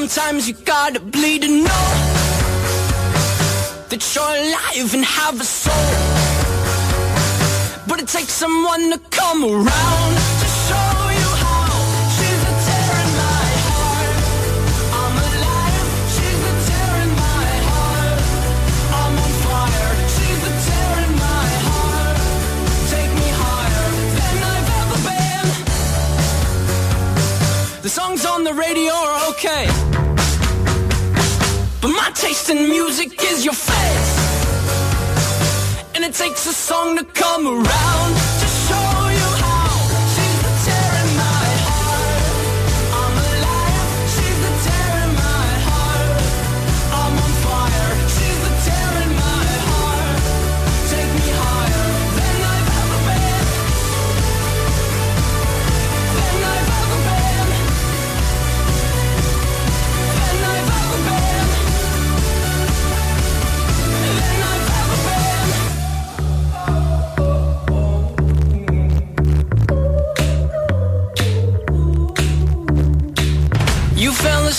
Sometimes you gotta bleed to know that you're alive and have a soul. But it takes someone to come around to show you how. She's a tear in my heart. I'm alive. She's a tear in my heart. I'm on fire. She's a tear in my heart. Take me higher than I've ever been. The songs on the radio are okay. But my taste in music is your face. And it takes a song to come around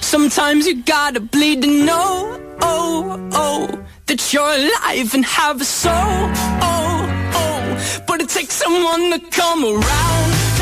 Sometimes you gotta bleed to know, oh, oh, that you're alive and have a soul, oh, oh. But it takes someone to come around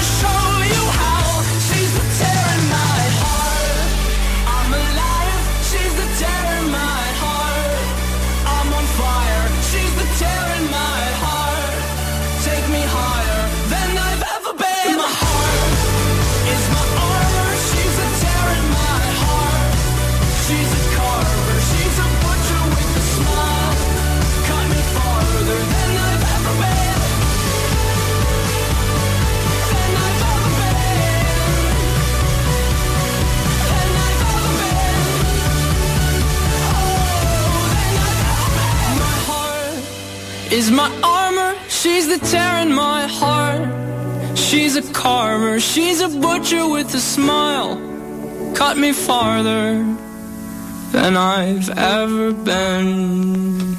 is my armor. She's the tear in my heart. She's a carver. She's a butcher with a smile. Cut me farther than I've ever been.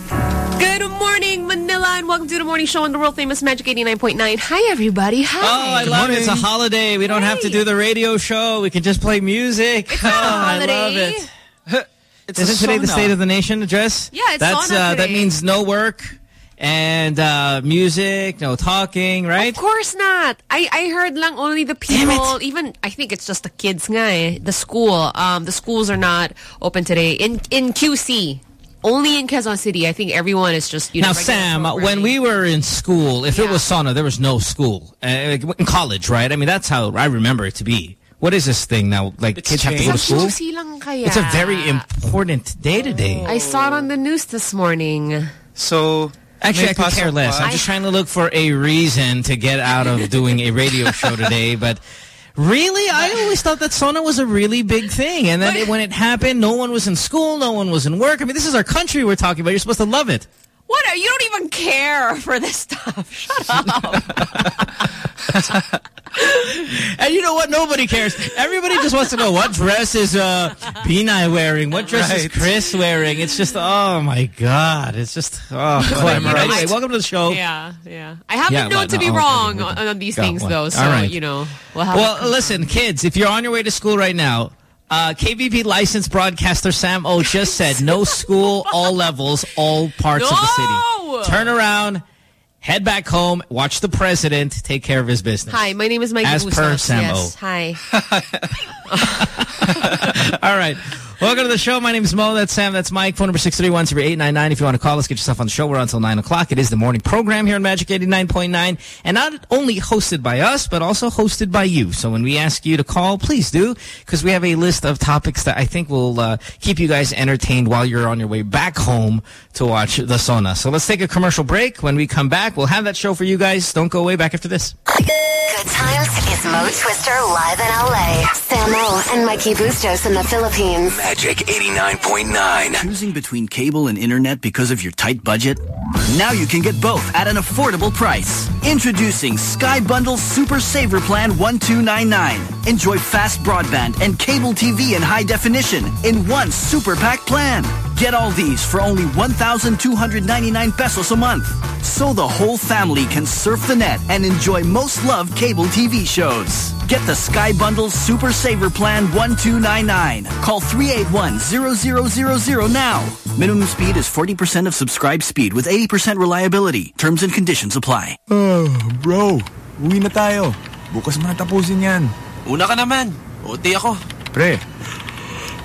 Good morning, Manila, and welcome to the morning show on the world famous Magic 89.9. Hi, everybody. Hi. Oh, I love it. It's a holiday. We don't have to do the radio show. We can just play music. It's not a oh, I holiday. love it. It's Isn't today the State of the Nation address? Yeah, it's That's SONA uh, that means no work and uh, music, no talking, right? Of course not. I, I heard lang only the Damn it. people, even, I think it's just the kids nga eh, the school. Um, the schools are not open today. In in QC, only in Quezon City, I think everyone is just, you know, Now, regular Sam, when we were in school, if it was SONA, there was no school. Uh, in college, right? I mean, that's how I remember it to be. What is this thing now? Like, It's kids have to go to school? QC lang kaya. It's a very important day today. I saw it on the news this morning. So, Actually, I could care less. I'm just trying to look for a reason to get out of doing a radio show today. But really, I always thought that SONA was a really big thing. And then it, when it happened, no one was in school, no one was in work. I mean, this is our country we're talking about. You're supposed to love it. What? Are, you don't even care for this stuff. Shut up. And you know what? Nobody cares. Everybody just wants to know what dress is uh, Pinay wearing? What dress is Kris wearing? It's just, oh my God. It's just, oh. whatever. Anyway, welcome to the show. yeah, yeah. I haven't Yeah, known what? to be wrong on, on these Got things, one. though. So, All right. you know, we'll have Well, listen, kids, if you're on your way to school right now, Uh, KBP licensed broadcaster Sam O just said no school, all levels, all parts of the city. Turn around, head back home, watch the president take care of his business. Hi, my name is Mikey As Bustos. per Sam yes. O. Hi. All right. Welcome to the show. My name is Mo. That's Sam. That's Mike. Phone number 631-0899. If you want to call us, get yourself on the show. We're on until 9 o'clock. It is the morning program here on Magic 89.9. And not only hosted by us, but also hosted by you. So when we ask you to call, please do. Because we have a list of topics that I think will uh, keep you guys entertained while you're on your way back home to watch the Sona. So let's take a commercial break. When we come back, we'll have that show for you guys. Don't go away. Back after this. Good times is Mo Twister live in LA. Samo and Mikey Bustos in the Philippines. Magic 89.9. Choosing between cable and internet because of your tight budget? Now you can get both at an affordable price. Introducing Sky Bundle Super Saver Plan 1299. Enjoy fast broadband and cable TV in high definition in one super pack plan. Get all these for only 1,299 pesos a month. So the whole family can surf the net and enjoy most loved cable TV shows. Get the Sky Bundle Super Saver Plan 1299. Call 381-0000 now. Minimum speed is 40% of subscribed speed with 80% reliability. Terms and conditions apply. Oh, Bro, uwi na tayo. Bukas mo na tapusin yan. Una ka naman. Uti ako. Pre,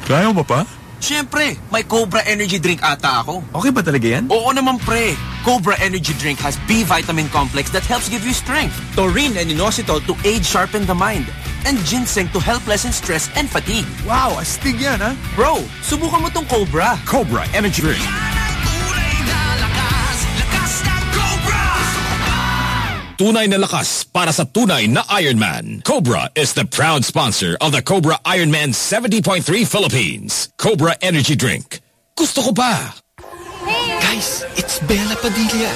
kaya mo ba pa? Siyempre, may Cobra Energy Drink ata ako. Okay ba talaga yan? Oo naman pre. Cobra Energy Drink has B vitamin complex that helps give you strength. Taurine and inositol to aid sharpen the mind. And ginseng to help lessen stress and fatigue. Wow, astig yan ha? Bro, subukan mo tong Cobra. Cobra Energy Drink. Tunay na lakas para sa tunay na Ironman. Cobra is the proud sponsor of the Cobra Ironman 70.3 Philippines. Cobra Energy Drink. Gusto ko pa! Guys, it's Bela Padilla.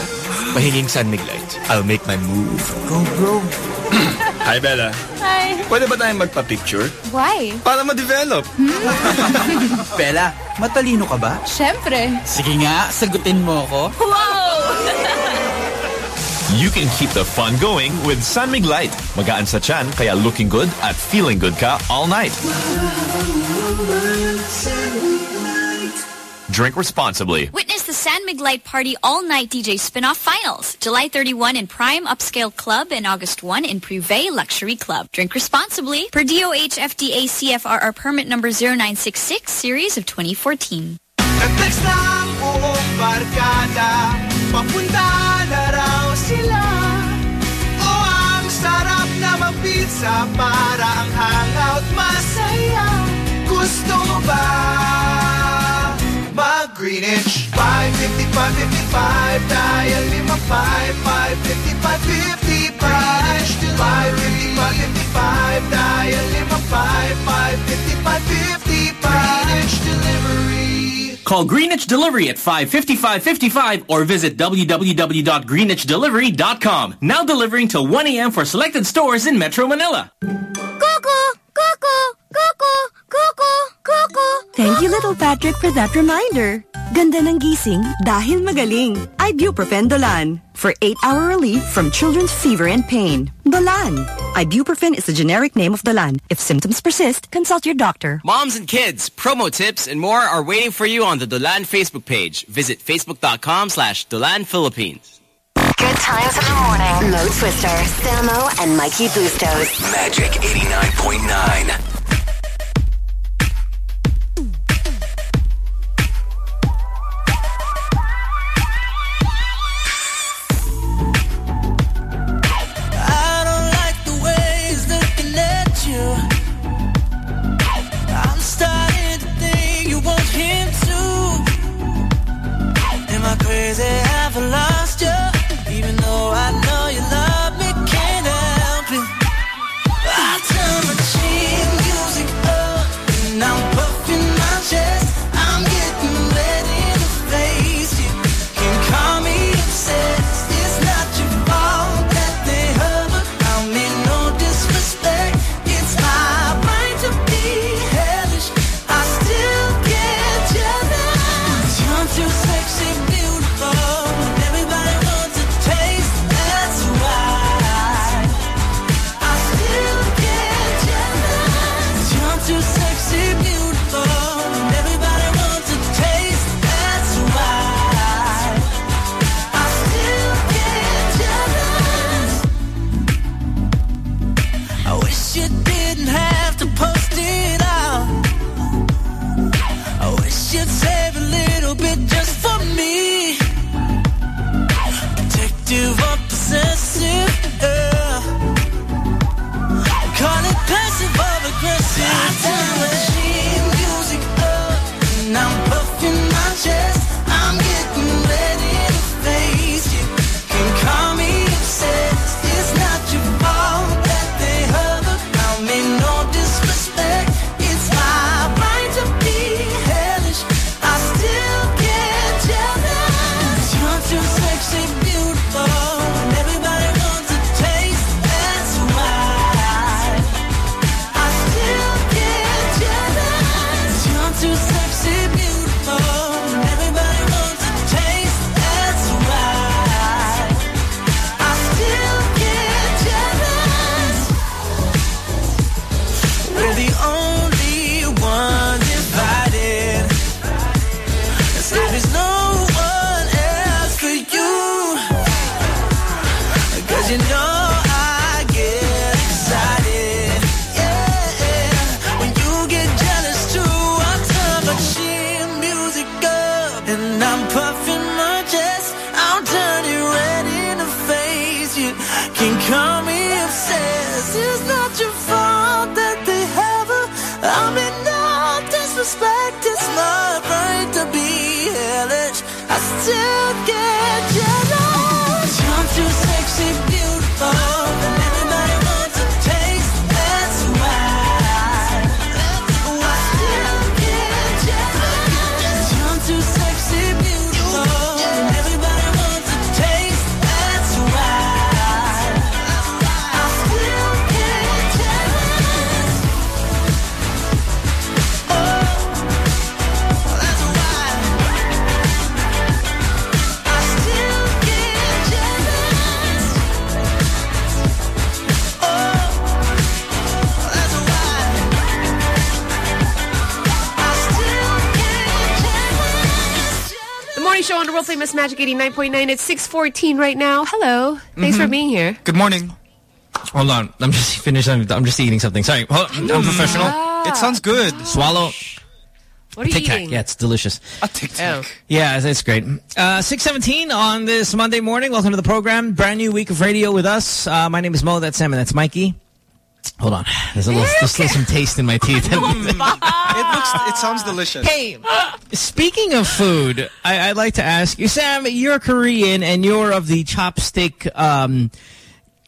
Mahinging San Light. I'll make my move. Go, bro. Hi, Bela. Hi. Pwede ba tayong magpa-picture? Why? Para ma-develop. Hmm? Bela, matalino ka ba? Siyempre. Sige nga, sagutin mo ko. You can keep the fun going with San Mig Light. Magaan sa tiyan, kaya looking good at feeling good ka all night. Drink responsibly. Witness the San Mig Light Party All Night DJ Spin-Off Finals. July 31 in Prime Upscale Club and August 1 in Privé Luxury Club. Drink responsibly. Per DOH FDA CFRR permit number 0966 series of 2014. Nag-text ang buong barkada Papunta na raw sila O ang sarap na mag-pizza Para ang hangout masaya Gusto mo ba mag-Greenwich? 555-55 Dial 55 555-55 555-55 Dial 55 555-55 Greenwich Delivery Call Greenwich Delivery at 555-55 or visit www.greenwichdelivery.com. Now delivering till 1 a.m. for selected stores in Metro Manila. Cuckoo! Cuckoo! Cuckoo! Cuckoo! Cuckoo! Thank you, little Patrick, for that reminder. Ganda ng gising dahil magaling. Ibuprofen Dolan. For 8-hour relief from children's fever and pain. Dolan. Ibuprofen is the generic name of Dolan. If symptoms persist, consult your doctor. Moms and kids, promo tips, and more are waiting for you on the Dolan Facebook page. Visit facebook.com slash Dolan Philippines. Good times in the morning. Mo Twister, Samo, and Mikey Bustos. Magic 89.9. Am I crazy? Have you love yeah. Call it passive aggressive. The only world famous Magic 89.9. It's 614 right now. Hello. Thanks for Mhm. being here. Good morning. Hold on. I'm just finished. I'm, I'm just eating something. Sorry. Hold, I'm professional. It sounds good. Swallow. What are you Tic Tac. eating? Yeah, it's delicious. A Tic Tac. Yeah, it's, it's great. Uh, 617 on this Monday morning. Welcome to the program. Brand new week of radio with us. Uh, my name is Mo. That's Sam and that's Mikey. Hold on. There's a little, there's still some taste in my teeth. it looks. It sounds delicious. Hey, speaking of food, I, I'd like to ask you, Sam. You're Korean and you're of the chopstick um,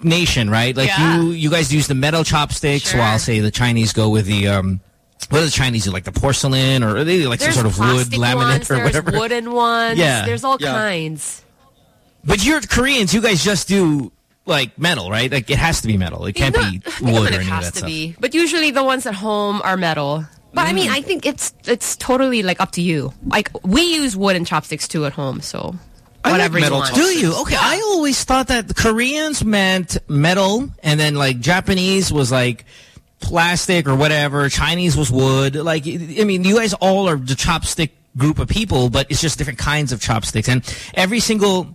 nation, right? Like Yeah. you, you guys use the metal chopsticks, while say the Chinese go with the. Um, what do the Chinese do? Like the porcelain, or are they like There's some sort of wood laminate ones, or there's whatever? wooden ones. Yeah. There's all Yeah. kinds. But you're Koreans. You guys just do like metal, right? Like it has to be metal. It can't be Not wood that or it any of has that to stuff. be. But usually the ones at home are metal. But I mean, Mm. I think it's it's totally like up to you. Like we use wooden chopsticks too at home, so whatever you want. Do you? Okay, I always thought that the Koreans meant metal, and then like Japanese was like plastic or whatever. Chinese was wood. Like, I mean, you guys all are the chopstick group of people, but it's just different kinds of chopsticks. And every single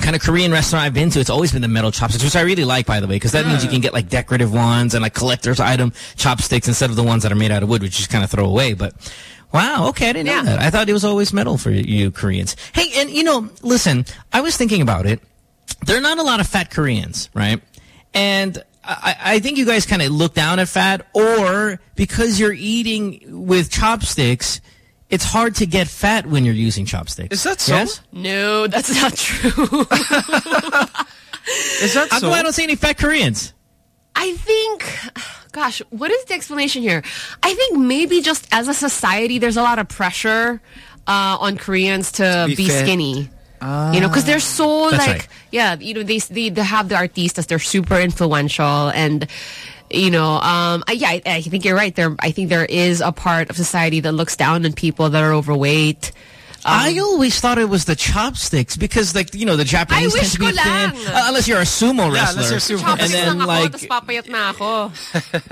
kind of Korean restaurant I've been to, it's always been the metal chopsticks, which I really like, by the way, because that means you mm. can get like decorative ones and like collector's item chopsticks instead of the ones that are made out of wood, which you just kind of throw away. But wow, okay, I didn't know that. I thought it was always metal for you Koreans. Hey, and you know, listen, I was thinking about it. There are not a lot of fat Koreans, right? And I, I think you guys kind of look down at fat, or because you're eating with chopsticks, it's hard to get fat when you're using chopsticks. Is that so? Yes? No, that's not true. Is that How so? come I don't see any fat Koreans? I think, gosh, what is the explanation here? I think maybe just as a society, there's a lot of pressure uh, on Koreans to Be be, fit. skinny. You know, because they're so That's like, right. yeah, you know, they, they they have the artistas, they're super influential, and you know, um, I, yeah, I, I think you're right. There, I think there is a part of society that looks down on people that are overweight. I always thought it was the chopsticks because, like, you know, the Japanese I tend to be thin. Uh, unless you're a sumo Yeah, wrestler. unless you're a sumo. And Chopsticks then, lang ako, like,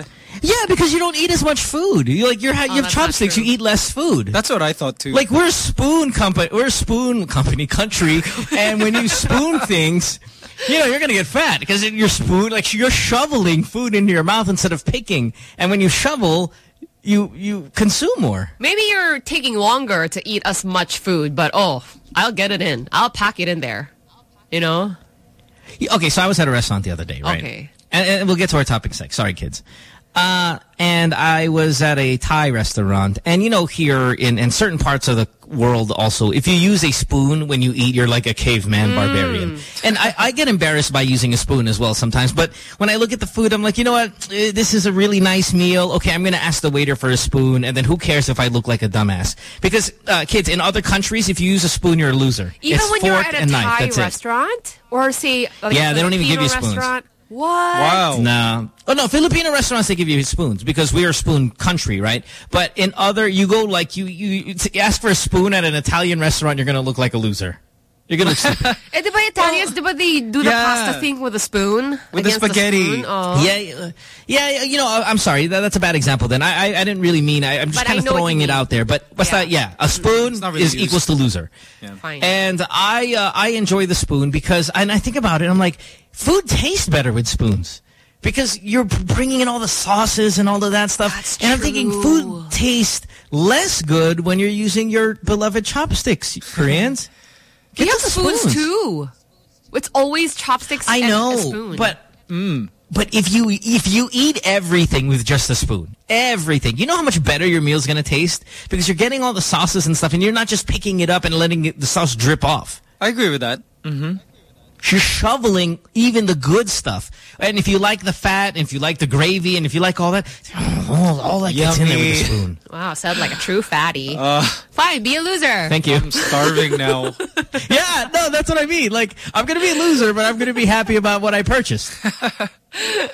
tas papayat na ako. yeah, because you don't eat as much food. You like, you're ha- oh, you have chopsticks, you eat less food. That's what I thought too. Like we're a spoon company, we're a spoon company country, and when you spoon things, you know, you're going to get fat because your spoon, like you're shoveling food into your mouth instead of picking. And when you shovel, you you consume more. Maybe you're taking longer to eat as much food, but oh, I'll get it in. I'll pack it in there. You know? Okay, so I was at a restaurant the other day, right? Okay. And, and we'll get to our topic next. Sorry, kids. Uh, and I was at a Thai restaurant. And, you know, here in, in certain parts of the world also, if you use a spoon when you eat, you're like a caveman barbarian. And I, I get embarrassed by using a spoon as well sometimes. But when I look at the food, I'm like, you know what? Eh, This is a really nice meal. Okay, I'm going to ask the waiter for a spoon. And then who cares if I look like a dumbass? Because, uh, kids, in other countries, if you use a spoon, you're a loser. Even it's when you're at a. Thai That's it. restaurant or say like Yeah, they don't even give you spoons. Restaurant. What? Wow. No. Oh, no. Filipino restaurants, they give you spoons because we are spoon country, right? But in other, you go like, you, you, you ask for a spoon at an Italian restaurant, you're going to look like a loser. You're going to look stupid. Eh, di ba Italians, di ba they do the Yeah. pasta thing with a spoon? With the spaghetti. spoon? Oh. Yeah, yeah, you know, I- I'm sorry. That, that's a bad example then. I, I, I didn't really mean, I, I'm just kind of throwing it out there. But what's that? Yeah, a spoon really is used. equals to loser. Fine. And I, uh, I enjoy the spoon because, and I think about it, I'm like, food tastes better with spoons. Because you're bringing in all the sauces and all of that stuff. That's and I'm thinking food tastes less good when you're using your beloved chopsticks, Koreans. We Get have to the spoons, spoons. too. It's always chopsticks I and know, a spoon. but but if you if you eat everything with just a spoon, everything, you know how much better your meal's going to taste because you're getting all the sauces and stuff, and you're not just picking it up and letting it, the sauce drip off. I agree with that. Mm-hmm. You're shoveling even the good stuff, and if you like the fat, and if you like the gravy, and if you like all that, all, all that gets in there with a spoon. Wow, sounds like a true fatty. Uh, Fine, be a loser. Thank you. I'm starving now. yeah, no, that's what I mean. Like, I'm going to be a loser, but I'm going to be happy about what I purchased.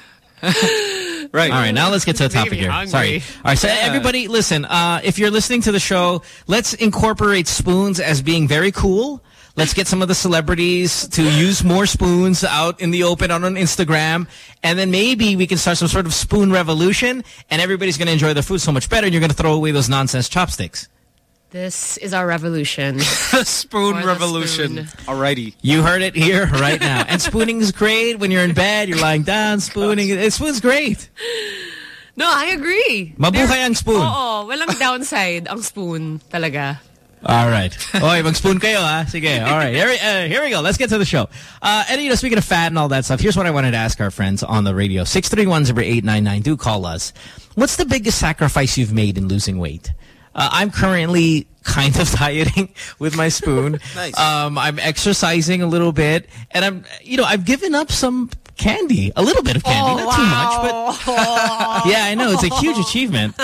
Right. All right, now let's get to the topic here. hungry. Sorry. All right, so everybody, listen, uh, if you're listening to the show, let's incorporate spoons as being very cool. Let's get some of the celebrities to use more spoons out in the open on, on Instagram. And then maybe we can start some sort of spoon revolution and everybody's going to enjoy their food so much better and you're going to throw away those nonsense chopsticks. This is our revolution. the spoon For the revolution. Alrighty. You heard it here right now. And spooning is great when you're in bed, you're lying down, spooning. It, spoon's great. No, I agree. Mabuhay ang spoon. Oo, walang downside ang spoon talaga. All right. Okay, mag-spoon kayo, ha? Sige. All right. Here, we- uh, here we go. Let's get to the show. Uh, and, you know, speaking of fat and all that stuff, here's what I wanted to ask our friends on the radio. 631-0899. Do call us. What's the biggest sacrifice you've made in losing weight? Uh, I'm currently kind of dieting with my spoon. Nice. Um, I'm exercising a little bit. And I'm, you know, I've given up some candy. A little bit of candy. Oh, Not too much, but... yeah, I know. It's a huge achievement.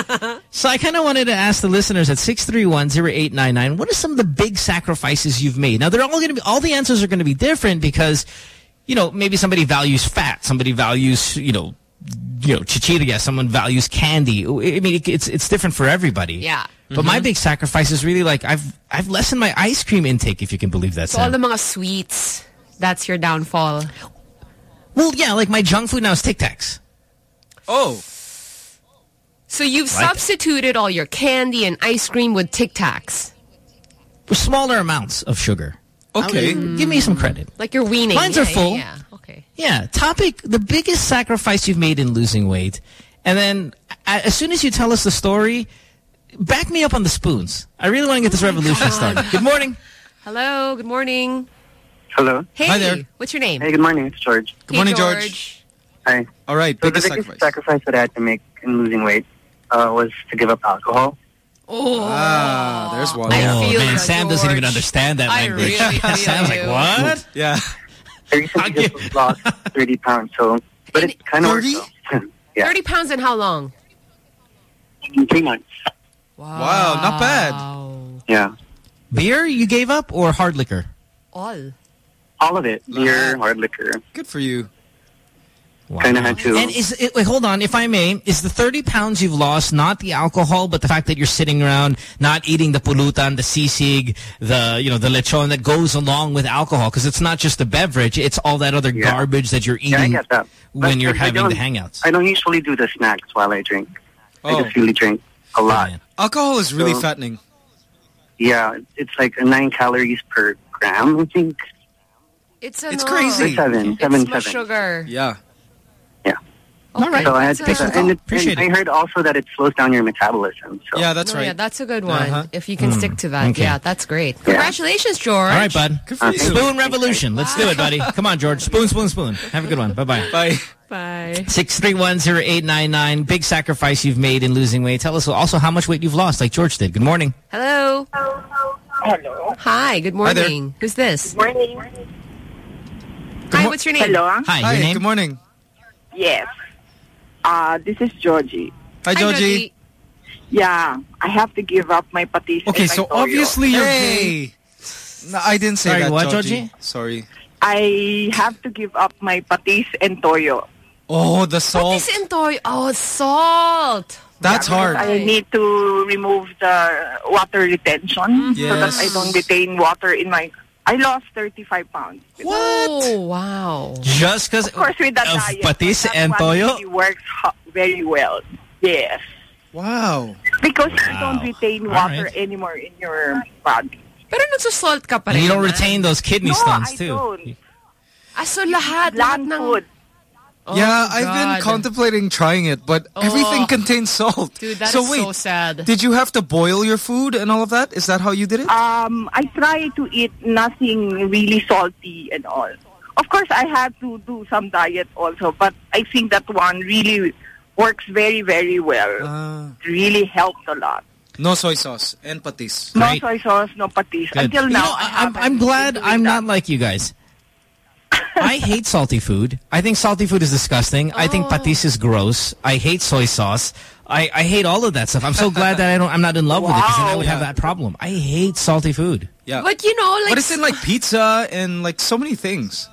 So I kind of wanted to ask the listeners at 631-0899, what are some of the big sacrifices you've made? Now, they're all going to be, all the answers are going to be different because, you know, maybe somebody values fat. Somebody values, you know, you know, chichirya. Someone values candy. I mean, it's, it's different for everybody. Yeah. But my mm-hmm. big sacrifice is really like, I've, I've lessened my ice cream intake, if you can believe that. So all the mga sweets, that's your downfall. Well, yeah, like my junk food now is Tic Tacs. Oh. So you've Like it. substituted all your candy and ice cream with Tic Tacs. With smaller amounts of sugar. Okay. I mean, give me some credit. Like you're weaning. Mines Yeah, are full. Yeah, yeah. Okay. Yeah, topic, the biggest sacrifice you've made in losing weight. And then as soon as you tell us the story, back me up on the spoons. I really want to get this oh revolution started. Good morning. Hello, good morning. Hello. Hey, Hi there. what's your name? Hey, good morning. It's George. Good Hey, morning, George. Hi. All right. So Biggest the biggest sacrifice. sacrifice that I had to make in losing weight uh, was to give up alcohol. Oh, Ah, there's one. I oh, feel man, you, Sam doesn't even understand that I language. really feel Sam's like, what? Yeah. I recently just lost 30 pounds, so but it kind of worked. 30? yeah, 30 pounds in how long? in three months. Wow. Wow, not bad. Yeah, Beer you gave up or hard liquor? All. All of it. Beer, uh-huh. hard liquor. Good for you. Wow. Kind of had to. And is it, wait, hold on, if I may, is the 30 pounds you've lost not the alcohol, but the fact that you're sitting around not eating the pulutan, the sisig, the, you know, the lechon that goes along with alcohol? Because it's not just the beverage, it's all that other Yeah. garbage that you're eating get that. when But you're having the hangouts. I don't usually do the snacks while I drink. Oh. I just oh. really drink a lot. man. Alcohol is really So- fattening. Yeah, it's like nine calories per gram, I think. It's It's ano, crazy. Seven, It's seven, much seven. sugar. Yeah. All right. So I had to That's take that. And, it, Appreciate and I heard also that it slows down your metabolism. So. Yeah, that's No, right. Yeah, that's a good one. Uh-huh. If you can stick to that, Okay. yeah, that's great. Congratulations, George. All right, bud. Good for you. Spoon revolution. Let's do it, buddy. Come on, George. Spoon, spoon, spoon. Have a good one. Bye-bye. Bye. Bye. 6310899. Big sacrifice you've made in losing weight. Tell us also how much weight you've lost, like George did. Good morning. Hello. Hello. Hi. Good Hi morning. Who's this? Morning. Hi. What's your name? Hello. Hi, Hi, your name? good morning. Yes. Uh, this is Georgie. Hi, Georgie. Yeah, I have to give up my patis. Okay, so obviously you're gay. No, I didn't say Sorry, that, what, Georgie. Georgie? Sorry. I have to give up my patis and toyo. Oh, the salt. Patis and toy. Oh, salt. That's hard. I need to remove the water retention so that I don't retain water in my. I lost 35 pounds. What? Oh, wow. Just because Of course, with the of diet. patis but that and one toyo? really works very well. Yes. Wow. Because you don't retain All water right. anymore in your body. Pero nagsusalt ka pa And rin you don't retain those kidney no, stones, I too. don't. Ah, so lahat, lahat ng... food. Oh, yeah, I've been contemplating trying it, but everything Oh. contains salt. Dude, that is so wait, so sad. did you have to boil your food and all of that? Is that how you did it? Um, I try to eat nothing really salty and all. Of course, I had to do some diet also, but I think that one really works very, very well. Ah. It really helped a lot. no soy sauce and patis. No Great. soy sauce, no patis. Good. Until You now, know, I I'm, I'm glad I'm that. not like you guys. I hate salty food. I think salty food is disgusting. I think Oh. patis is gross. I hate soy sauce. I, I hate all of that stuff. I'm so glad that I don't. I'm not in love with it because then I would have that problem. I hate salty food. Yeah. But you know, like... but it's in like pizza and like so many things.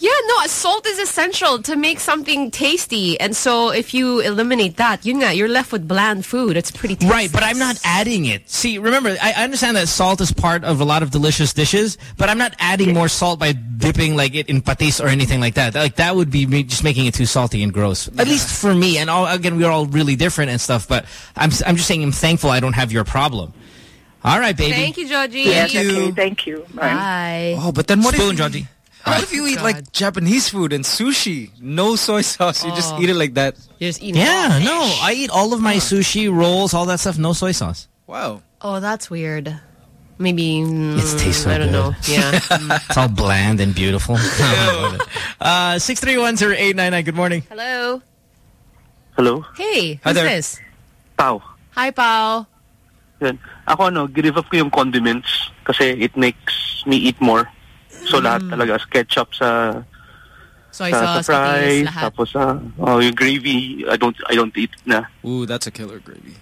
Yeah, no, salt is essential to make something tasty. And so if you eliminate that, yun nga, you're left with bland food. It's pretty tasty. Right, but I'm not adding it. See, remember, I I understand that salt is part of a lot of delicious dishes, but I'm not adding more salt by dipping like it in patis or anything like that. Like that would be me just making it too salty and gross. At least for me. And all, again, we're all really different and stuff. But I'm I'm just saying I'm thankful I don't have your problem. All right, baby. Thank you, Georgie. Yes, Thank you. okay, thank you. Bye. Bye. Oh, but then what Spoon, if Georgie. What if you eat like Japanese food and sushi? No soy sauce. You just Oh. eat it like that. You're just eating Yeah, no. I eat all of my sushi rolls, all that stuff, no soy sauce. Wow. Oh, that's weird. Maybe... mm, It tastes so I don't good. know. Yeah. It's all bland and beautiful. I love. Uh, six three one zero eight nine nine. Good morning. Hello. Hello? Hey, Hi who's there. this? Pao. Hi, Pao. Yan. Ako ano, give up ko yung condiments kasi it makes me eat more. So mm. lahat talaga, ketchup sa, Soy sa, sa sauce, fries, lahat. tapos sa oh, yung gravy, I don't I don't eat na. Ooh, that's a killer gravy.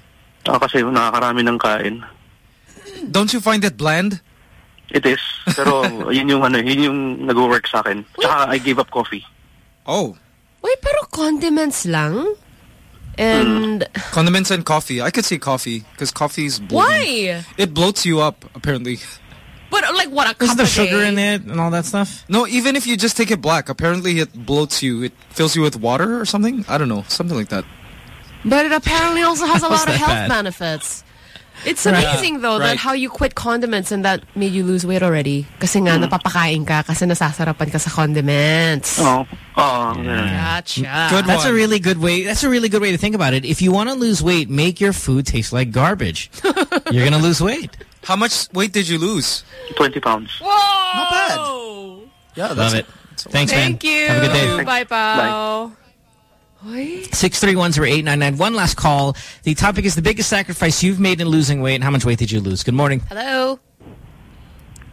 Ah, kasi nakakarami ng kain. Don't you find it bland? It is. Pero yun yung ano, yun yung nag-work sa akin. Tsaka I gave up coffee. Oh. Wait, pero condiments lang? And hmm. Condiments and coffee. I could say coffee because coffee is bloating. why? It bloats you up, apparently. But uh, like what a cup Is there a sugar day? in it and all that stuff? No, even if you just take it black, apparently it bloats you. It fills you with water or something. I don't know. Something like that. But it apparently also has a lot of health bad? benefits. It's Right. amazing though that how you quit condiments and that made you lose weight already. Kasi nga hmm. napapakain ka kasi nasasarapan ka sa condiments. Oh, oh, Gotcha. That's a really good way. That's a really good way to think about it. If you want to lose weight, make your food taste like garbage. You're gonna lose weight. How much weight did you lose? 20 pounds. Whoa! Not bad. Yeah, Love it. Thanks, Thank man. you. Have a good day. Bye, pal. Six three one zero eight nine nine. One last call. The topic is the biggest sacrifice you've made in losing weight, and how much weight did you lose? Good morning. Hello.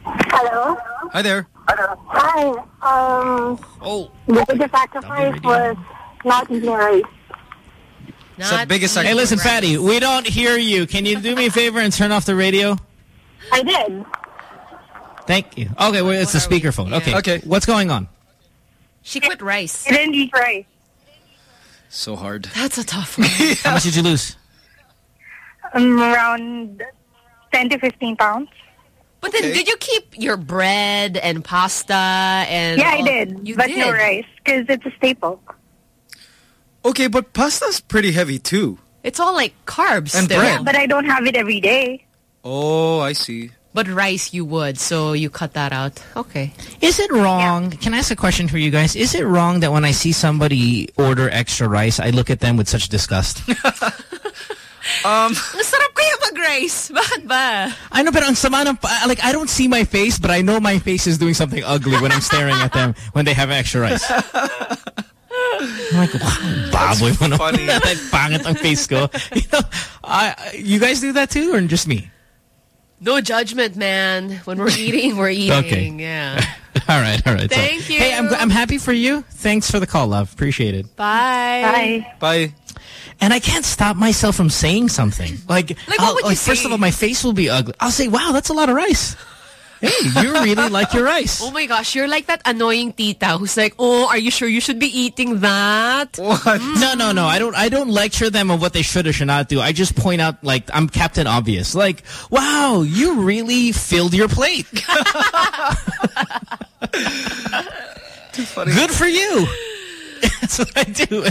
Hello. Hi there. Hi. Um, oh. the biggest sacrifice was not eating rice. It's the biggest sacrifice. Hey, listen, Fatty. We don't hear you. Can you do me a favor and turn off the radio? I did. Thank you. Okay, well, it's the speakerphone. Okay. Okay. What's going on? She quit rice. I didn't eat rice. So hard. That's a tough one. How much did you lose? Um, around 10 to 15 pounds. But then, did you keep your bread and pasta and? yeah, I did. You but did. no rice because it's a staple. Okay, but pasta's pretty heavy too. It's all like carbs. And still. bread. Yeah, but I don't have it every day. Oh, I see. But rice you would, so you cut that out. Okay. Is it wrong? Can I ask a question for you guys? Is it wrong that when I see somebody order extra rice, I look at them with such disgust? um, Masarap kaya mag-rice. Bakit ba? I know, but ang sama ng, like, I don't see my face, but I know my face is doing something ugly when I'm staring at them when they have extra rice. I'm like, wow, baboy mo naman. funny. Pangit ang face ko. You know, I, you guys do that too, or just me? No judgment, man. When we're eating, we're eating. Okay. Yeah. all right, all right. So- Thank you. Hey, I'm, I'm happy for you. Thanks for the call, love. Appreciate it. Bye. Bye. And I can't stop myself from saying something. Like, Like, what I'll- would you like, first say? of all, my face will be ugly. I'll say, wow, that's a lot of rice. Hey, you really like your rice. Oh my gosh, you're like that annoying tita who's like, oh, are you sure you should be eating that? What? Mm. No, no, no. I don't. I don't lecture them on what they should or should not do. I just point out, like, I'm Captain Obvious. Like, wow, you really filled your plate. Good for you. That's what I do.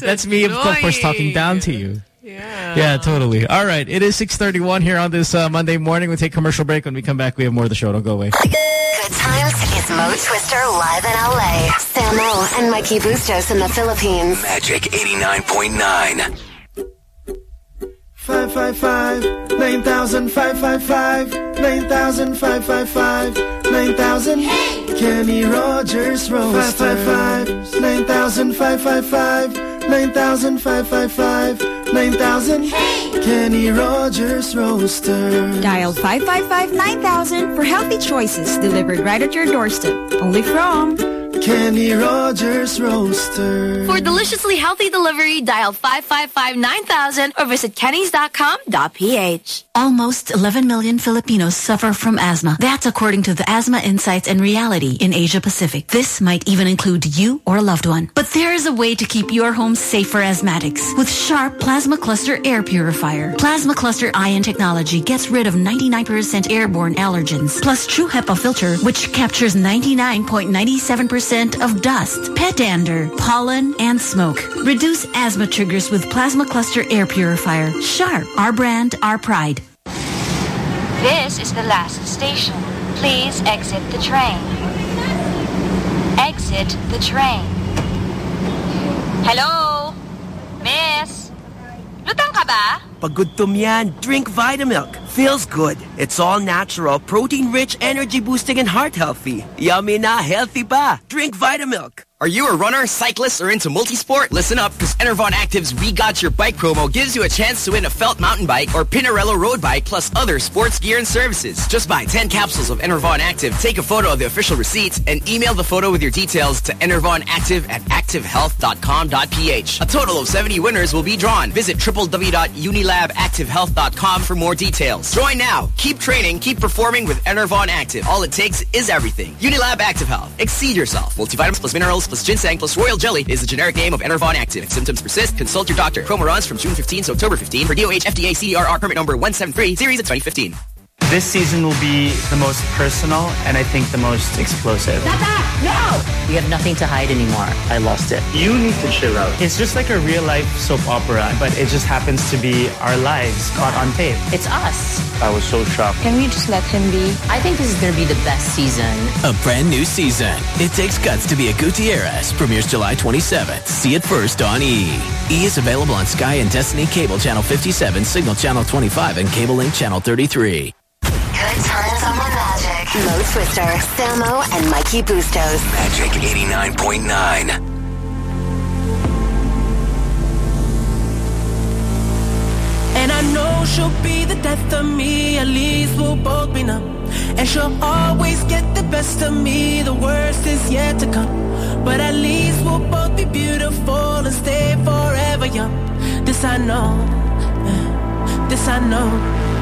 That's me, of course, talking down to you. Yeah. Yeah, totally. All right. It is 631 here on this uh, Monday morning. We'll take commercial break. When we come back, we have more of the show. Don't go away. Good times is Mo Twister live in LA. Samo and Mikey Bustos in the Philippines. Magic 89.9. Five five five nine thousand five five five nine thousand five five five nine thousand. Kenny Rogers roaster. Five five five nine thousand five five five nine thousand five five five nine thousand. Kenny Rogers roaster. Dial 555-9000 for healthy choices delivered right at your doorstep. Only from Kenny Rogers roaster. For deliciously healthy delivery, dial 555-9000 or visit kennys.com.ph. Almost 11 million Filipinos suffer from asthma. That's according to the Asthma Insights and Reality in Asia Pacific. This might even include you or a loved one. But there is a way to keep your home safe for asthmatics with Sharp Plasma Cluster Air Purifier. Plasma Cluster Ion Technology gets rid of 99% airborne allergens, plus True HEPA filter, which captures 99.97% of dust, pet dander, pollen, and smoke. Reduce asthma triggers with Plasma Cluster Air Purifier. Sharp, our brand, our pride. This is the last station. Please exit the train. Exit the train. Hello? Miss? Lutang ka ba? Pag gutom yan, drink Vitamilk. Feels good. It's all natural, protein-rich, energy-boosting, and heart-healthy. Yummy na, healthy pa. Drink Vitamilk. Are you a runner, cyclist, or into multisport? Listen up, because Enervon Active's We Got Your Bike promo gives you a chance to win a Felt mountain bike or Pinarello road bike plus other sports gear and services. Just buy 10 capsules of Enervon Active, take a photo of the official receipt, and email the photo with your details to Enervon Active at activehealth.com.ph. A total of 70 winners will be drawn. Visit www.unilabactivehealth.com for more details. Join now. Keep training, keep performing with Enervon Active. All it takes is everything. Unilab Active Health. Exceed yourself. Multivitamins plus minerals plus ginseng plus royal jelly is the generic name of Enervon Active. If symptoms persist, consult your doctor. Promo runs from June 15 to October 15 for DOH FDA CDRR permit number 173 series of 2015. This season will be the most personal and I think the most explosive. No! We have nothing to hide anymore. I lost it. You need to chill out. It's just like a real life soap opera, but it just happens to be our lives caught on tape. It's us. I was so shocked. Can we just let him be? I think this is going to be the best season. A brand new season. It Takes Guts to be a Gutierrez premieres July 27th. See it first on E! E is available on Sky and Destiny Cable Channel 57, Signal Channel 25, and Cable Link Channel 33. Good times on the Magic. Mo Twister, Samo, and Mikey Bustos. Magic 89.9. And I know she'll be the death of me, at least we'll both be numb. And she'll always get the best of me, the worst is yet to come. But at least we'll both be beautiful and stay forever young. This I know, this I know.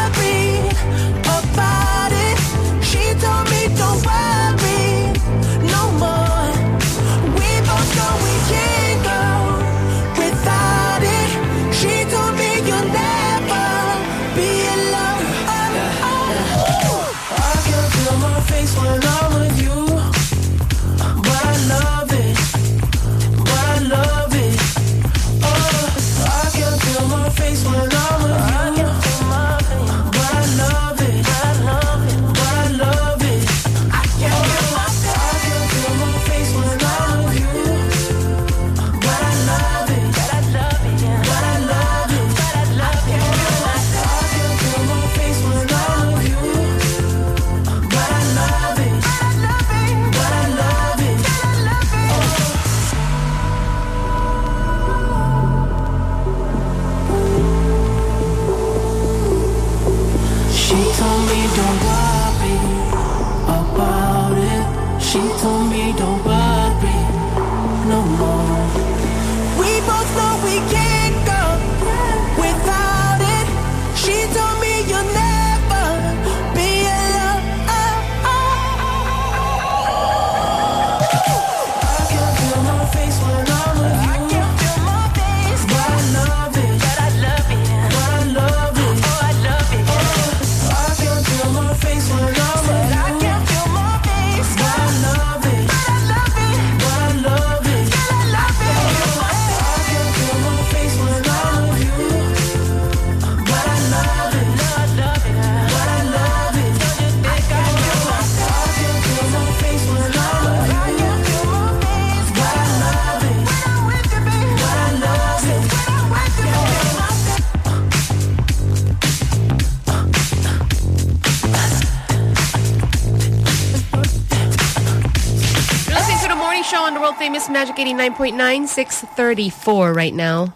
12, Famous Magic 89.9, 634 right now.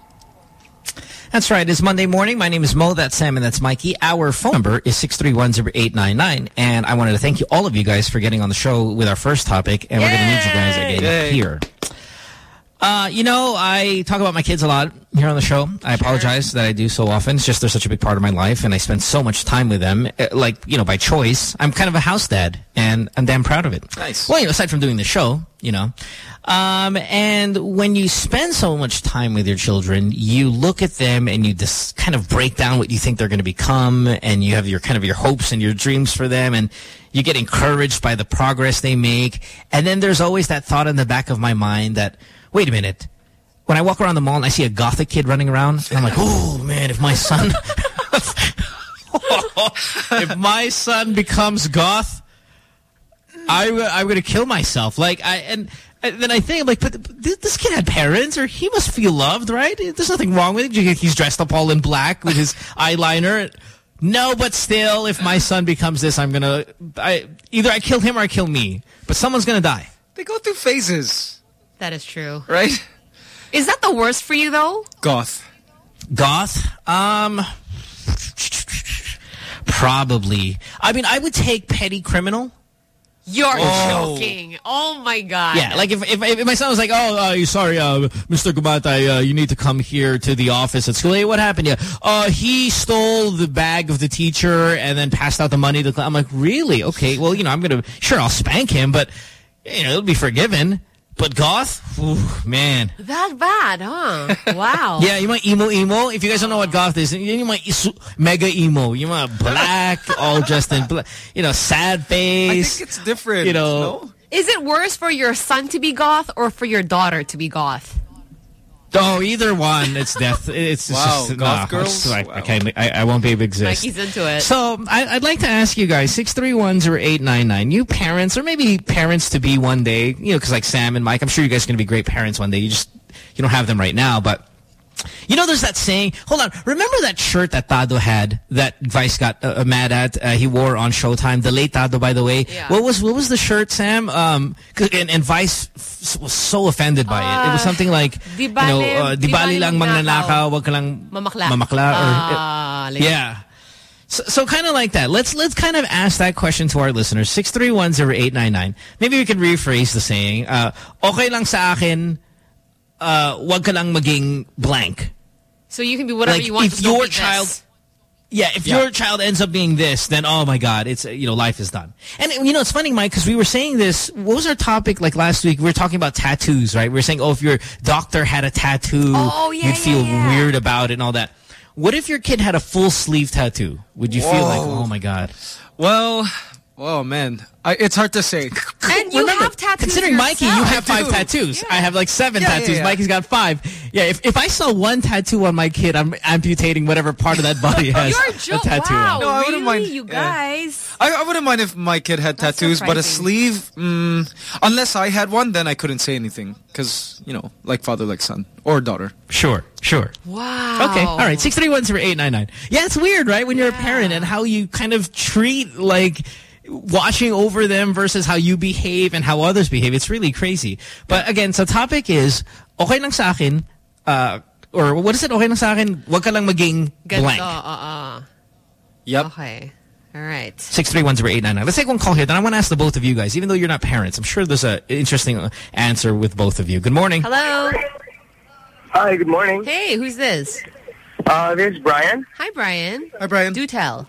That's right. It's Monday morning. My name is Mo. That's Sam, and that's Mikey. Our phone number is 631-0899. And I wanted to thank you, all of you guys, for getting on the show with our first topic. And Yay! we're going to need you guys again Yay. here. Uh, you know, I talk about my kids a lot here on the show. I apologize that I do so often. It's just they're such a big part of my life, and I spend so much time with them. Uh, Like, you know, by choice. I'm kind of a house dad, and I'm damn proud of it. Nice. Well, you know, aside from doing the show, you know. Um, and when you spend so much time with your children, you look at them and you just kind of break down what you think they're going to become, and you have your kind of your hopes and your dreams for them, and you get encouraged by the progress they make. And then there's always that thought in the back of my mind that, wait a minute, when I walk around the mall and I see a gothic kid running around, and I'm like, oh man, if my son, if my son becomes goth, I, I'm going to kill myself. Like I and, and then I think like, but th- this kid had parents, or he must feel loved, right? There's nothing wrong with it. He's dressed up all in black with his eyeliner. No, but still, if my son becomes this, I'm gonna. I either I kill him or I kill me. But someone's gonna die. They go through phases, That is true. right? Is that the worst for you, though? Goth. Goth? Um, probably. I mean, I would take petty criminal. You're Oh. joking. Oh, my God. Yeah, like if, if, if my son was like, oh, uh, sorry, uh, Mr. Gumatay, uh, you need to come here to the office at school. Hey, what happened? Yeah, uh, he stole the bag of the teacher and then passed out the money to the class. I'm like, really? Okay, well, you know, I'm going to, sure, I'll spank him, but, you know, it'll be forgiven. But goth? Ooh, man. That bad, huh? Wow. Yeah, you might emo emo. If you guys don't know what goth is, you might su- mega emo. You might black, all dressed in black. You know, sad face. I face. think it's different. You know, no? Is it worse for your son to be goth or for your daughter to be goth? Oh, either one. It's death. It's Wow, just goth nah, girls? it's- I, I can't. I, I won't be able to exist. Mikey's into it. So I, I'd like to ask you guys, six three one zero eight nine nine. You parents, or maybe parents to be one day, you know, because like Sam and Mike, I'm sure you guys are going to be great parents one day. You just you don't have them right now, but You know, there's that saying. Hold on. Remember that shirt that Tado had that Vice got uh, uh, mad at? Uh, he wore on Showtime. The late Tado, by the way. Yeah. What was what was the shirt, Sam? Um, and, and Vice was so offended by it. It was Ah, something like, you know, uh, di bali lang magnanakaw. wag ka lang Mamakla. mamakla. Or, like- yeah. So, so kind of like that. Let's let's kind of ask that question to our listeners. 6310899. Maybe we can rephrase the saying. Uh, okay lang sa akin, uh, wag ka lang maging blank. So you can be whatever Like, you want. if your be this. child- Yeah, if Yeah. your child ends up being this, then oh my God, it's uh, you know life is done. And you know it's funny, Mike, because we were saying this. What was our topic like last week? We were talking about tattoos, right? We were saying, oh, if your doctor had a tattoo, Oh, yeah, you'd feel yeah, yeah. weird about it and all that. What if your kid had a full sleeve tattoo? Would you feel like, oh my God? Well, oh man, I, it's hard to say. And you Remember, have tattoos Considering Mikey, you have five do. tattoos. I have like seven Yeah, yeah, tattoos. yeah. Mikey's got five. Yeah, if, if I saw one tattoo on my kid, I'm amputating whatever part of that body has You're a tattoo wow, on. No, I really? wouldn't mind. You Yeah. guys. I, I wouldn't mind if my kid had That's tattoos, but a sleeve, mm, unless I had one, then I couldn't say anything. Because, you know, like father, like son. Or daughter. Sure, sure. Wow. Okay, all right. Six three one zero eight nine nine. Yeah, it's weird, right? When you're a parent and how you kind of treat like watching over them versus how you behave and how others behave. It's really crazy. But again, so topic is okay lang sa akin, uh, or what is it? Okay lang sa akin, wag ka lang maging blank. Uh, uh, uh. Yep. Okay. All right. Six three one zero eight nine nine. Let's take one call here. Then I want to ask the both of you guys, even though you're not parents. I'm sure there's a interesting uh, answer with both of you. Good morning. Hello. Hi, good morning. Hey, who's this? Uh, this is Brian. Hi, Brian. Hi, Brian. Do tell.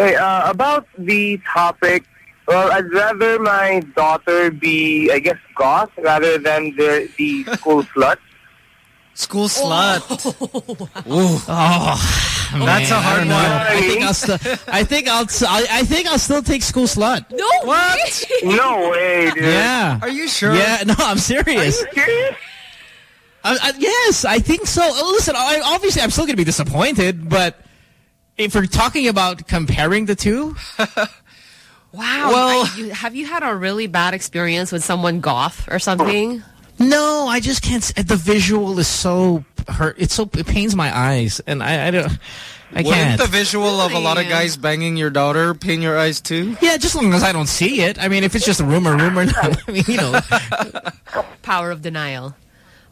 Hey, uh, about the topic, well, I'd rather my daughter be, I guess, goth rather than the, the school slut. School slut. Ooh. Oh, That's man, a hard I one. I think I'll still. I think I'll. I I think I'll still take school slut. No. What? No way, dude. Yeah. Are you sure? Yeah. No, I'm serious. Serious? I, I, yes, I think so. Oh, listen, I, obviously, I'm still going to be disappointed, but if we're talking about comparing the two, Wow. Well- I- you- have you had a really bad experience with someone goth or something? no, I just can't. s- The visual is so hurt. It's so it pains my eyes, and I, I don't. I Wouldn't can't. the visual of a lot of guys banging your daughter pain your eyes too? yeah, just as long as I don't see it. I mean, if it's just a rumor, rumor. I mean, you know. Power of denial.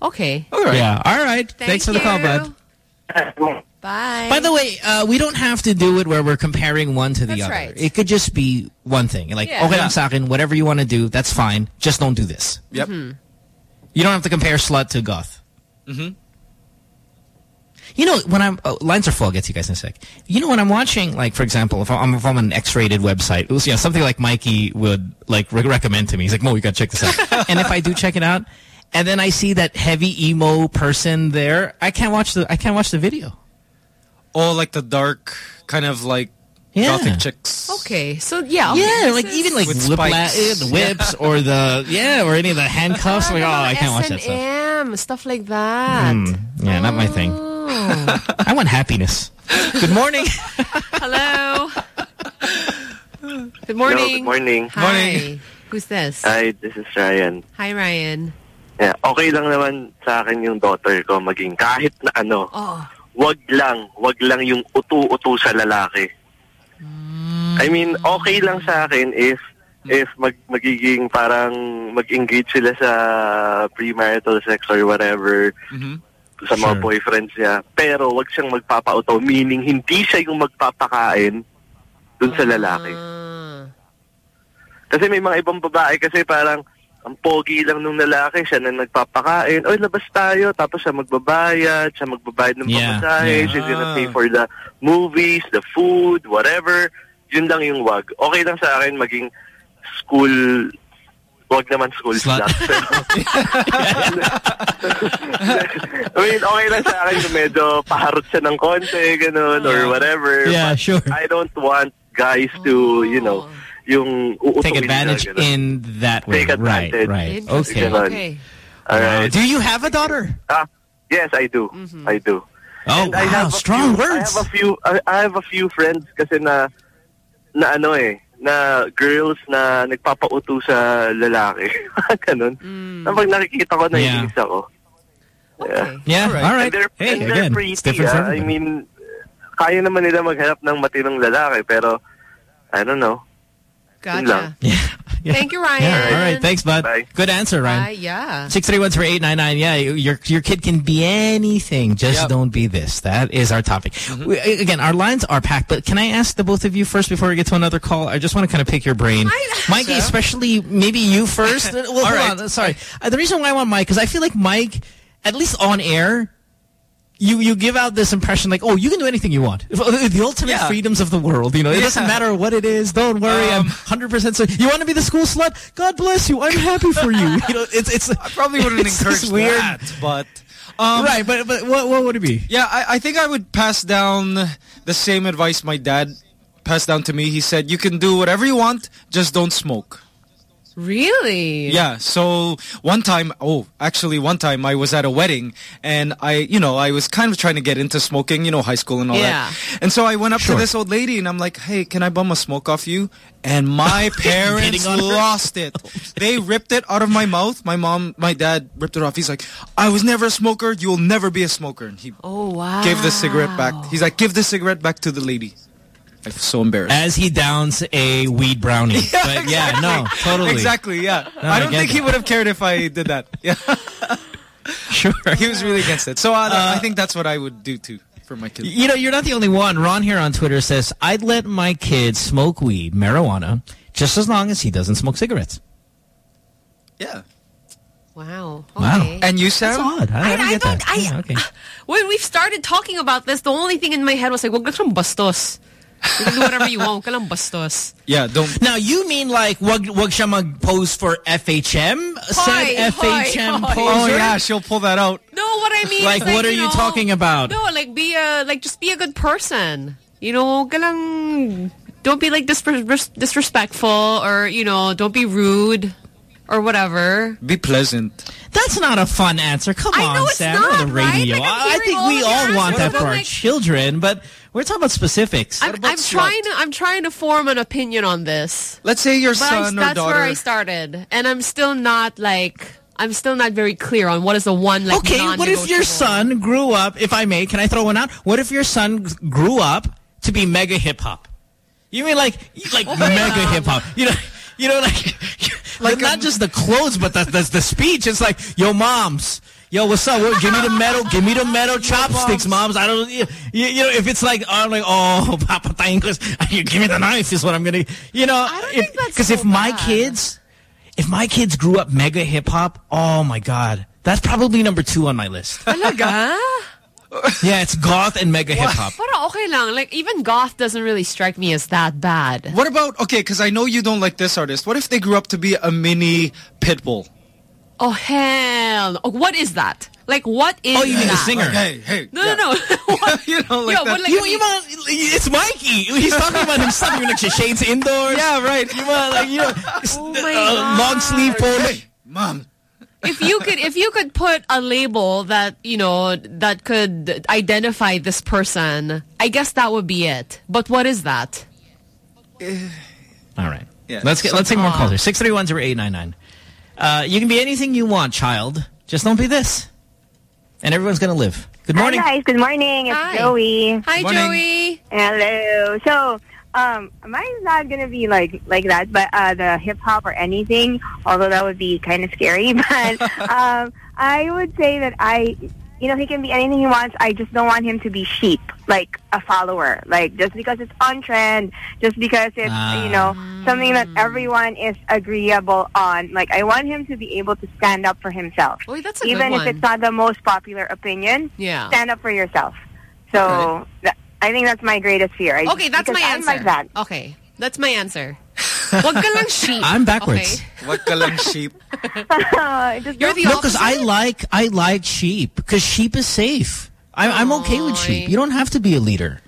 Okay. All right. Yeah. All right. Thank Thanks for the call, bud. Bye. By the way, uh, we don't have to do it where we're comparing one to the That's other. right. It could just be one thing. Like, Yeah. okay Yeah. lang sa akin, whatever you want to do, that's fine. Just don't do this. Yep. Mm-hmm. You don't have to compare slut to goth. Mm-hmm. You know, when I'm, oh, lines are full, I'll get to you guys in a sec. You know, when I'm watching, like, for example, if I'm, if I'm on an X-rated website, it was, you know, something like Mikey would, like, re recommend to me. He's like, Mo, you gotta check this out. and if I do check it out, and then I see that heavy emo person there, I can't watch the, I can't watch the video. Oh, like the dark kind of like Yeah. gothic chicks. Okay. So, yeah. okay, Yeah, this like even like With whipla- eh, the whips or the yeah or any of the handcuffs. like oh, I can't watch that stuff. S&M, stuff like that. Hmm. Yeah, not my thing. Oh. I want happiness. Good morning. Hello. Good morning. Hello, good morning. Hi. Morning. Who's this? Hi, this is Ryan. Hi, Ryan. Yeah, okay lang naman sa akin yung daughter ko maging kahit na ano. Oh. Wag lang, wag lang yung utu-utu sa lalaki. I mean, okay lang sa akin if if mag magiging parang mag-engage sila sa premarital sex or whatever Mhm. sa mga Sure. boyfriends niya. Pero wag siyang magpapauto, meaning hindi siya yung magpapakain dun sa lalaki. Ah. Kasi may mga ibang babae kasi parang ang pogi lang nung lalaki, siya na nagpapakain. Oy, labas tayo. Tapos siya magbabayad, siya magbabayad ng Yeah, pamasahe, yeah. she's gonna Ah. pay for the movies, the food, whatever. Yun lang yung wag. Okay lang sa akin maging school wag naman school Slut. slut. I mean, okay lang sa akin kung medyo paharot siya ng konti, ganun, or whatever. Yeah, sure. I don't want guys to, you know, yung Take advantage sila, in that way. Take Right, advantage. right. Interesting. Okay. Okay. All right. Do you have a daughter? Ah, yes, I do. Mm-hmm. I do. Oh, And I have a Strong few, words. I have a few. I, I have a few friends kasi na na ano eh na girls na nagpapauto sa lalaki. Ganun. Mm. Na pag nakikita ko na Yeah. ako. Yeah. Yeah, all right. And they're, Hey, and they're again, pretty, it's different for ah. I everybody. mean, kaya naman nila maghanap ng matinong lalaki, pero, I don't know. Yun yeah. Thank you, Ryan. Yeah, all right. Thanks, bud. Good answer, Ryan. Bye, yeah. Six three one three eight nine nine. Yeah, your your kid can be anything. Just don't be this. That is our topic. Mm-hmm. We, again, our lines are packed. But can I ask the both of you first before we get to another call? I just want to kind of pick your brain, Mikey, So? especially maybe you first. well, hold All right. on. Sorry. Uh, the reason why I want Mike because I feel like Mike, at least on air. You you give out this impression like, oh, you can do anything you want. The ultimate Yeah. freedoms of the world. You know, it doesn't matter what it is. Don't worry. I'm 100% so. You want to be the school slut? God bless you. I'm happy for you. You know, it's it's. I probably wouldn't encourage weird. that, but um, right. But but what what would it be? Yeah, I, I think I would pass down the same advice my dad passed down to me. He said, "You can do whatever you want, just don't smoke." Really? Yeah. So one time, oh, actually one time I was at a wedding and I, you know, I was kind of trying to get into smoking, you know, high school and all Yeah. that. And so I went up Sure. to this old lady and I'm like, hey, can I bum a smoke off you? And my parents Hitting on her? lost it. They ripped it out of my mouth. My mom, my dad ripped it off. He's like, I was never a smoker. You will never be a smoker. And he Oh, wow. gave the cigarette back. He's like, give the cigarette back to the lady. I was so embarrassed. As he downs a weed brownie. but yeah, no, totally. Exactly, yeah. No, I I don't get think he would have cared if I did that. Yeah. sure. He was really against it. So uh, I think that's what I would do too for my kids. You know, you're not the only one. Ron here on Twitter says, I'd let my kid smoke weed, marijuana, just as long as he doesn't smoke cigarettes. Yeah. Wow. Wow. And you, Sam? That's odd. I, don't get that. I- Yeah, okay. When we started talking about this, the only thing in my head was like, well, ka lang bastos. You can do whatever you want, wag bastos. Yeah, don't. Now, you mean like, wag, wag siya mag-pose for FHM? Hoy, Said FHM hoy, hoy. poser? Oh yeah, she'll pull that out. No, what I mean Like, is like, what are you know, talking about? No, like be a like just be a good person. You know, wag don't be like dis- disrespectful or you know, don't be rude or whatever. Be pleasant. That's not a fun answer. Come I on, know it's Sam. not, on the radio. right? Like, I'm I think all we all want that for I'm our children, but we're talking about specifics. I'm, I'm trying to I'm trying to form an opinion on this. Let's say your But I- son or that's daughter. where I started, and I'm still not like I'm still not very clear on what is the one like. okay, what if your son grew up, if I may, can I throw one out? What if your son grew up to be mega hip hop? You mean like like mega hip hop? You know, you know, like like not just the clothes, but the, the the speech. It's like, yo, moms. Yo, what's up? What, give me the metal, give me the metal chopsticks, moms. I don't, you, you you know, if it's like, I'm like, oh, papatayin ko, you give me the knife is what I'm gonna, you know, because if my kids, if my kids grew up mega hip hop, oh my god, that's probably number two on my list. Talaga? Yeah, it's goth and mega hip hop. Pero okay lang. Like even goth doesn't really strike me as that bad. What about okay? Because I know you don't like this artist. What if they grew up to be a mini pitbull? Oh hell! Oh, what is that? Like what is? Oh, you mean that? the singer? Like, hey, hey! No, yeah. no, no! you know, like, Yo, that. like you, you want, it's Mikey. He's talking about himself. You're like shades indoors. Yeah, right. You want like you know, oh uh, long sleeve polo. Hey, mom, if you could if you could put a label that you know that could identify this person i guess that would be it but what is that all right yeah, let's get let's take more calls here Six three one zero eight nine nine. Uh, you can be anything you want, child. Just don't be this, and everyone's gonna live. Good morning. Hi guys, good morning. It's Hi. Joey. hi joey Hello. So, um, mine's not gonna be like like that, but uh, the hip hop or anything. Although that would be kind of scary, but um, I would say that I, you know, he can be anything he wants. I just don't want him to be sheep, like a follower. Like just because it's on trend, just because it's Ah. you know something that everyone is agreeable on. Like I want him to be able to stand up for himself, that's a good even if it's not the most popular opinion yeah stand up for yourself. So I think that's my greatest fear. I, okay that's my answer like that. okay that's my answer wag ka lang sheep I'm backwards. okay? What kalang sheep? You're the No, because I like I like sheep because sheep is safe. I'm, I'm okay with sheep. You don't have to be a leader.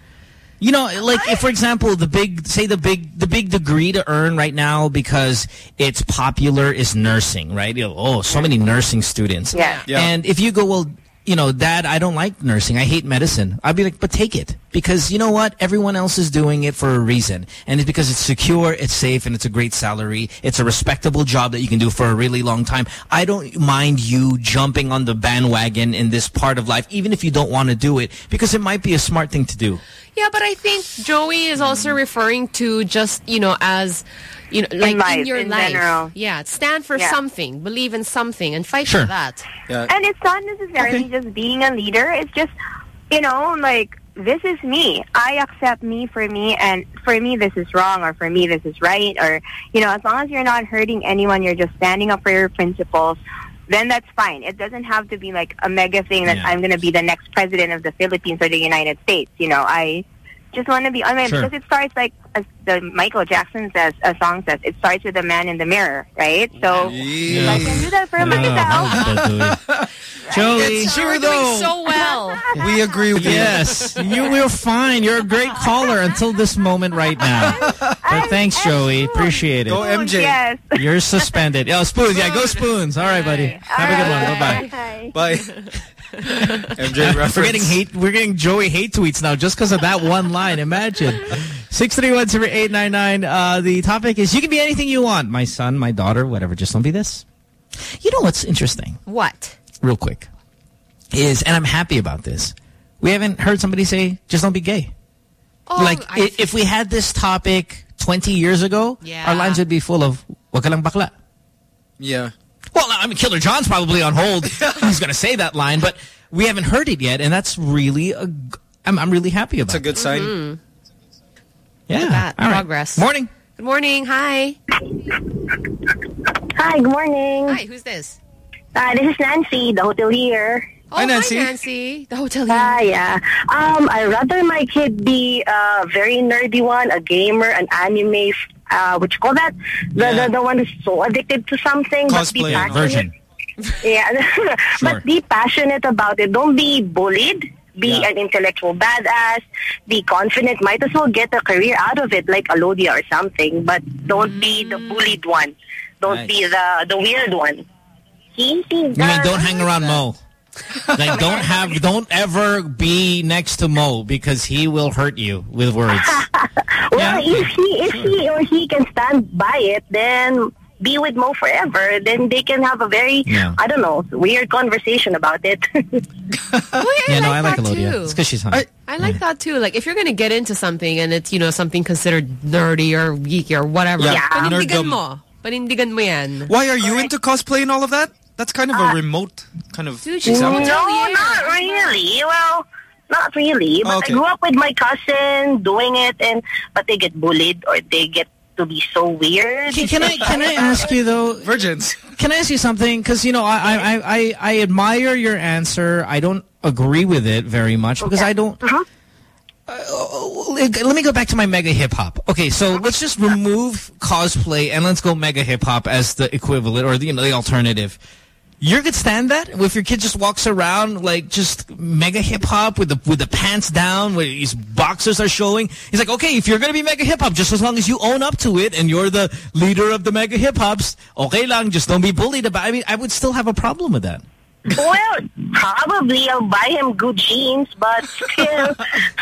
You know, like if, for example, the big say the big the big degree to earn right now because it's popular is nursing, right? You know, oh, so many nursing students. Yeah. Yeah. And if you go, well, you know, Dad, I don't like nursing. I hate medicine. I'd be like, but take it. Because you know what? Everyone else is doing it for a reason. And it's because it's secure, it's safe, and it's a great salary. It's a respectable job that you can do for a really long time. I don't mind you jumping on the bandwagon in this part of life, even if you don't want to do it, because it might be a smart thing to do. Yeah, but I think Joey is also referring to just, you know, as, you know, like in, life, your in life. general. Yeah, stand for Yeah. something, believe in something, and fight Sure. for that. And it's not necessarily just being a leader. It's just, you know, like, this is me. I accept me for me, and for me, this is wrong, or for me, this is right. Or, you know, as long as you're not hurting anyone, you're just standing up for your principles, then that's fine. It doesn't have to be like a mega thing that I'm going to be the next president of the Philippines or the United States. You know, I just want to be, I mean, Sure. because it starts like, as the Michael Jackson says, a song says, it starts with a man in the mirror, right? So, if I can do that for myself. Joey. It's true, You're doing though. so well. We agree with you. Yes, you were fine. You're a great caller until this moment right now. But thanks, Joey. Appreciate it. Go MJ. Yes. You're suspended. Oh, spoons. Yeah, go spoons. All right, buddy. Have a good one. Bye-bye. Bye. MJ reference. We're getting hate. We're getting Joey hate tweets now just because of that one line. Imagine. Six three one zero eight nine nine. Uh, the topic is you can be anything you want. My son, my daughter, whatever. Just don't be this. You know what's interesting? What? Real quick, is and I'm happy about this. We haven't heard somebody say just don't be gay. Oh, like i if we had this topic 20 years ago, Yeah. our lines would be full of wag ka bakla. Yeah. Well, I mean, Killer John's probably on hold. He's going to say that line, but we haven't heard it yet, and that's really a. g- I'm, I'm really happy about. It's a good sign. Mm. Yeah. Look at that. All right. Progress. Morning. Good morning. Hi. Hi, good morning. Hi, who's this? Uh, this is Nancy, the hotelier. Oh, hi, Nancy. Nancy, the hotel Hi, yeah. Um, I'd rather my kid be a very nerdy one, a gamer, an anime, uh, what you call that? The, the, the one who's so addicted to something. but be passionate. version. Yeah, Sure. but be passionate about it. Don't be bullied. Be an intellectual badass. Be confident. Might as well get a career out of it, like Alodia or something. But don't be the bullied one. Don't be the the weird one. You mean don't hang around Mo? Like don't have, don't ever be next to Mo because he will hurt you with words. Well, if he if he or he can stand by it, then be with Mo forever. Then they can have a very Yeah. I don't know weird conversation about it. yeah, no, I like that Alodia. too. It's because she's hot. I like that too. Like if you're gonna get into something and it's you know something considered nerdy or geeky or whatever, Yeah. panindigan Nerdum. mo. Panindigan mo yan. Why are you into cosplay and all of that? That's kind of a remote kind of Dude, she's example. no, not really. Well, not really. But Okay. I grew up with my cousin doing it, and but they get bullied or they get to be so weird. Can, can I can I ask you though? Virgins. Can I ask you something? Because you know, I, I I I I admire your answer. I don't agree with it very much because I don't. Uh-huh. Uh, let me go back to my mega hip hop. Okay, so let's just remove cosplay and let's go mega hip hop as the equivalent or the you know the alternative. You could stand that if your kid just walks around like just mega hip hop with the with the pants down, where his boxers are showing. He's like, okay, if you're gonna be mega hip hop, just as long as you own up to it and you're the leader of the mega hip hops, okay lang, just don't be bullied about. I mean, I would still have a problem with that. well, probably I'll buy him good jeans, but still,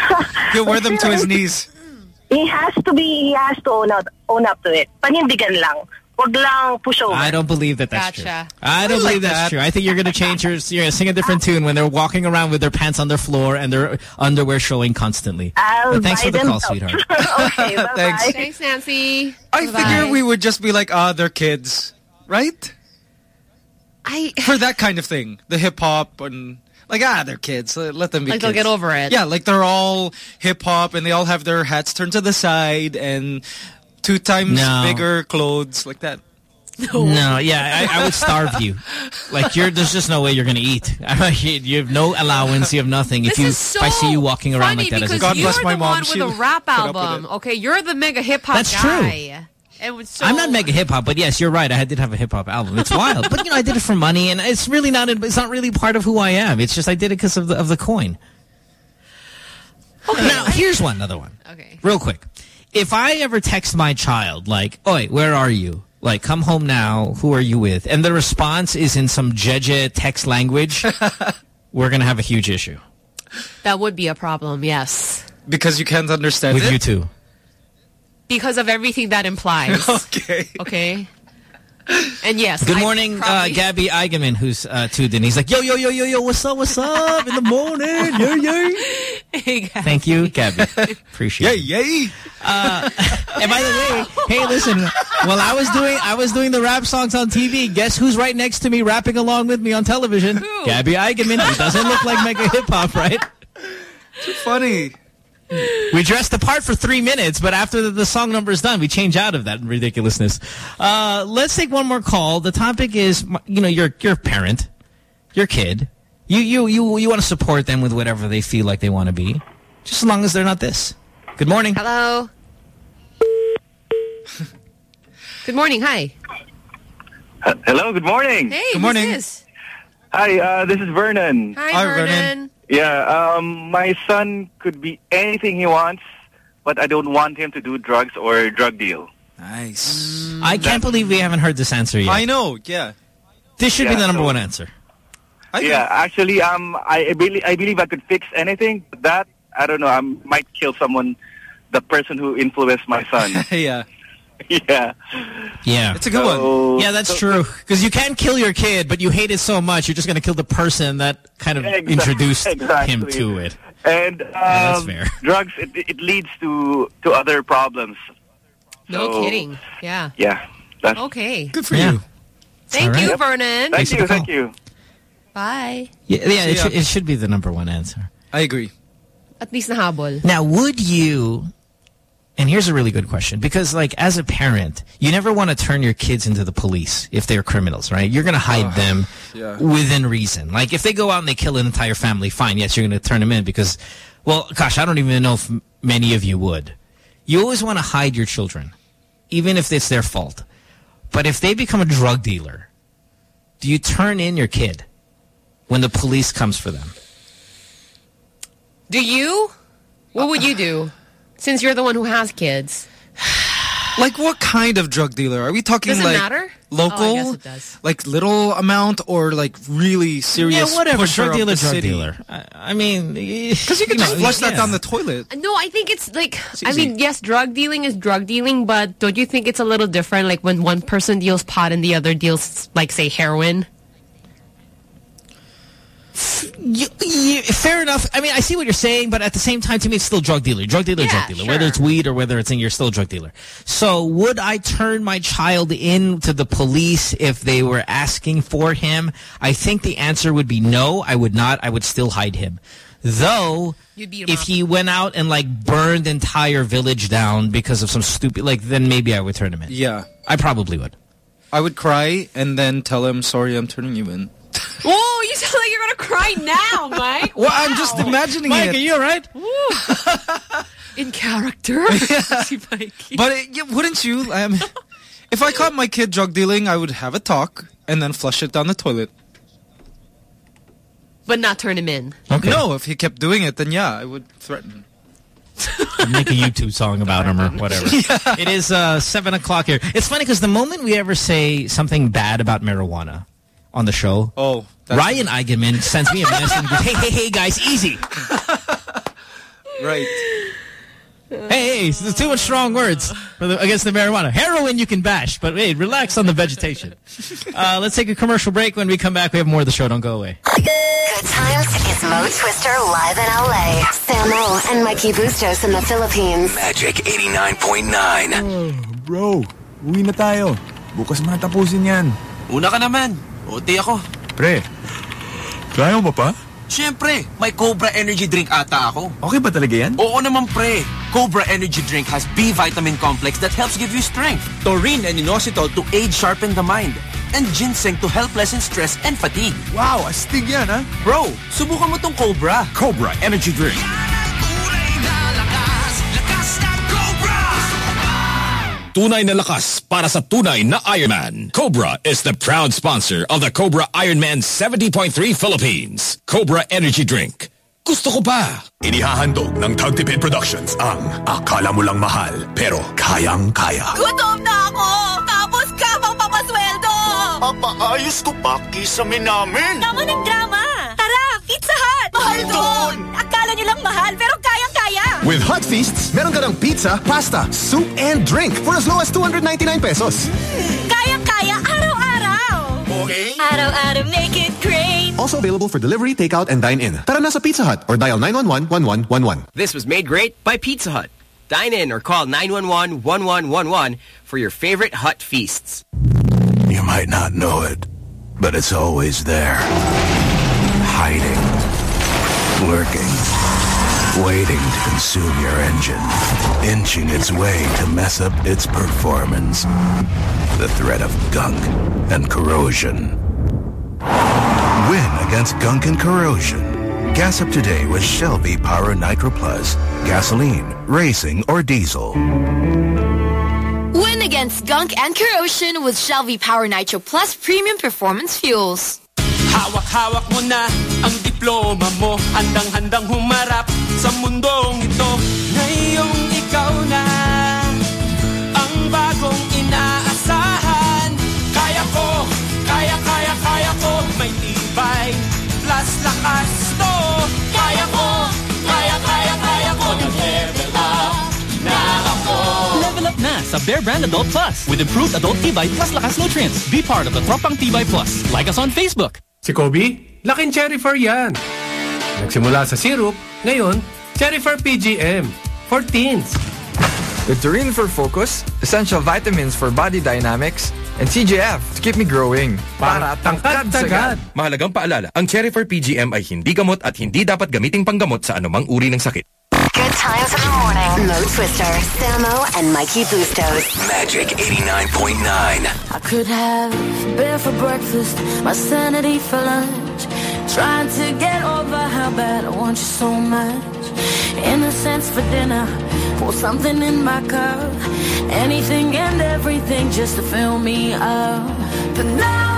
He'll wear them to his knees. he has to be. He has to own up, own up to it. Panindigan lang. Wag lang push. I don't believe that that's Gotcha. true. I don't I believe like that's that. true. I think you're going to change your, you're going to sing a different tune when they're walking around with their pants on their floor and their underwear showing constantly. I'll But thanks for the call, out. sweetheart. okay, bye Thanks. bye. Thanks, Nancy. I Bye-bye. figure we would just be like, ah, they're kids, right? I For that kind of thing, the hip hop and like ah, they're kids. Let let them be. Like, they'll get over it. Yeah, like they're all hip hop and they all have their hats turned to the side and two times No. bigger clothes like that. No, yeah, I, I would starve you. Like you're, there's just no way you're going to eat. you have no allowance. You have nothing. If you, so if I see you walking around like that as a because God you're bless my the mom. one with a rap put with album. Okay, you're the mega hip hop That's true. guy. And so I'm not mega hip hop, but yes, you're right. I did have a hip hop album. It's wild, but you know, I did it for money, and it's really not. It's not really part of who I am. It's just I did it because of the of the coin. Okay, now here's one, another one. Okay. Real quick, if I ever text my child like, "Oi, where are you?" Like, come home now. Who are you with? And the response is in some Jeje text language. we're going to have a huge issue. That would be a problem, yes. Because you can't understand With it? you too. Because of everything that implies. okay. Okay. And yes. Good morning, uh, Gabby Eigenmann, who's uh, tuned in. He's like, yo, yo, yo, yo, yo, what's up, what's up in the morning? Yay, yay. Thank you, Gabby. Appreciate it. Yay, yay. Uh, and by the way, hey, listen, while I was doing I was doing the rap songs on TV, guess who's right next to me rapping along with me on television? Gabby Eigenmann. He doesn't look like mega hip hop, right? Too funny. We dressed the part for three minutes, but after the, the song number is done, we change out of that ridiculousness. Uh, let's take one more call. The topic is, you know, you're, you're parent, your kid. You, you, you, you want to support them with whatever they feel like they want to be, just as long as they're not this. Good morning. Hello. Good morning. Hi. Uh, hello, good morning. Hey, who's this? Hi, uh, this is Vernon. Hi, Vernon. Yeah, um, my son could be anything he wants, but I don't want him to do drugs or drug deal. Nice. I can't believe we haven't heard this answer yet. I know, yeah. This should be the number so- one answer. yeah, actually, um, I, I believe I believe I could fix anything. But that I don't know. I might kill someone, the person who influenced my son. yeah. yeah. Yeah. It's a good one. Yeah, that's So- true. Because you can't kill your kid, but you hate it so much, you're just going to kill the person that kind of Exact- introduced him to it. And um, that's fair. drugs, it, it leads to to other problems. No So, kidding. Yeah. Yeah. That's Okay. Good for Yeah. you. Thank all you, right. Vernon. Thank you. Thank you. Bye. Yeah, yeah, it, yeah. Should, it should be the number one answer. I agree. At least nahabol. Now, would you... And here's a really good question. Because, like, as a parent, you never want to turn your kids into the police if they're criminals, right? You're going to hide uh-huh. them yeah. within reason. Like, if they go out and they kill an entire family, fine, yes, you're going to turn them in because... Well, gosh, I don't even know if many of you would. You always want to hide your children, even if it's their fault. But if they become a drug dealer, do you turn in your kid when the police comes for them? Do you? What would you do? Since you're the one who has kids. Like what kind of drug dealer? Are we talking Does it like matter? local? Oh, I guess it does. Like little amount or like really serious Yeah, whatever. pusher Drug dealer, drug city? dealer. I, I mean... Because you can just flush that down the toilet. No, I think it's like, I mean, yes, drug dealing is drug dealing, but don't you think it's a little different? Like when one person deals pot and the other deals, like, say, heroin? You, you, fair enough. I mean, I see what you're saying, but at the same time, to me, it's still drug dealer. Drug dealer, Yeah, drug dealer. sure. Whether it's weed or whether it's in, you're still a drug dealer. So would I turn my child in to the police if they were asking for him? I think the answer would be no. I would not. I would still hide him. Though, You'd beat if he went out and like burned entire village down because of some stupid, like then maybe I would turn him in. Yeah. I probably would. I would cry and then tell him, sorry, I'm turning you in. Oh, you sound like you're going to cry now, Mike. Well, I'm just imagining Mike, it. are you all right? In character. But it, yeah, wouldn't you? Um, if I caught my kid drug dealing, I would have a talk and then flush it down the toilet. but not turn him in. Okay. No, if he kept doing it, then yeah, I would threaten. make a YouTube song about him or whatever. It is uh, 7 o'clock here. It's funny because the moment we ever say something bad about marijuana on the show, Oh, Ryan Eigenmann sends me a message and goes, hey, hey, hey, guys, easy. right. Hey, hey, it's too much strong words for the, against the marijuana. Heroin you can bash, but hey, relax on the vegetation. Uh, let's take a commercial break. When we come back, we have more of the show. Don't go away. Good times is Mo Twister live in LA. Samo and Mikey Bustos in the Philippines. Magic 89.9. Bro, uwi na tayo. Bukas mo na tapusin yan. Una ka naman. OT ako. Pre, kaya mo ba pa? Siyempre, may Cobra Energy Drink ata ako. Okay ba talaga yan? Oo naman pre. Cobra Energy Drink has B vitamin complex that helps give you strength. Taurine and inositol to aid sharpen the mind. And ginseng to help lessen stress and fatigue. Wow, astig yan ha? Bro, subukan mo tong Cobra. Cobra Energy Drink. Tunay na lakas para sa tunay na Ironman. Cobra is the proud sponsor of the Cobra Ironman 70.3 Philippines. Cobra Energy Drink. Gusto ko pa. Inihahandog ng Tagtipid Productions ang Akala mo lang mahal pero kayang-kaya. Gutom na ako! Tapos ka pang papasweldo! Papaayos ko pa kisame namin. Tama ng drama! Tara, eat Mahal doon! Akala nyo lang mahal, pero kayang-kaya! With Hut Feasts, meron ka ng pizza, pasta, soup, and drink for as low as 299 pesos. Kayang-kaya araw-araw! Okay. Araw-araw make it great! Also available for delivery, takeout, and dine-in. Tara na sa Pizza Hut or dial 911-1111. This was made great by Pizza Hut. Dine in or call 911-1111 for your favorite Hut feasts. You might not know it, but it's always there. Hiding. Lurking. Waiting to consume your engine. Inching its way to mess up its performance. The threat of gunk and corrosion. Win against gunk and corrosion. Gas up today with Shell V-Power Nitro Plus. Gasoline, racing, or diesel. Win against gunk and corrosion with Shell V-Power Nitro Plus Premium Performance Fuels. Hawak-hawak mo na ang diploma mo. Handang-handang humarap sa mundong ito. Ngayong ikaw na ang bagong inaasahan. Kaya ko, kaya, kaya, kaya ko. May tibay, plus lakas to. Kaya ko, kaya, kaya, kaya ko. Nag-level up na ako. Level up na sa Bear Brand Adult Plus. With improved adult Tibay plus lakas nutrients. Be part of the Tropang Tibay Plus. Like us on Facebook. Si Kobe, laking cherry fur yan. Nagsimula sa syrup, ngayon, cherry fur PGM. For teens. With Turin for focus, essential vitamins for body dynamics, and TJF to keep me growing. Para tangkad sagad. Mahalagang paalala, ang Cherry for PGM ay hindi gamot at hindi dapat gamiting panggamot sa anumang uri ng sakit. Good times in the morning. Mo Twister, Samo, and Mikey Bustos. Magic 89.9. I could have beer for breakfast, my sanity for lunch. Trying to get over how bad I want you so much. Innocence for dinner, pour something in my cup. Anything and everything just to fill me up. But nothing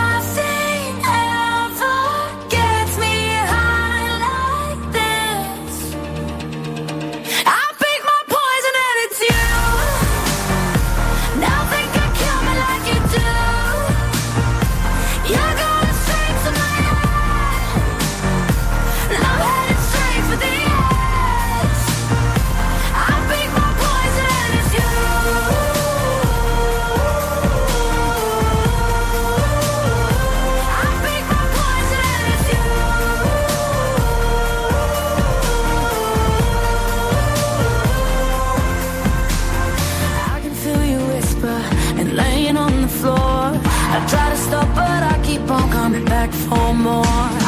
for more.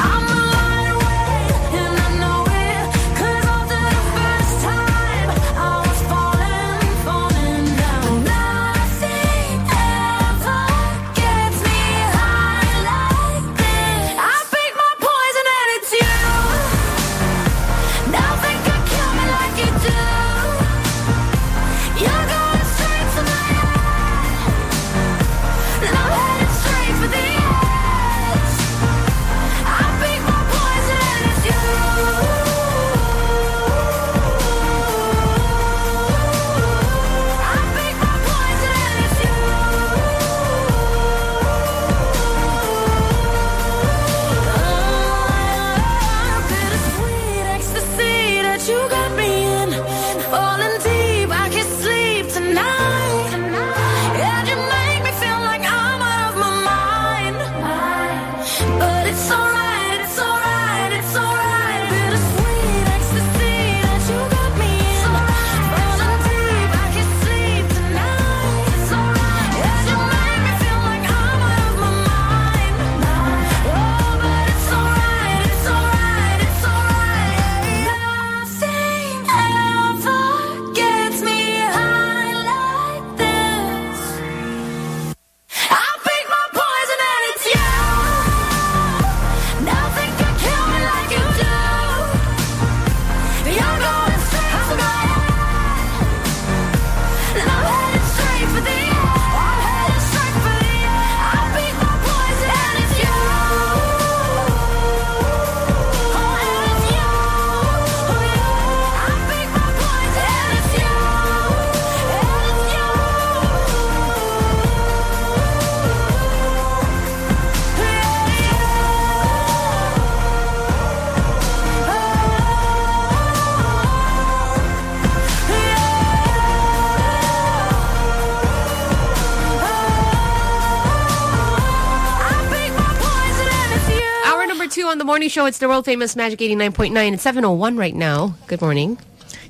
The morning show. It's the world famous Magic 89.9. It's 701 right now. Good morning.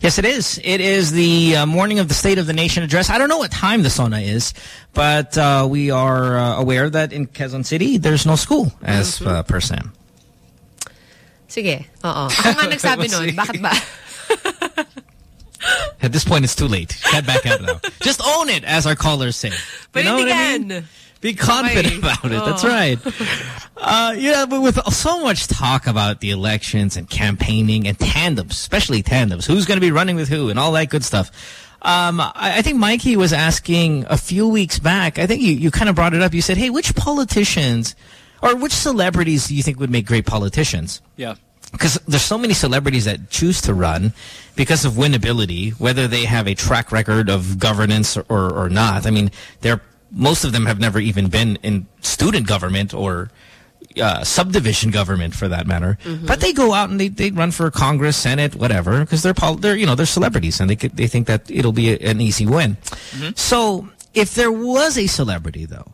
Yes, it is. It is the uh, morning of the State of the Nation address. I don't know what time the SONA is, but uh, we are uh, aware that in Quezon City, there's no school, as Mm-hmm. uh, per Sam. Sige. Oo. Ako nga nagsabi nun. Bakit ba? At this point, it's too late. Head back out now. Just own it, as our callers say. You know what I mean? Be confident about it. That's Oh. right. Uh, yeah, but with so much talk about the elections and campaigning and tandems, especially tandems, who's going to be running with who and all that good stuff. Um, I, I think Mikey was asking a few weeks back, I think you, you kind of brought it up. You said, hey, which politicians or which celebrities do you think would make great politicians? Yeah. because there's so many celebrities that choose to run because of winnability, whether they have a track record of governance or, or, or not. I mean, they're most of them have never even been in student government or uh, subdivision government for that matter. But they go out and they, they run for Congress, Senate, whatever, because they're they're you know they're celebrities and they could, they think that it'll be a, an easy win. So if there was a celebrity though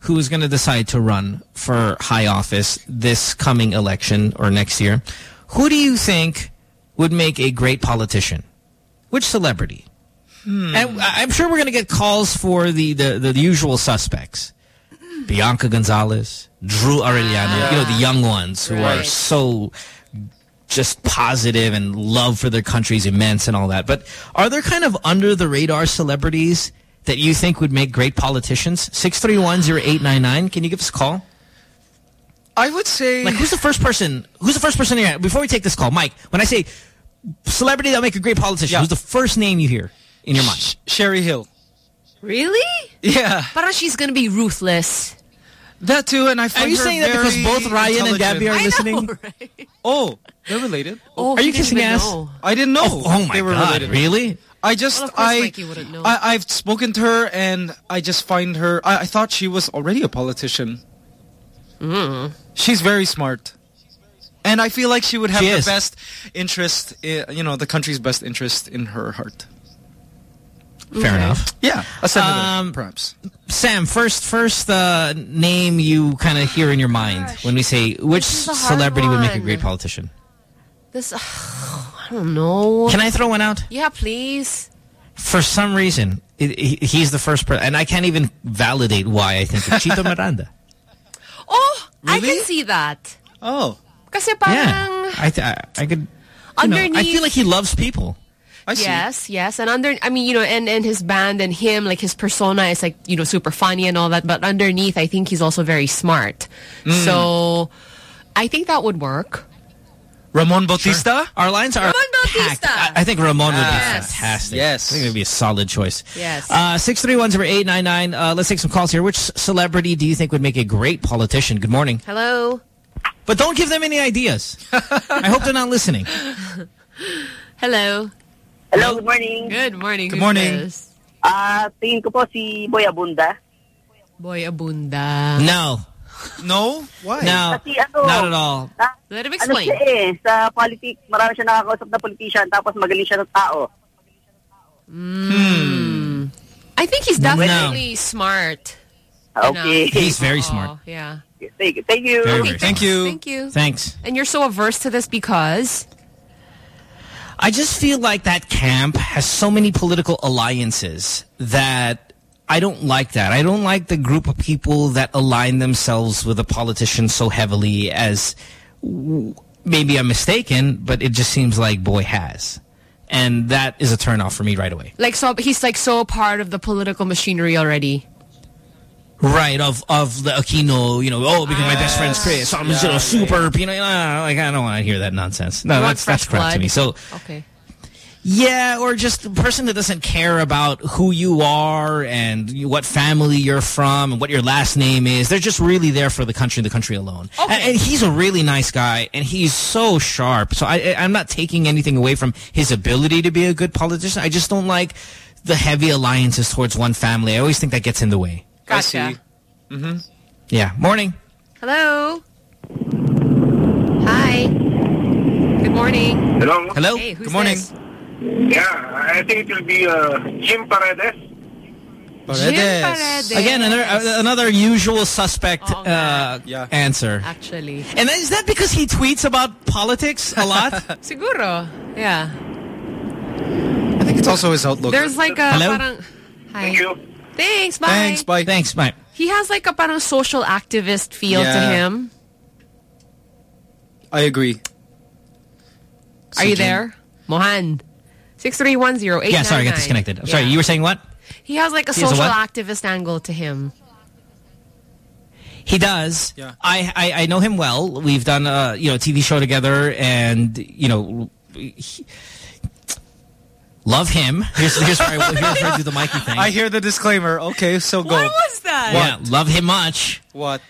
who is going to decide to run for high office this coming election or next year, who do you think would make a great politician? Which celebrity? Hmm. And I'm sure we're going to get calls for the, the, the usual suspects. Bianca Gonzalez, Drew Arellano, you know, the young ones who are so just positive and love for their countries immense and all that. But are there kind of under the radar celebrities that you think would make great politicians? 6310899. Can you give us a call? I would say Like who's the first person who's the first person here before we take this call? Mike, when I say celebrity that'll make a great politician, who's the first name you hear in your mind? Cherie Gil. Really? Yeah. Parang she's gonna be ruthless. That too, and I find Are you her saying that because very both Ryan and Gabby are intelligent. listening? Oh, they're related. Oh, Are you kissing ass? know. I didn't know. Oh, oh my they were God, related. really? I just Well, of I, Mikey know. I I've spoken to her and I just find her. I, I thought she was already a politician. Mm. She's very smart, and I feel like she would have She the is. best interest, i- you know, the country's best interest in her heart. Fair enough. Yeah, a senator, Um, perhaps. Sam, first first uh, name you kind of hear in your mind when we say which This is a hard celebrity would make a great politician? This, I don't know. Can I throw one out? Yeah, please. For some reason, it, he, he's the first person, and I can't even validate why I think of Chito Miranda. Oh, I can see that. Oh, Kasi parang, Yeah, I, th- I, I could. Underneath... know, I feel like he loves people. I see. yes, yes. And under, I mean, you know, and, and his band and him, like his persona is like, you know, super funny and all that. But underneath, I think he's also very smart. Hmm. So I think that would work. Ramon Bautista. Our lines are Ramon packed. Bautista. I, I think Ramon would be fantastic. Yes. I think it would be a solid choice. Yes. Uh, 631-0899. Uh, let's take some calls here. Which celebrity do you think would make a great politician? Good morning. Hello? But don't give them any ideas. I hope they're not listening. Hello? Hello, good morning. Good morning. Good morning. this? Ah, tingin ko po si Boy Abunda. Boy Abunda. No. No, why? No. Kasi ano, Not at all. ah, Let him ano explain. siya eh, sa politics, marami siya nakakausap na politician, tapos magaling siya ng tao. Hmm. I think he's No. definitely smart. Okay. He's very Oh, smart. yeah. Thank you. Thank you. Very, Okay, very Thank smart. you. Thank you. Thanks. And you're so averse to this because? I just feel like that camp has so many political alliances that I don't like that. I don't like the group of people that align themselves with a politician so heavily as maybe I'm mistaken, but it just seems like Boy has. And that is a turnoff for me right away. Like, so he's like so part of the political machinery already. Right, of of the Aquino, you know, oh, because my best friend's Kris, so I'm you know, super, you know, uh, like, I don't want to hear that nonsense. No, that's, that's crap to me. So, Okay. Yeah, or just a person that doesn't care about who you are and what family you're from and what your last name is. They're just really there for the country and the country alone. And, and he's a really nice guy, and he's so sharp. So I, I- I'm not taking anything away from his ability to be a good politician. I just don't like the heavy alliances towards one family. I always think that gets in the way. I Gotcha. see. Mm-hmm. Yeah. Morning. Hello? Hi. Good morning. Hello? Hello. Hey, who's Good morning. this? Yeah, I think it will be uh, Jim Paredes. Paredes. paredes Again, another, uh, another usual suspect uh, yeah. answer. Actually. And is that because he tweets about politics a lot? Seguro, Yeah. I think it's also his outlook. There's like a Hello? parang... Hi. Thank you. Thanks, bye. Thanks, bye. Thanks, bye. He has like a parang social activist feel to him. I agree. Are you CJ. there? Mohan. 6310899. Yeah, sorry, I got disconnected. I'm Sorry, you were saying what? He has like a He has a social activist angle to him. He does. Yeah. I, I I know him well. We've done a you know TV show together, and you know, he- love him. Here's here's where I, here's where I do the Mikey thing. I hear the disclaimer. Okay, so go. What was that? Yeah, love him much. What?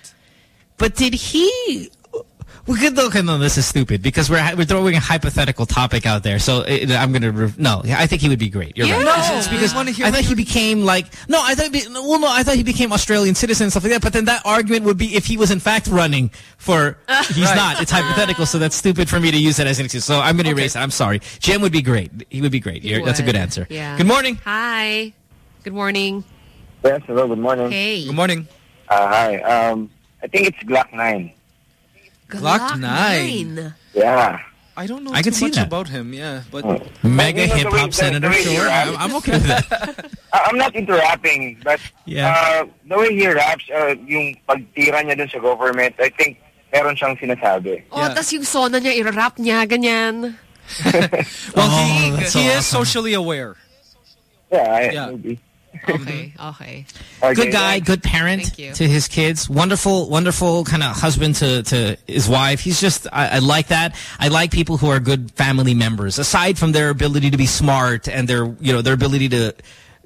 But did he? We could look. No, this is stupid because we're we're throwing a hypothetical topic out there. So it, I'm gonna no. I think he would be great. You're right. No, It's because I wanna hear I thought what he became like no. I thought be, well no. I thought he became Australian citizen and stuff like that. But then that argument would be if he was in fact running for. He's Right. not. It's hypothetical. So that's stupid for me to use that as an excuse. So I'm gonna erase it. I'm sorry. Jim would be great. He would be great. You're- that's a good answer. Yeah. Good morning. Hi. Good morning. Yes, hello, good morning. Hey. Good morning. Uh, hi. Um, I think it's Gloc 9. Gloc 9. Yeah. I don't know I can too see much that. about him, yeah. But Mega You know, the hip way- hop the- senator. the way he Sure, raps- I'm, I'm okay with that. I- I'm not into rapping, but Yeah. uh, the way he raps, uh, yung pagtira niya dun sa government, I think meron siyang sinasabi. Oh, tas yung sona niya, i-rap niya, ganyan. well, Oh, he, that's he so is awesome. socially aware. Yeah, I, Yeah. maybe. Okay, okay. Okay, good guy, good parent to his kids. Wonderful, wonderful kind of husband to, to his wife. He's just, I, I like that. I like people who are good family members. Aside from their ability to be smart and their, you know, their ability to,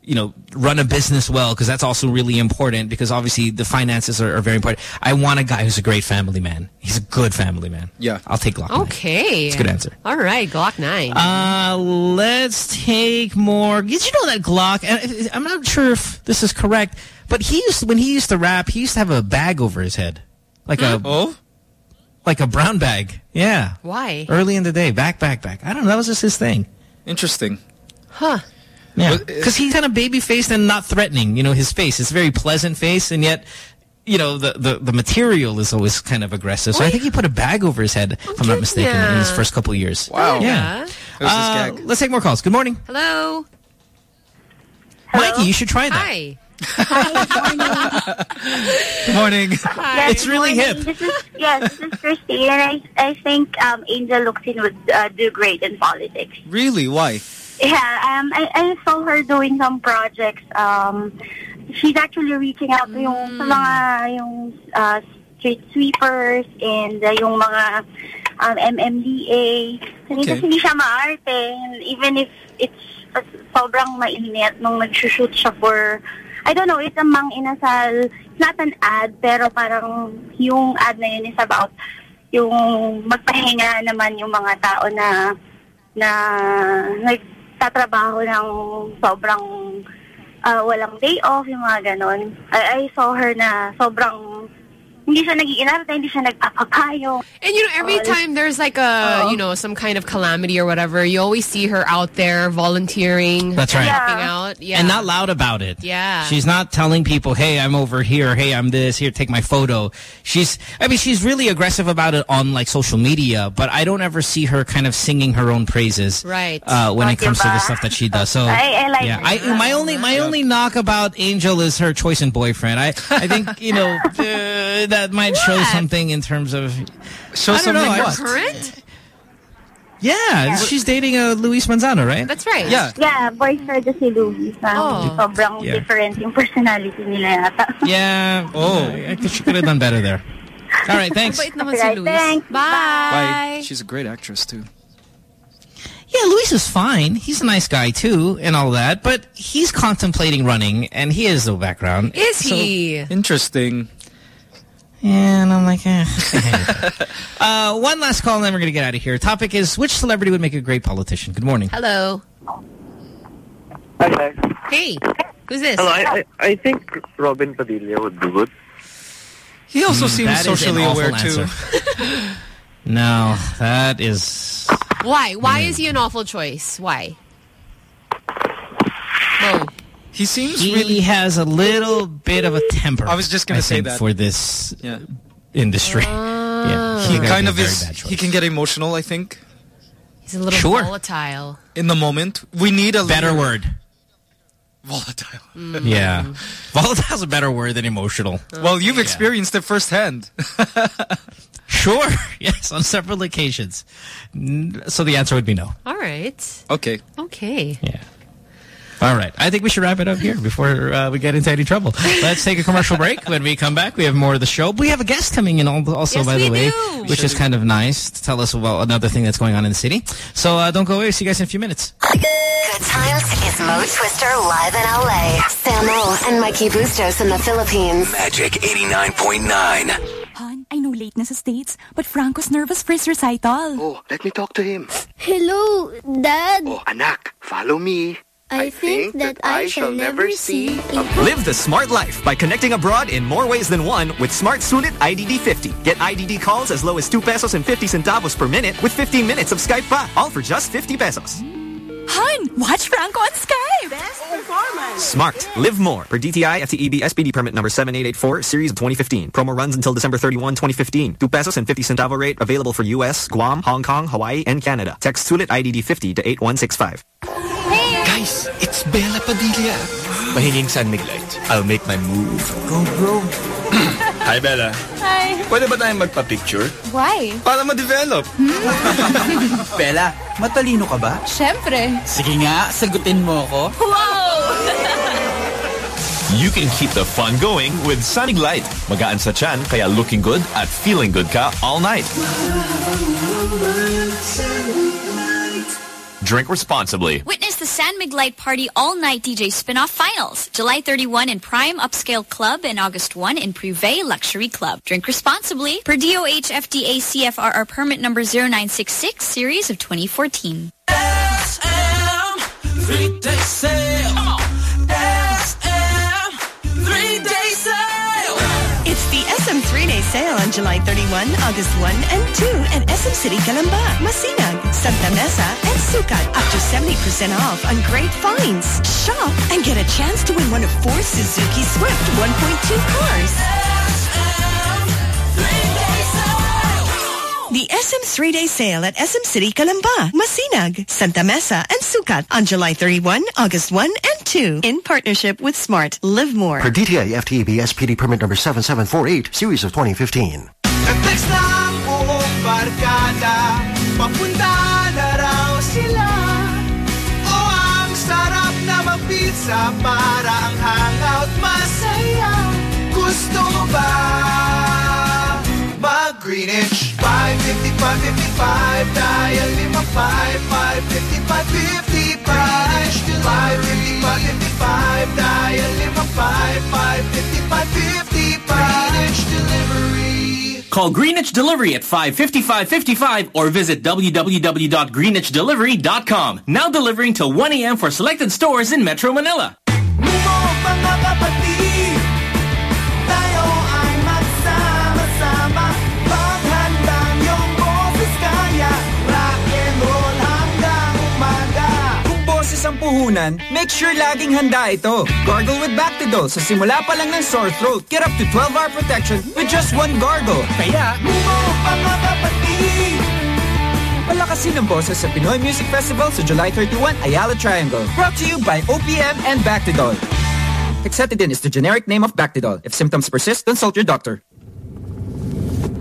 you know, run a business well, because that's also really important because obviously the finances are, are very important. I want a guy who's a great family man. He's a good family man. Yeah. I'll take Gloc. nine. Okay. It's a good answer. All right, Gloc 9. Uh, let's take more. Did you know that Gloc? I'm not sure if this is correct, but he used when he used to rap, he used to have a bag over his head, like a Oh? like a brown bag. Yeah, Why? early in the day, back, back, back. I don't know. That was just his thing. Interesting. Huh. Yeah, uh, because he's kind of baby faced and not threatening. You know, his face. It's a very pleasant face, and yet. You know, the, the, the material is always kind of aggressive. So I think he put a bag over his head, if I'm not mistaken, in his first couple of years. Wow. Yeah. There's Uh, let's take more calls. Good morning. Hello. Mikey, you should try that. Hi. Good morning. Yes, It's really morning. hip. This is yes, this is Christine, and I I think um, Angel Locsin would uh, do great in politics. Really? Why? Yeah, um, I, I saw her doing some projects. Um, she's actually reaching out to yung sa mga yung uh, street sweepers and uh, yung mga um, MMDA. Kasi Okay. hindi siya maarte. Even if it's uh, sobrang mainit nung nag-shoot siya for I don't know, it's a Mang Inasal. It's not an ad, pero parang yung ad na yun is about yung magpahinga naman yung mga tao na na nagtatrabaho ng sobrang ah, walang day off, yung mga ganon. I, I saw her na sobrang hindi siya nag-iinarte, hindi siya nagpapapayo. And you know, every Uh, time there's like a, you know, some kind of calamity or whatever, you always see her out there volunteering. That's right. Helping out. Yeah. And not loud about it. Yeah. She's not telling people, hey, I'm over here. Hey, I'm this. Here, take my photo. She's, I mean, she's really aggressive about it on like social media, but I don't ever see her kind of singing her own praises. Right. Uh, when Oh, it comes to the stuff that she does. So, I- I like yeah. I, my only, my only knock about Angel is her choice in boyfriend. I, I think, you know, uh, that might show something in terms of, Show I don't something I what? Current? yeah, she's dating uh, Luis Manzano, right? That's right. Yeah. Yeah, boyfriend si Luis. Um, Oh. Sobrang Yeah. different yung personality nila yata. Yeah. Oh. I guess she could have done better there. All right, thanks. Bait naman si Alright, Luis. thanks. Bye. Bye. She's a great actress, too. Yeah, Luis is fine. He's a nice guy too, and all that. But he's contemplating running, and he has no background. Is So- he? Interesting. Yeah, and I'm like, eh. uh, one last call, and then we're gonna get out of here. Topic is which celebrity would make a great politician? Good morning. Hello. Hi, hi. Hey. Who's this? Hello, I, I, I think Robin Padilla would do good. He also Mm, seems that is an socially aware, too. No, that is. Why? Why is he an awful choice? Why? No. He seems he really- has a little bit of a temper. I was just gonna say think, that. for this Yeah. industry. Ah. yeah, He kind of be a very is. He can get emotional. I think He's a little Sure. volatile. in the moment. We need a better leader. word. Volatile. Mm. Yeah, volatile's a better word than emotional. Oh. Well, you've experienced it firsthand. Sure, yes, on several occasions. So the answer would be no. All right. Okay. Okay. Yeah. All right. I think we should wrap it up here before uh, we get into any trouble. Let's take a commercial break. When we come back, we have more of the show. We have a guest coming in also, Yes, by the way, do. which is kind of nice to tell us about another thing that's going on in the city. So uh, don't go away. See you guys in a few minutes. Good times is Mo Twister live in LA. Samo and Mikey Bustos in the Philippines. Magic 89.9. Hon, I know late na sa States, but Franco's nervous for his recital. Oh, let me talk to him. Hello, Dad. Oh, anak, follow me. I, think, that I shall never see a Live the smart life by connecting abroad in more ways than one with Smart Sulit IDD 50. Get IDD calls as low as 2 pesos and 50 centavos per minute with 15 minutes of Skype pa. All for just 50 pesos. Hon, watch Franco on Skype. best performance. Smart. Live more. Per DTI FTEB SPD permit number 7884, series of 2015. Promo runs until December 31, 2015. 2 pesos and 50 centavo rate available for US, Guam, Hong Kong, Hawaii, and Canada. Text Sulit IDD 50 to 8165. Guys, it's Bela Padilla. Mahinging San Mig Light. I'll make my move. Go, bro. Hi, Bela. Hi. Pwede ba tayong magpa-picture? Why? Para ma-develop. Hmm? Bela, matalino ka ba? Siyempre. Sige nga, sagutin mo ako. Wow! You can keep the fun going with Sunny Light. Magaan sa chan, kaya looking good at feeling good ka all night. Drink responsibly. Witness the San Mig Light Party All Night DJ Spin-Off Finals. July 31 in Prime Upscale Club and August 1 in Privé Luxury Club. Drink responsibly. Per DOH FDA CFRR permit number 0966 series of 2014. Three-day sale. SM sale on July 31, August 1 and 2 at SM City Calamba, Masinag, Santa Mesa, and Sukat. Up to 70% off on great finds. Shop and get a chance to win one of four Suzuki Swift 1.2 cars. The SM three-day sale at SM City Calamba, Masinag, Santa Mesa, and Sukat on July 31, August 1 and 2 in partnership with Smart. Live more. Per DTI FTEB SPD permit number 7748, series of 2015. Nag-text na ang buong barkada Papunta na raw sila Oh, ang sarap na mag-pizza Para 550, 555 Dial 55, 550, 555 Greenwich July 50, 555 Dial 55, 550, 555 Greenwich Delivery Call Greenwich Delivery at 55555 or visit www.greenwichdelivery.com. Now delivering till 1 a.m. for selected stores in Metro Manila. Puhunan, make sure laging handa ito. Gargle with Bactidol sa simula pa lang ng sore throat. Get up to 12-hour protection with just one gargle. Kaya, Mo mga kapatid palakasin ang boses sa Pinoy Music Festival sa July 31, Ayala Triangle. Brought to you by OPM and Bactidol. Hexetidine is the generic name of Bactidol. If symptoms persist, consult your doctor.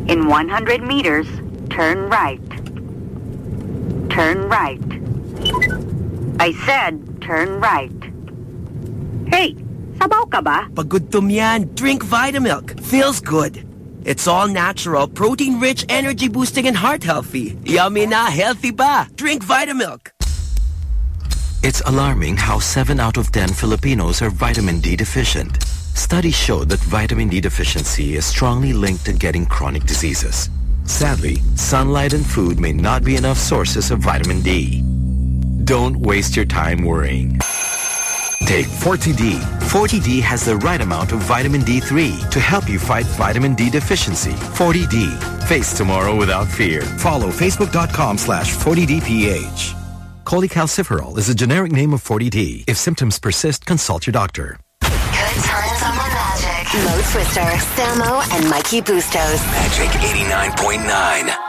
In 100 meters, turn right. Turn right. I said turn right. Hey, sabaw ka ba? Pagudtom yan. Drink Vitamilk. Feels good. It's all natural, protein-rich, energy-boosting, and heart-healthy. Yummy na, healthy ba? Drink Vitamilk. It's alarming how 7 out of 10 Filipinos are vitamin D deficient. Studies show that vitamin D deficiency is strongly linked to getting chronic diseases. Sadly, sunlight and food may not be enough sources of vitamin D. Don't waste your time worrying. Take 40D. 40D has the right amount of vitamin D3 to help you fight vitamin D deficiency. 40D. Face tomorrow without fear. Follow facebook.com slash 40DPH. Cholecalciferol is a generic name of 40D. If symptoms persist, consult your doctor. Good times on the Magic. Mo Twister, Samo, and Mikey Bustos. Magic 89.9.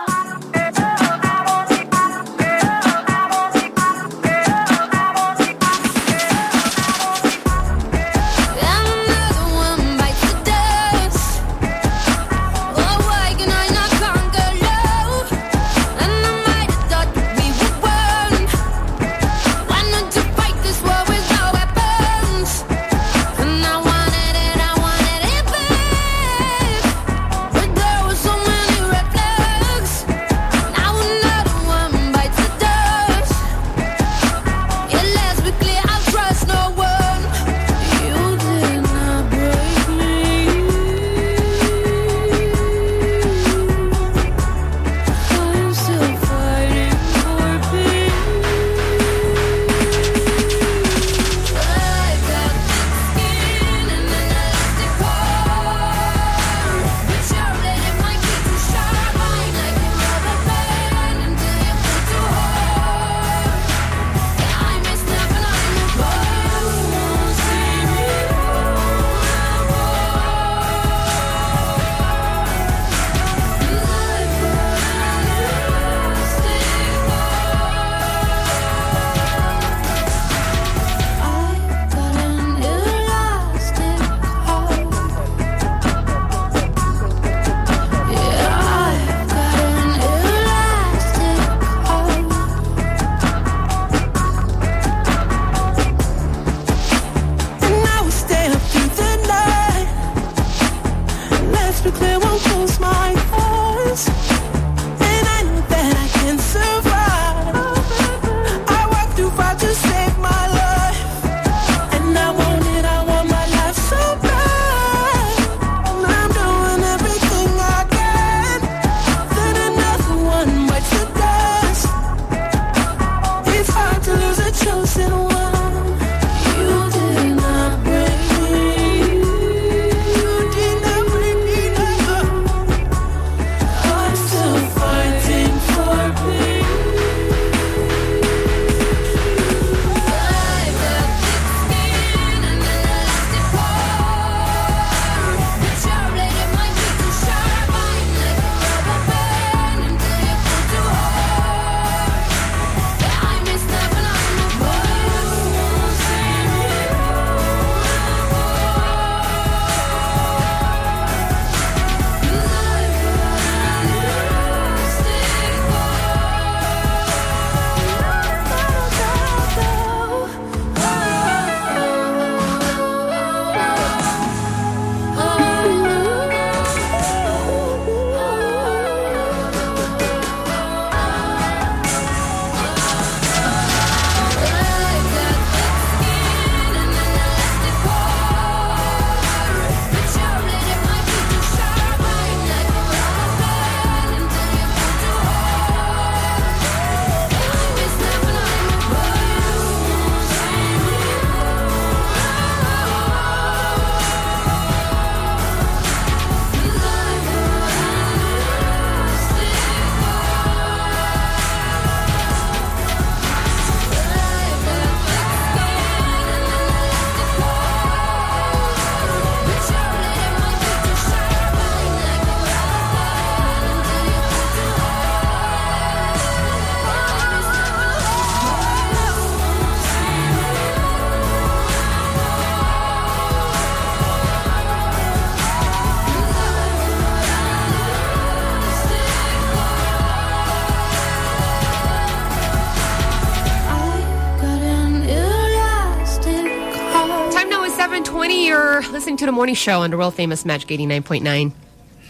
You're listening to the morning show on the world famous Magic 89.9.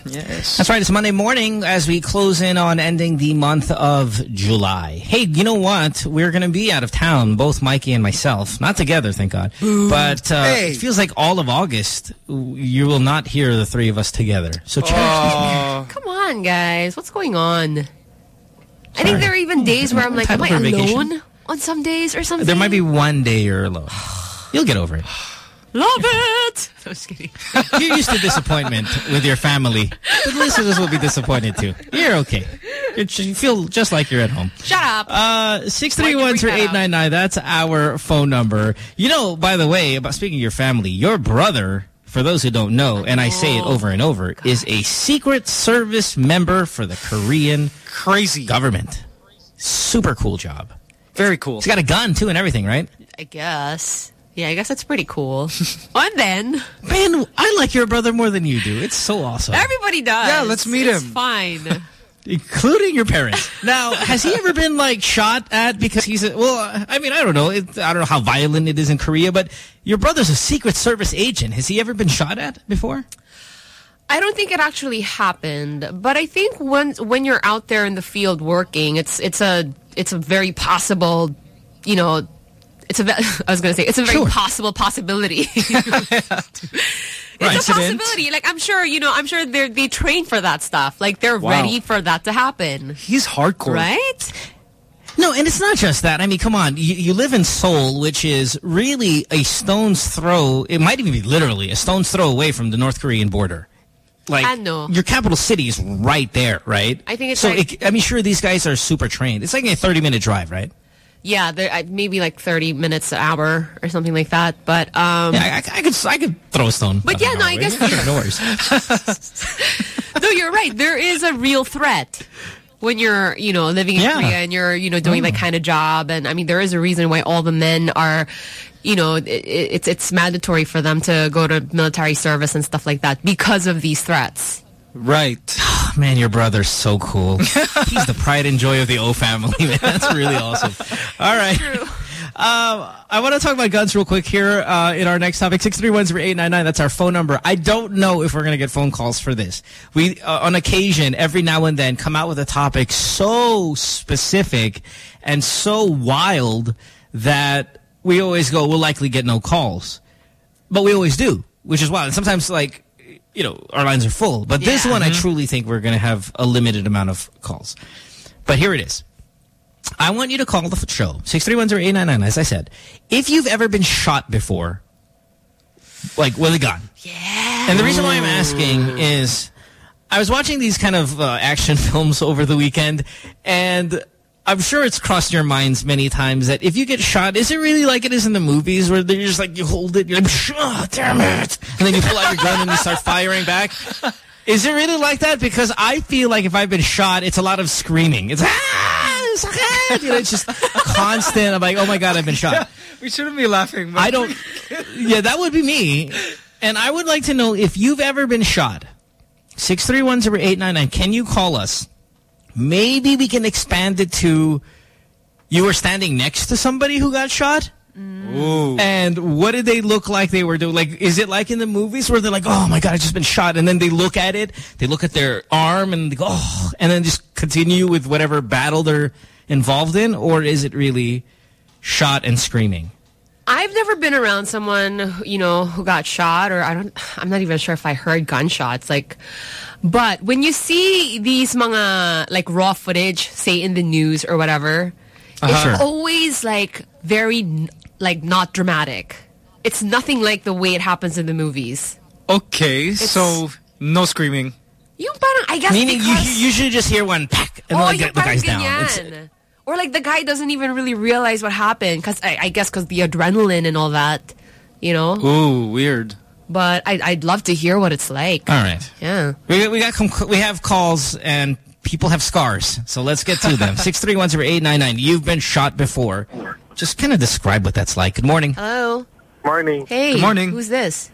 Yes. That's right. It's Monday morning as we close in on ending the month of July. Hey, you know what? We're going to be out of town, both Mikey and myself. Not together, thank God. But uh, Hey. it feels like all of August, you will not hear the three of us together. So check. Come on, guys. What's going on? I think there are even days where I'm like, am I Time for vacation. alone on some days or something? There might be one day you're alone. You'll get over it. Love it! No, just kidding. You're used to disappointment with your family. But listeners will be disappointed too. You're okay. It's- you feel just like you're at home. Shut up. Uh, six three one three eight nine nine. That's our phone number. You know, by the way, about speaking of your family, your brother, for those who don't know, and I say it over and over, is a Secret Service member for the Korean crazy government. Super cool job. Very cool. He's got a gun too and everything, right? I guess. Yeah, I guess that's pretty cool. and then Man, I like your brother more than you do. It's so awesome. everybody does. Yeah, let's meet It's him. fine. including your parents. Now, has he ever been like shot at because he's a, well, I mean, I don't know. It, I don't know how violent it is in Korea, but your brother's a Secret Service agent. Has he ever been shot at before? I don't think it actually happened, but I think when when you're out there in the field working, it's it's a it's a very possible, you know, it's a I was going to say it's a very Sure. possible possibility. It's a possibility. Like I'm sure, you know, I'm sure they they train for that stuff. Like they're Wow. ready for that to happen. He's hardcore. Right? No, and it's not just that. I mean, come on. You, you live in Seoul, which is really a stone's throw. It might even be literally a stone's throw away from the North Korean border. Like, I know. your capital city is right there, right? I think it's so. like- it, I mean, sure, these guys are super trained. It's like a 30-minute drive, right? Yeah, they're uh, maybe like 30 minutes an hour or something like that. But um Yeah, I, I could I could throw a stone. But yeah, no, I guess no worries. no, you're right. There is a real threat when you're, you know, living in Yeah. Korea and you're, you know, doing that kind of job. And I mean, there is a reason why all the men are, you know, it, it's it's mandatory for them to go to military service and stuff like that because of these threats. Right. Man, your brother's so cool. He's the pride and joy of the O family, man. That's really awesome. All right. Um, I want to talk about guns real quick here uh, in our next topic. 631-0899, that's our phone number. I don't know if we're going to get phone calls for this. We, uh, on occasion, every now and then, come out with a topic so specific and so wild that we always go, we'll likely get no calls. But we always do, which is wild. And sometimes, like, you know, our lines are full. But this Yeah. one, I truly think we're going to have a limited amount of calls. But here it is. I want you to call the show, 631-0899, as I said. If you've ever been shot before, like with a gun. Yeah. And the reason why I'm asking is I was watching these kind of uh, action films over the weekend, and I'm sure it's crossed your minds many times that if you get shot, is it really like it is in the movies where they're just like, you hold it, you're like, oh, damn it. And then you pull out your gun and you start firing back. Is it really like that? Because I feel like if I've been shot, it's a lot of screaming. It's, ah, sakit. You know, it's just constant. I'm like, oh my God, I've been shot. We shouldn't be laughing. I don't. Yeah, that would be me. And I would like to know if you've ever been shot. 631-0899. Can you call us? Maybe we can expand it to you were standing next to somebody who got shot. Mm. Ooh. And what did they look like they were doing? Like, is it like in the movies where they're like, oh my God, I just been shot. And then they look at it, they look at their arm and they go, oh, and then just continue with whatever battle they're involved in? Or is it really shot and screaming? I've never been around someone, you know, who got shot or I don't, I'm not even sure if I heard gunshots. Like, but when you see these mga, like raw footage, say in the news or whatever, Uh-huh. it's Sure. always like very, like not dramatic. It's nothing like the way it happens in the movies. Okay, so no screaming. Yung parang, I guess Meaning you, because, you usually just hear one pack and oh, then like, the, the guy's down. It's. Or like the guy doesn't even really realize what happened because I, I guess because the adrenaline and all that, you know. Ooh, weird. But I, I'd love to hear what it's like. all right. Yeah. We, we got we have calls and people have scars. So let's get to them. 6310899. You've been shot before. Just kind of describe what that's like. Good morning. Hello. Morning. Hey. Good morning. Who's this?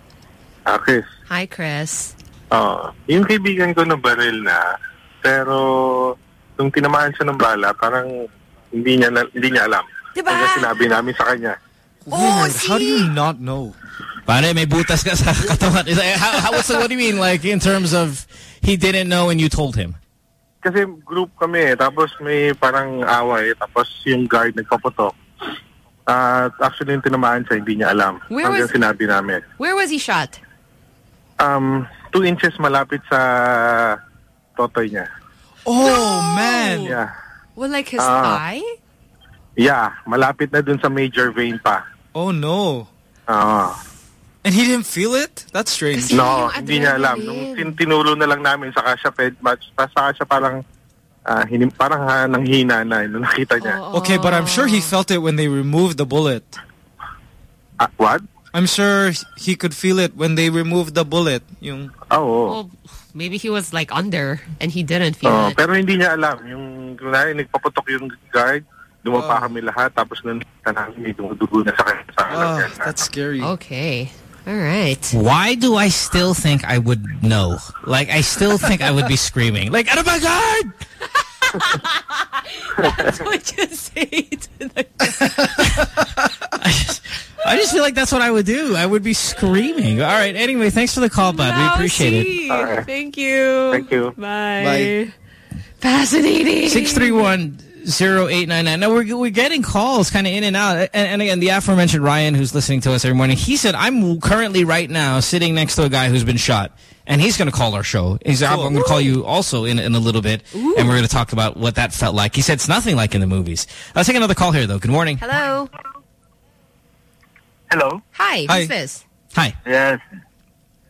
Ah, Chris. Hi, Chris. Ah, yung kaibigan ko na baril na, pero nung tinamaan siya ng bala, parang hindi niya, na, hindi niya alam. Diba? Hanggang sinabi namin sa kanya. Oh, Weird. How do you not know? Pare, may butas ka sa katawan. How, how, what's what do you mean? Like in terms of he didn't know and you told him? Kasi group kami, eh, tapos may parang away, tapos yung guard nagpaputok. At actually yung tinamaan siya, hindi niya alam. Where hanggang was- sinabi namin. Where was he shot? Um, two inches malapit sa totoy niya. Oh, man. Yeah. Well, like his Ah. eye? Yeah, malapit na dun sa major vein pa. Oh, no. Ah. And he didn't feel it? That's strange. No, hindi niya alam. Nung tin tinulo na lang namin, saka siya fed match, saka siya parang hinim, parang ah, nanghina na nung nakita niya. Okay, but I'm sure he felt it when they removed the bullet. Ah, what? I'm sure he could feel it when they removed the bullet. Yung Oo. Well, maybe he was like under and he didn't feel Oo, it. pero hindi niya alam. Yung kunwari, nagpaputok yung guard, dumapa Oh. kami lahat, tapos nung nakita namin, dumudugo na sa kanya. Sa Oh, that's scary. Okay. All right. Why do I still think I would know? Like, I still think I would be screaming. Like, oh my God! That's what you say to the I just feel like that's what I would do. I would be screaming. All right. Anyway, thanks for the call, bud. We appreciate it. Lousy. Thank you. Thank you. Bye. Fascinating. 631-0899. Now, we're, we're getting calls kind of in and out. And, and again, the aforementioned Ryan, who's listening to us every morning, he said, I'm currently right now sitting next to a guy who's been shot. And he's going to call our show. He said, I'm going to call you also in, in a little bit. And we're going to talk about what that felt like. He said it's nothing like in the movies. Let's take another call here, though. Good morning. Hello. Hello. Hi. Hi. Who's this? Hi. Yes.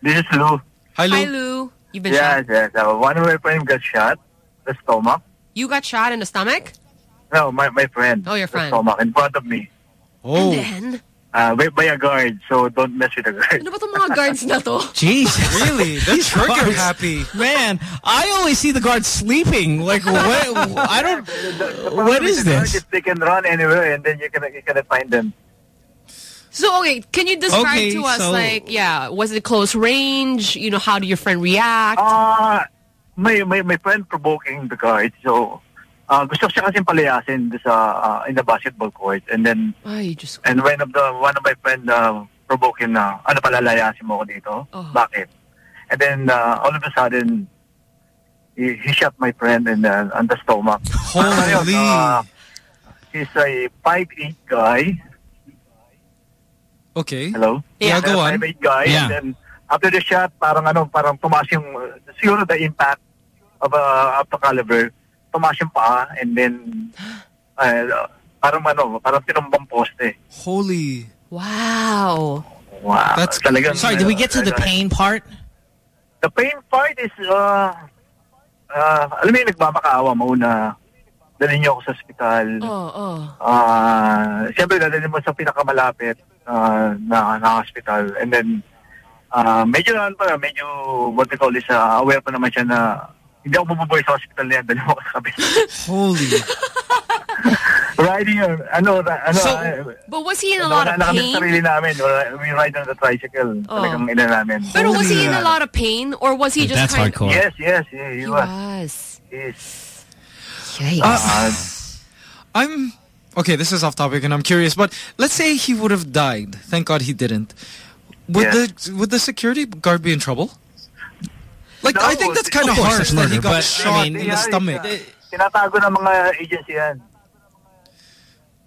This is Lou. Hi, Lou. Hi, Lou. You've been yes, shot. yes. Uh, one of my friends got shot. The stomach. You got shot in the stomach? No, my, my friend. Oh, your friend. The stomach in front of me. Oh. And then? Uh, by, by a guard, so don't mess with the guard. Ano ba itong mga guards na to? Jesus. Really? They're These trigger happy. Man, I only see the guards sleeping. Like, what? I don't... What is The guard this? is they can run anywhere and then you can you cannot find them. So, okay, can you describe Okay, to us, so- like, yeah, was it close range? You know, how did your friend react? Uh, may, may, may friend provoking the guard, so uh, gusto siya kasing palayasin doon sa, uh, in the basketball court. And then, Ay, Diyos ko. and one of the, one of my friend uh, provoke him na, ano pala layasin mo ko dito? Oh. Bakit? And then, uh, all of a sudden, he, he shot my friend in the, on the stomach. Holy. Uh, he's a 5'8 guy. Okay. Hello? Yeah, He's go a on. 5'8 guy. Yeah. And then, after the shot, parang ano, parang tumaas yung, siguro the impact of, uh, of the caliber, tumaas yung paa, and then, uh, parang ano, parang tinumbang poste. Holy. Wow. Wow. That's talagang, Sorry, did we get to the uh, pain part? The pain part is, uh, uh, alam mo yung nagmamakaawa mo na dalhin niyo ako sa ospital. Oh, oh. Ah, siyempre dadalhin mo sa pinakamalapit ah, na na hospital and then ah, medyo ano pa medyo what they call this ah, aware pa naman siya na hindi ako mabubuhay sa hospital na yan dahil ako sa kabila. Holy. Riding yun, ano, ra- ano, So, ah, but was he in a lot of wala Nakami pain? sarili namin. We ride on the tricycle. Oh. Talagang ina namin. Pero was he in a lot of pain or was he just That's kind hardcore. Yes, yes, yeah, he, He was. was. Yes. Yikes. Uh, I'm okay. This is off topic, and I'm curious. But let's say he would have died. Thank God he didn't. Would Yeah. the would the security guard be in trouble? Like I think that's kind of Of harsh it's that he got but, I shot mean, in the stomach. it's, Tinatago ng mga agency yan.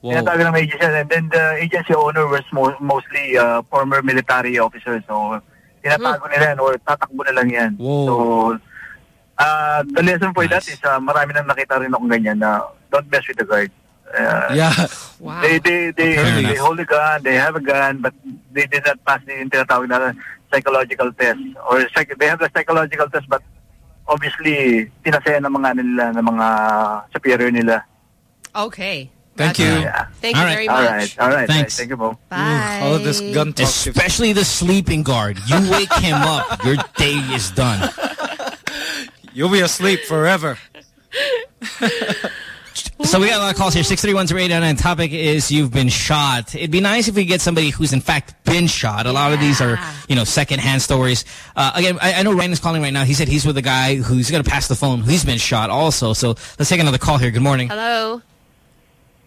Whoa. Tinatago ng mga agency yan. And then the agency owner was mo- mostly uh, former military officers. So, tinatago nila yan or tatakbo na lang yan. So, uh, the lesson for that is uh, marami nang nakita rin akong ganyan na don't mess with the guard. Uh, yeah. Wow. They, they, they, Fair they enough. hold a gun, they have a gun, but they did not pass the yung tinatawag na psychological test. Or psych- they have the psychological test, but obviously, tinasaya ng mga nila, ng mga superior nila. Okay. Thank you. Yeah. Thank you All right. very All much. All right. All right. Thanks. Thank you, Bo. Bye. All of this gun talk. Especially the sleeping guard. You wake him up, your day is done. You'll be asleep forever. So we got a lot of calls here. 631-0899. Topic is you've been shot. It'd be nice if we get somebody who's in fact been shot. A lot of these are, you know, secondhand stories. Uh, again, I, I know Ryan is calling right now. He said he's with a guy who's going to pass the phone. He's been shot also. So let's take another call here. Good morning. Hello.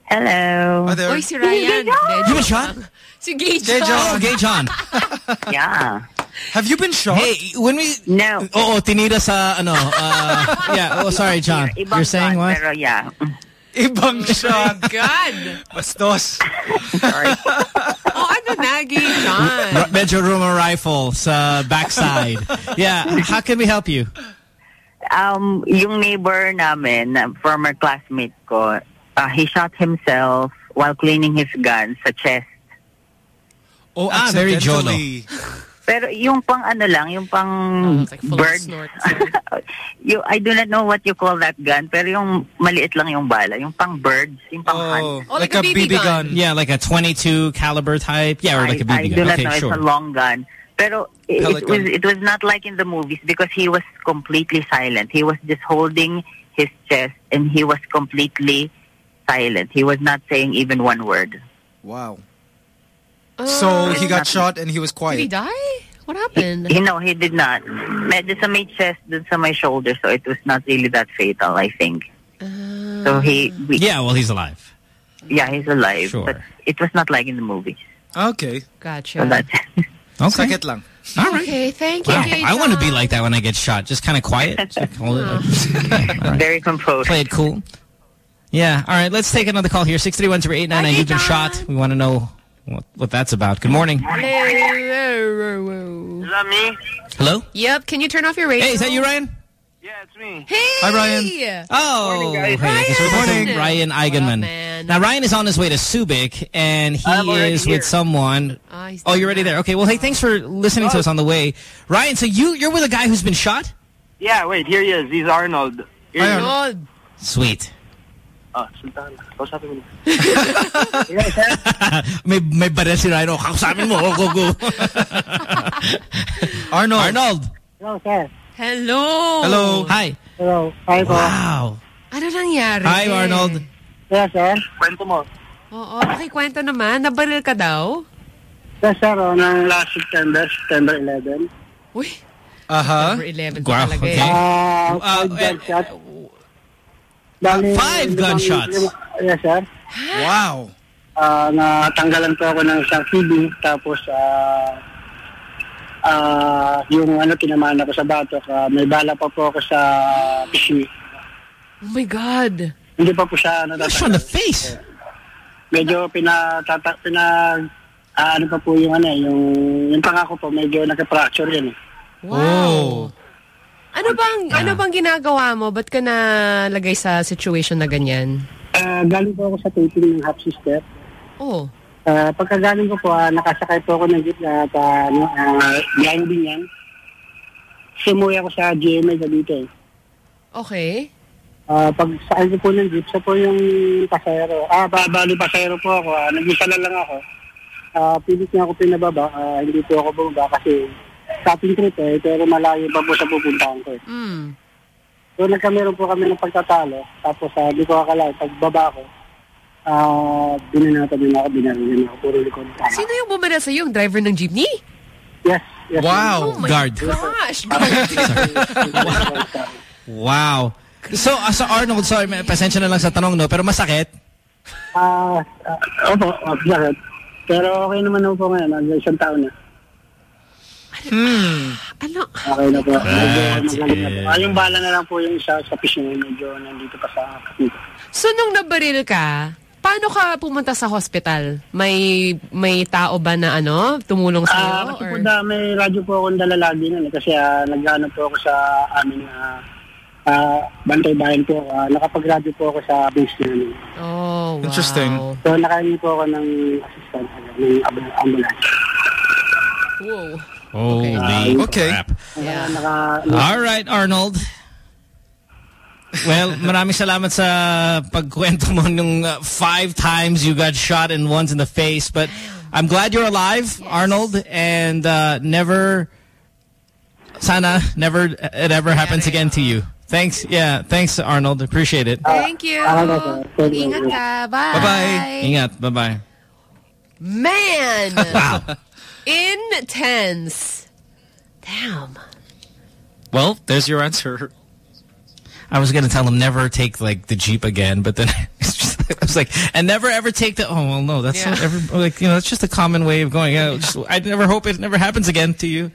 Hello. Hi there. Uy, si Ryan. You been shot? Si Gay Gay John. Oh, Gay John. Yeah. Have you been shot? Hey, when we... No. Oh, tinira sa ano. Uh, yeah. Oh, sorry, John. You're saying what? Pero yeah. Ibang shot. God. Bastos. Oh, ano na, Gay John? R- Medyo rumor rifle sa backside. Yeah. How can we help you? Um, yung neighbor namin, former classmate ko, uh, he shot himself while cleaning his gun sa chest. Oh, Ah, very Jolo. accidentally. Pero yung pang ano lang, yung pang oh, bird. Eh. you, I do not know what you call that gun, pero yung maliit lang yung bala, yung pang birds, yung pang oh. hunt. Oh, like, a BB, gun. Yeah, like a 22 caliber type. Yeah, or like a BB I gun. do not okay, know, sure. it's a long gun. Pero it, Pellet it was gun. it was not like in the movies because he was completely silent. He was just holding his chest and he was completely silent. He was not saying even one word. Wow. So oh, he got shot and he was quiet. Did he die? What happened? You know, he did not. Medyo on my chest, dun on my shoulder, so it was not really that fatal, I think. so he, ah. we, Yeah, well, he's alive. yeah, he's alive, Sure. but it was not like in the movies. Okay. Gotcha. So that's Okay. Sakit lang. All right. Okay, thank you, Wow. I want to be like that when I get shot. Just kind of quiet. Just hold it. very composed. Play it cool. Yeah. All right. Let's take another call here. 631-0899. You've been shot. We want to know what, what that's about. Good morning. Hello. Is that me? Hello? Yep. Can you turn off your radio? Hey, is that you, Ryan? Yeah, it's me. Hey. Hi, Ryan. Oh. Morning. Hey, I guess we're Ryan. talking Ryan Eigenmann. now, Ryan is on his way to Subic, and he is here. with someone. Oh, oh you're already there. Okay, well, hey, thanks for listening to us on the way. Ryan, so you, you're with a guy who's been shot? Yeah, wait, here he is. He's Arnold. Here. Arnold. Sweet. Ah, Sultan. Kausapin mo na. may, may baril si Ryan. Oh, kausapin mo. Oh, go, go. Arnold. Arnold. Hello, sir. Hello. Hello. Hi. Hello. Hi po. Wow. Ano nangyari? Hi, Arnold. Yes, sir. Kwento mo. Oo, nakikwento naman. Nabaril ka daw? Yes, sir. Oh, ng last September, September 11. Uy. Uh-huh. September 11 Wow, talaga eh. okay. Ah, Uh, five eh, gunshots. Bali, five gunshots? lima- Yes, sir. Wow. Ah, natanggalan po ako ng isang TV, tapos ah ah yung ano tinamaan ako sa batok, ah, may bala pa po ako sa pisngi. Oh my God. Hindi pa po siya natatanggal. Shot in the face. Medyo pinatata, pinag, ah, ano pa po yung ano, yung, yung pangako po, medyo nagka-fracture yun eh. Wow. Ano bang ano bang ginagawa mo? Ba't ka nalagay sa situation na ganyan? Ah, galing po ako sa taping ng half sister. Oh. Uh, pagkagaling ko po, ah, nakasakay po ako ng jeep na uh, ano, uh, behind din yan. Sumuwi ako sa GMA Cavite. Okay. Uh, pag saan ko po ng jeep, sa po yung pasayro. Ah, ba, bali pasayro po ako. Uh, Nag-isa lang ako. Ah, pilit niya ako pinababa. Ah, hindi po ako bumaba kasi stopping trip eh. Pero malayo pa po sa pupuntahan ko eh. Mm. So nagkameron po kami ng pagtatalo. Tapos ah, di ko akala, pagbaba ko, ah, binanatan din ako, binaril ako. Puro likod. Sino yung bumaril sa Yung driver ng jeepney? Yes. yes Wow. Oh my Guard. gosh. Wow. So, uh, sa Arnold, sorry, may- pasensya na lang sa tanong, no? Pero masakit? Ah, uh, opo, opo, bakit? Pero okay naman po ngayon, isang taon na. Hmm. Ano? Okay na po. Medyo That's magaling na po. it. Ah, yung bala na lang po yung isa sa pisngi, medyo nandito pa sa kapito. So nung nabaril ka, paano ka pumunta sa hospital? May may tao ba na ano, tumulong sa Ah, iyo kasi po da, may radyo po akong dala lagi nun eh, kasi ah, naghanap po ako sa amin na ah, bantay bayan po. Ah, nakapag-radyo po ako sa base namin. Oh, wow. Interesting. So nakahingi po ako ng assistant, ano, ng ambulance. Whoa. Holy Okay. crap. Yeah. Naka, All right, Arnold. Well, maraming salamat sa pagkwento mo nung uh, five times you got shot and once in the face. But I'm glad you're alive, Arnold, and uh, never, sana, never, it ever happens again to you. Thanks. Yeah, thanks, Arnold. Appreciate it. Thank you. Ingat ka. Bye. Bye-bye. Ingat. Bye-bye. Man. Wow. Intense. Damn. Well, there's your answer. I was gonna tell him never take like the Jeep again, but then just, I was like, and never ever take the. Oh well, no, that's Yeah. not every like you know that's just a common way of going. Yeah, just, I never hope it never happens again to you.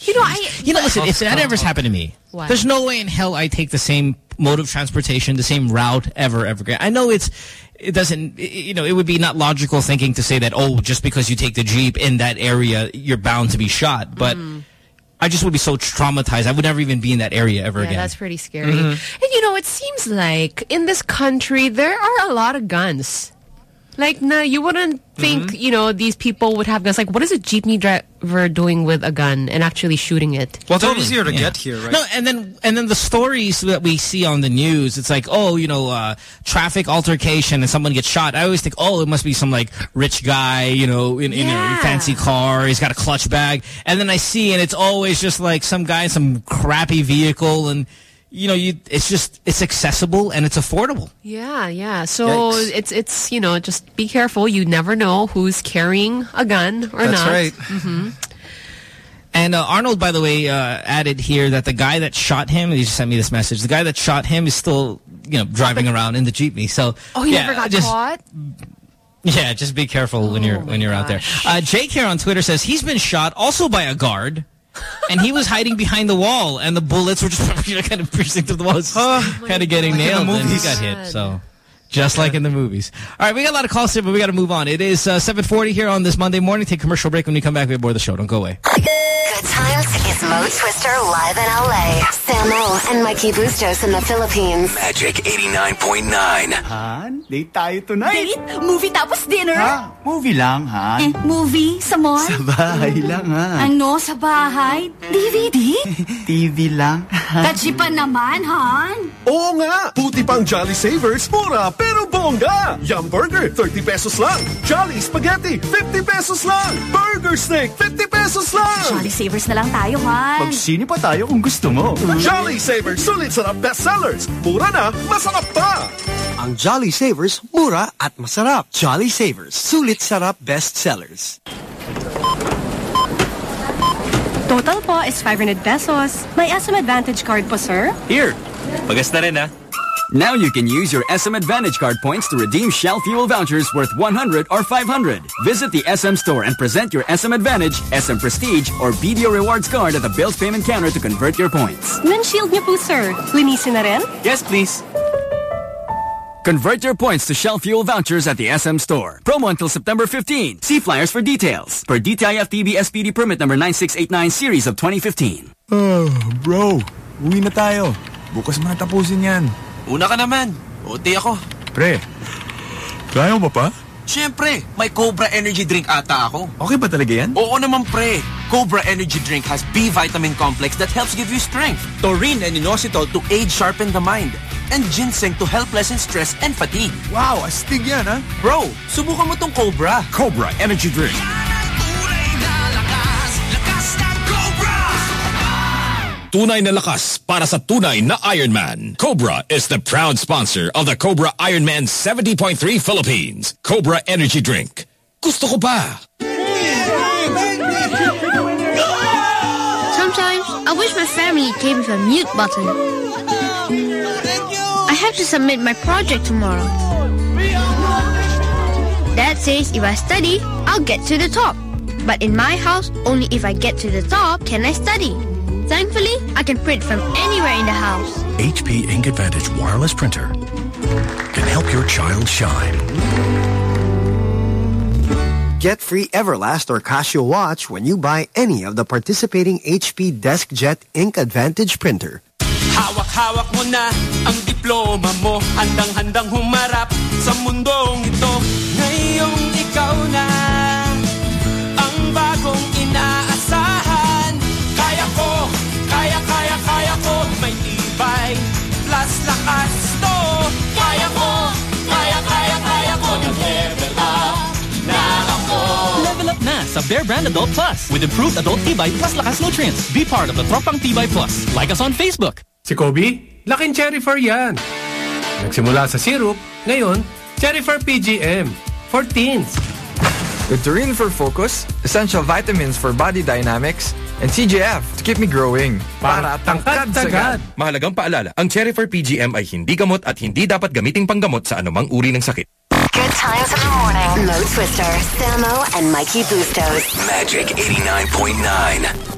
You know, I. You know, listen, if that ever happened to me, What? there's no way in hell I take the same mode of transportation, the same route ever, ever again. I know it's, it doesn't, you know, it would be not logical thinking to say that, oh, just because you take the Jeep in that area, you're bound to be shot. But I just would be so traumatized. I would never even be in that area ever Yeah, again. that's pretty scary. Mhm. And you know, it seems like in this country there are a lot of guns. Like, no, you wouldn't think, Mm-hmm. you know, these people would have guns. Like, what is a jeepney driver doing with a gun and actually shooting it? Well, they're easier to get here, right? No, and then and then the stories that we see on the news, it's like, oh, you know, uh, traffic altercation and someone gets shot. I always think, oh, it must be some like rich guy, you know, in, in a fancy car. He's got a clutch bag, and then I see, and it's always just like some guy in some crappy vehicle, and you know, you it's just it's accessible and it's affordable. Yeah, yeah. So Yikes. it's it's you know just be careful. You never know who's carrying a gun or That's not. That's right. hmm And uh, Arnold, by the way, uh, added here that the guy that shot him, he just sent me this message, the guy that shot him is still, you know, driving around in the jeepney. So, Oh, he yeah, never got just, caught. Yeah, just be careful when you're when you're out there. Uh, Jake here on Twitter says he's been shot also by a guard. And he was hiding behind the wall, and the bullets were just kind of piercing through the walls, kind of getting Like in the nailed, and he got hit. So, just like in the movies. All right, we got a lot of calls here, but we got to move on. It is uh, 7:40 here on this Monday morning. Take a commercial break. When we come back, we have more of the show. Don't go away. Good times is Mo Twister live in LA. Samo and Mikey Bustos in the Philippines. Magic 89.9. Han, date tayo tonight. Date? Movie tapos dinner? Ha? Movie lang, Han. Eh, movie? Sa mall? Sa bahay lang, ha? Ano? Sa bahay? DVD? TV lang. Kachipan naman, Han? Oo nga! Puti pang Jolly Savers, mura pero bongga! Yum Burger, 30 pesos lang. Jolly Spaghetti, 50 pesos lang. Burger Steak, 50 pesos lang. Jolly Savers na lang tayo, Han. Magsini pa tayo kung gusto mo. Jolly Savers, sulit sarap bestsellers. Mura na, masarap pa! Ang Jolly Savers, mura at masarap. Jolly Savers, sulit sarap bestsellers. Total po is 500 pesos. May SM Advantage card po, sir? Here, pagas na rin ah. Now you can use your SM Advantage card points to redeem Shell fuel vouchers worth 100 or 500. Visit the SM store and present your SM Advantage, SM Prestige, or BDO Rewards card at the bills payment counter to convert your points. Windshield niyo po, sir. Linisin na rin? Yes, please. Convert your points to Shell fuel vouchers at the SM store. Promo until September 15. See flyers for details. Per DTI FTB SPD permit number 9689 series of 2015. Oh, bro. Uwi na tayo. Bukas mo na tapusin yan. Una ka naman. OT ako. Pre, kaya mo pa? Siyempre, may Cobra Energy Drink ata ako. Okay ba talaga yan? Oo naman pre. Cobra Energy Drink has B vitamin complex that helps give you strength. Taurine and inositol to aid sharpen the mind. And ginseng to help lessen stress and fatigue. Wow, astig yan ha? Bro, subukan mo tong Cobra. Cobra Energy Drink. Tunay na lakas para sa tunay na Ironman. Cobra is the proud sponsor of the Cobra Ironman 70.3 Philippines. Cobra Energy Drink. Gusto ko pa. Sometimes I wish my family came with a mute button. I have to submit my project tomorrow. Dad says if I study, I'll get to the top. But in my house, only if I get to the top can I study. Thankfully, I can print from anywhere in the house. HP Ink Advantage wireless printer can help your child shine. Get free Everlast or Casio watch when you buy any of the participating HP DeskJet Ink Advantage printer. Hawak-hawak mo na ang diploma mo. Handang-handang humarap sa mundong ito. Ngayong ikaw na ang bagong inaasahan. Kaya ko, kaya, kaya, kaya ko. May tibay plus lakas Nag-level up na sa Bear Brand Adult Plus. With improved adult Tibay plus lakas nutrients. Be part of the Tropang Tibay Plus. Like us on Facebook. Si Kobe, laking cherry fur yan. Nagsimula sa syrup, ngayon, cherry fur PGM. For teens. With Turin for focus, essential vitamins for body dynamics, and CJF to keep me growing. Para tangkad sagad. Mahalagang paalala, ang Cherry for PGM ay hindi gamot at hindi dapat gamiting panggamot sa anumang uri ng sakit. Good times in the morning. Mo Twister, Samo, and Mikey Bustos. Magic 89.9.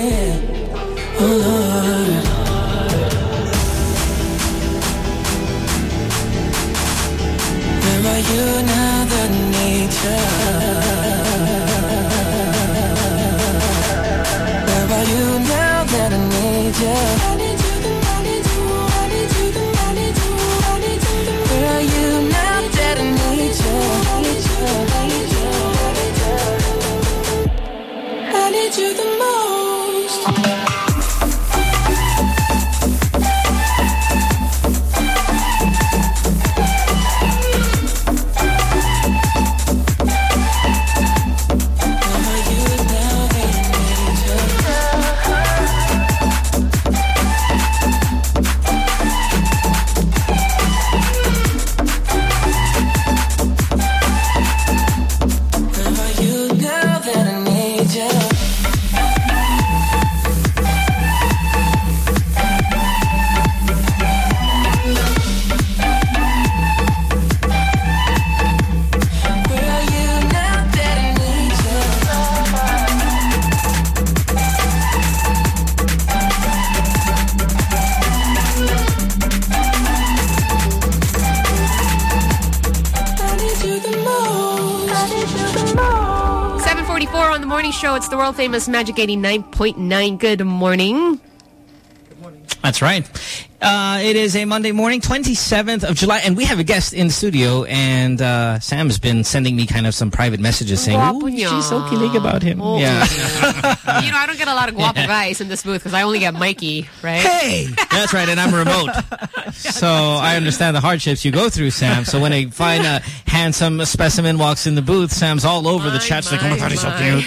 World famous Magic 89.9. Good morning. Good morning. That's right. Uh, it is a Monday morning, 27th of July, and we have a guest in the studio, and uh, Sam's been sending me kind of some private messages saying, Ooh, she's so kilig about him. Oh. Yeah. you know, I don't get a lot of guapo guys in this booth because I only get Mikey, right? Hey! That's right, and I'm remote. So I understand the hardships you go through, Sam. So when a fine, uh, handsome specimen walks in the booth, Sam's all over the chat. She's like, oh my God, he's so cute.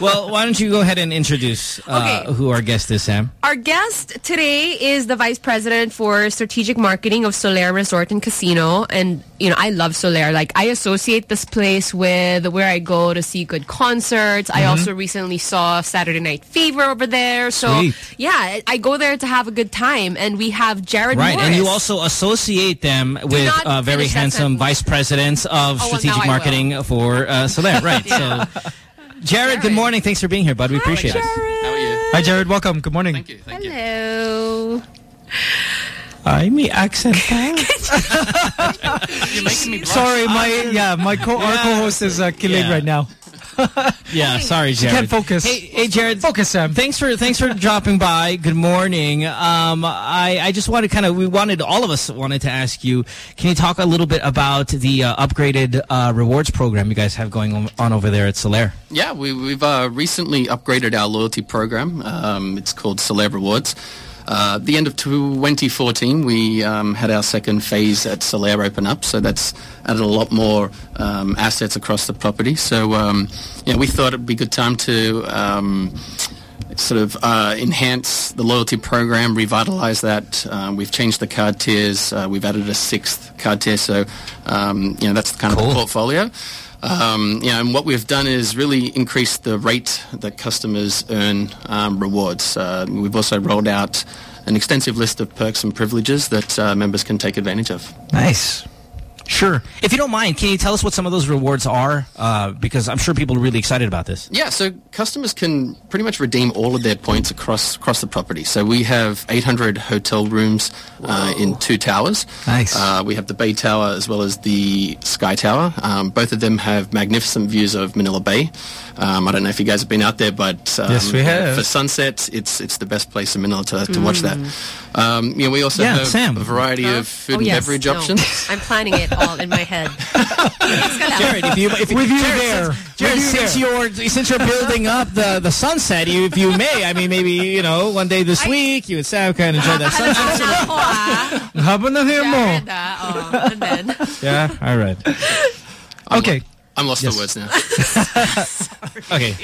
Well, why don't you go ahead and introduce uh, Okay. who our guest is, Sam? Our guest today is the Vice President for Strategic Marketing of Solaire Resort and Casino. And, you know, I love Solaire. Like, I associate this place with where I go to see good concerts. I Mm-hmm. also recently saw Saturday Night Fever over there. So, Sweet. yeah, I- go there to have a good time. And we have Jared Right, Morris. and you also associate them with uh, very handsome vice presidents of Oh, well, strategic marketing for uh, Solaire. Right, so... Jared, good morning. Thanks for being here, bud. We appreciate it. How are you? Hi, Jared. Welcome. Good morning. Thank you. Thank Hello. Ay, may accent You're making me blush. Sorry, my yeah, my co our co-host is uh, killing Yeah. right now. Yeah, sorry, She Jared. can't focus. Hey, hey, Jared. Focus, Sam. Thanks for thanks for dropping by. Good morning. Um, I I just wanted kind of we wanted all of us wanted to ask you. Can you talk a little bit about the uh, upgraded uh, rewards program you guys have going on, on over there at Solaire? Yeah, we, we've uh, recently upgraded our loyalty program. Um, it's called Solaire Rewards. Uh, at the end of 2014, we um, had our second phase at Solaire open up, so that's added a lot more um, assets across the property. So, um, yeah, we thought it'd be a good time to um, sort of uh, enhance the loyalty program, revitalize that. Uh, we've changed the card tiers. Uh, we've added a sixth card tier, so um, you know that's the kind of the portfolio. Um, you know, and what we've done is really increase the rate that customers earn um, rewards. Uh, we've also rolled out an extensive list of perks and privileges that uh, members can take advantage of. Nice. Sure. If you don't mind, can you tell us what some of those rewards are? Uh, because I'm sure people are really excited about this. Yeah, so customers can pretty much redeem all of their points across across the property. So we have 800 hotel rooms uh, in two towers. Nice. Uh, we have the Bay Tower as well as the Sky Tower. Um, both of them have magnificent views of Manila Bay. Um, I don't know if you guys have been out there, but um, Yes, we have. For sunset, it's it's the best place in Manila to, to watch that. Um, you know, we also Yeah, have Sam. a variety of food oh, and yes. beverage No. options. I'm planning it all in my head. Jared, if you if With you Jared, there. since, Jared, With you since there. you're since you're building up the the sunset, you if you may, I mean, maybe you know, one day this week you and Sam can enjoy that sunset. Ako. Ang haba ng hair mo. Jared, and then. yeah, all right. Okay. I'm lost Yes. for words now. Okay.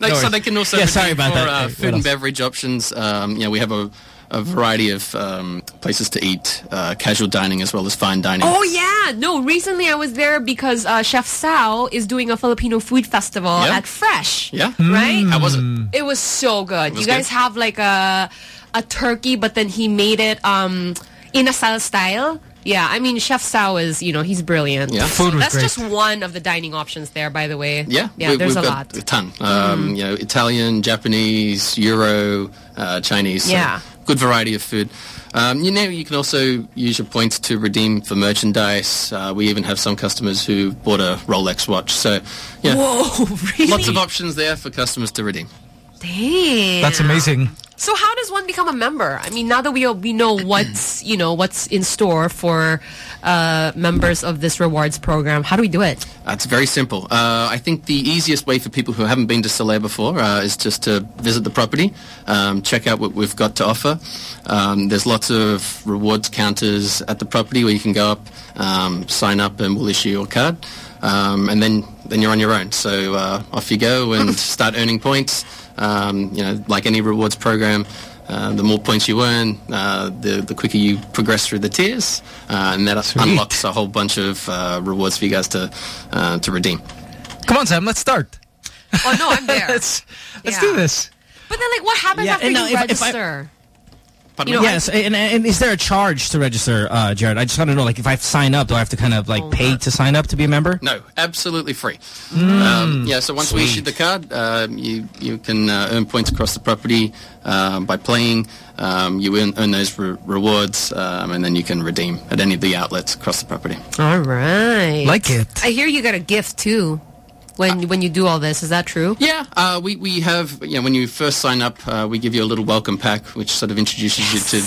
No, No so they can also Yeah, sorry about for, that. Uh, Hey, food and beverage options. Um, you know, we have a, a variety of um, places to eat, uh, casual dining as well as fine dining. Oh yeah, no. Recently, I was there because uh, Chef Sau is doing a Filipino food festival Yeah. at Fresh. Yeah, Right? How was it? It was so good. was you guys good? have like a a turkey, but then he made it um in a style style. Yeah, I mean Chef Sau is you know he's brilliant. Yeah. So Food was that's great. just one of the dining options there. By the way. Yeah, yeah. we- there's we've a got lot. a ton. Um, You know, Italian, Japanese, Euro, uh, Chinese. so Yeah. Good variety of food. Um, you know, you can also use your points to redeem for merchandise. Uh, we even have some customers who bought a Rolex watch. So, yeah, Whoa, really? lots of options there for customers to redeem. Dang. That's amazing. So how does one become a member? I mean, now that we we know what's you know what's in store for uh, members of this rewards program, how do we do it? Uh, it's very simple. Uh, I think the easiest way for people who haven't been to Solaire before uh, is just to visit the property, um, check out what we've got to offer. Um, there's lots of rewards counters at the property where you can go up, um, sign up, and we'll issue your card. Um, and then, then you're on your own. So uh, off you go and start earning points. Um, you know, like any rewards program, uh, the more points you earn, uh, the the quicker you progress through the tiers, uh, and that unlocks a whole bunch of uh, rewards for you guys to uh, to redeem. Come on, Sam. Let's start. Oh no, I'm there. let's let's Yeah. do this. But then, like, what happens Yeah, after and you now if- if I- register? Pardon You know, yes, and, and is there a charge to register, uh, Jared? I just want to know, like, if I sign up, do I have to kind of like pay to sign up to be a member? No, absolutely free. Mm. Um, yeah, so once we issue the card, um, you you can uh, earn points across the property um, by playing. Um, you earn, earn those re- rewards, um, and then you can redeem at any of the outlets across the property. All right. Like it. I hear you got a gift too when when you do all this. Is that true? Yeah, uh, we we have you know when you first sign up, uh, we give you a little welcome pack, which sort of introduces you to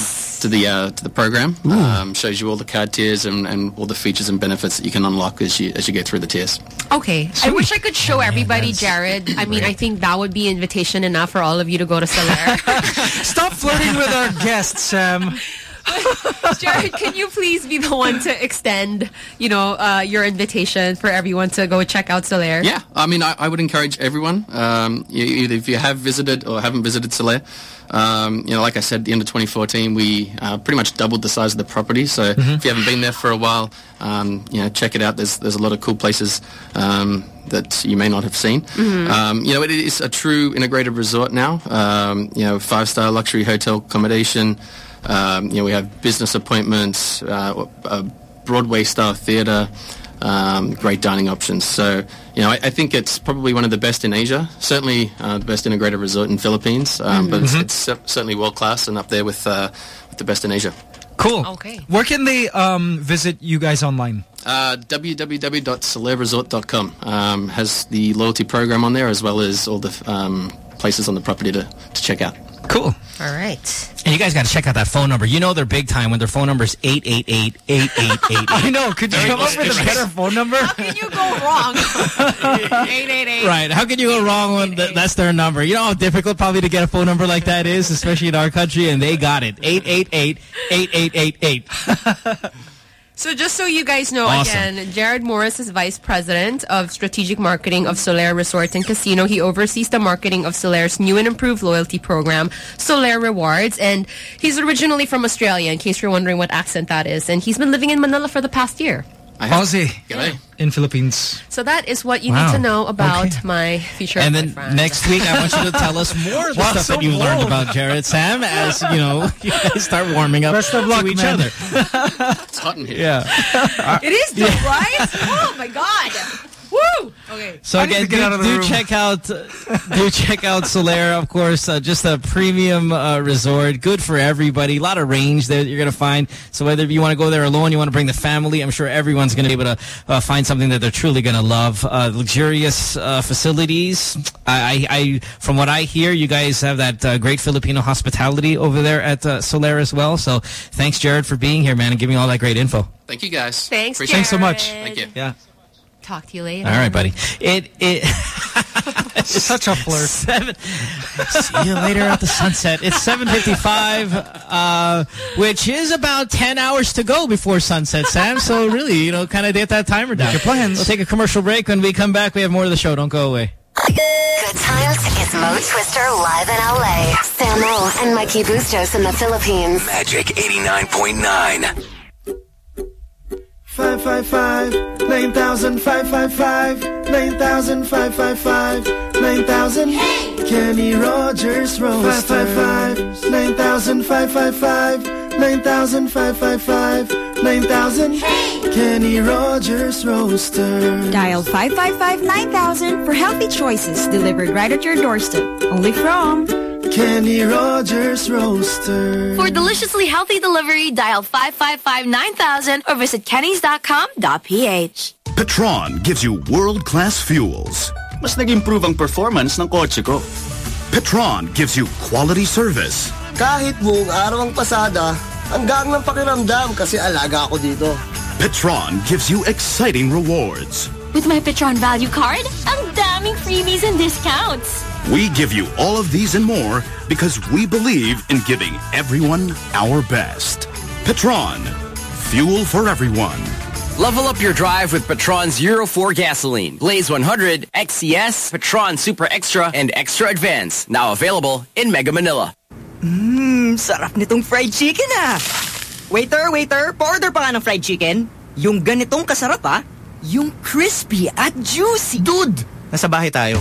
to the uh, to the program, um, shows you all the card tiers and, and all the features and benefits that you can unlock as you as you go through the tiers. Okay. I wish I could show everybody, Jared. I mean, I think that would be invitation enough for all of you to go to Solaire. Stop flirting with our guests, Sam. Jared, can you please be the one to extend, you know, uh, your invitation for everyone to go check out Solaire? Yeah, I mean, I, I would encourage everyone, um, you, either if you have visited or haven't visited Solaire, um, you know, like I said, at the end of 2014, we uh, pretty much doubled the size of the property. So if you haven't been there for a while, um, you know, check it out. There's there's a lot of cool places um, that you may not have seen. Mhm. Um, you know, it is a true integrated resort now. Um, you know, five star luxury hotel accommodation. Um, you know, we have business appointments, uh, a Broadway style theatre um, great dining options. So, you know, I, I think it's probably one of the best in Asia. Certainly uh, the best integrated resort in Philippines, um, but it's, Mhm. it's certainly world class and up there with, uh, with the best in Asia. Cool. Okay. Where can they um, visit you guys online? Uh, um, has the loyalty program on there as well as all the um, places on the property to, to check out. Cool. All right. And you guys got to check out that phone number. You know they're big time when their phone number is 888-8888. I know. Could you come up with a better phone number? How can you go wrong? 888. Right. How can you go wrong when th that's their number? You know how difficult probably to get a phone number like that is, especially in our country, and they got it. 888-8888. So just so you guys know, Awesome. again, Jared Morris is Vice President of Strategic Marketing of Solaire Resort and Casino. He oversees the marketing of Solaire's new and improved loyalty program, Solaire Rewards. And he's originally from Australia, in case you're wondering what accent that is. And he's been living in Manila for the past year. Aussie. G'day. In Philippines. So that is what you Wow. need to know about Okay. my future And then friend. next week, I want you to tell us more of the Wow, stuff so that you learned about Jared, Sam, as, you know, you guys start warming up Best of luck, to each man. other. It's hot in here. Yeah. It is though, right? Oh my God. Woo! Okay. So I again, get do, out of the do room. check out, do check out Solaire, of course. Uh, just a premium uh, resort, good for everybody. A lot of range there that you're gonna find. So whether you want to go there alone, you want to bring the family, I'm sure everyone's gonna be able to uh, find something that they're truly gonna love. Uh, luxurious uh, facilities. I, I, I, from what I hear, you guys have that uh, great Filipino hospitality over there at uh, Solaire as well. So thanks, Jared, for being here, man, and giving me all that great info. Thank you guys. Thanks, Appreciate Thanks so much. Thank you. Yeah. Talk to you later. All right, buddy. It it. Such a flirt. Seven. See you later at the sunset. It's 7.55, uh, which is about 10 hours to go before sunset, Sam. So really, you know, kind of get that timer down. Your plans. We'll take a commercial break. When we come back, we have more of the show. Don't go away. Good times is Mo Twister live in LA. Samo and Mikey Bustos in the Philippines. Magic 89.9. 555 9555 9555 9000! Kenny Rogers Roasters 555 9555 9555 9000 hey! Kenny Rogers roaster. Dial 555 9000 for healthy choices delivered right at your doorstep. Only from Kenny Rogers roaster. For deliciously healthy delivery, dial 555-9000 or visit kennys.com.ph. Petron gives you world-class fuels. Mas nag-improve ang performance ng kotse ko. Petron gives you quality service. Kahit buong araw ang pasada, hanggang ng pakiramdam kasi alaga ako dito. Petron gives you exciting rewards. With my Petron Value Card, ang daming freebies and discounts. We give you all of these and more because we believe in giving everyone our best. Petron, fuel for everyone. Level up your drive with Petron's Euro 4 gasoline. Blaze 100, XCS, Petron Super Extra, and Extra Advance. Now available in Mega Manila. Mmm, sarap nitong fried chicken ah. Waiter, waiter, order pa nga ng fried chicken. Yung ganitong kasarap ah. Yung crispy at juicy. Dude! Nasa bahay tayo.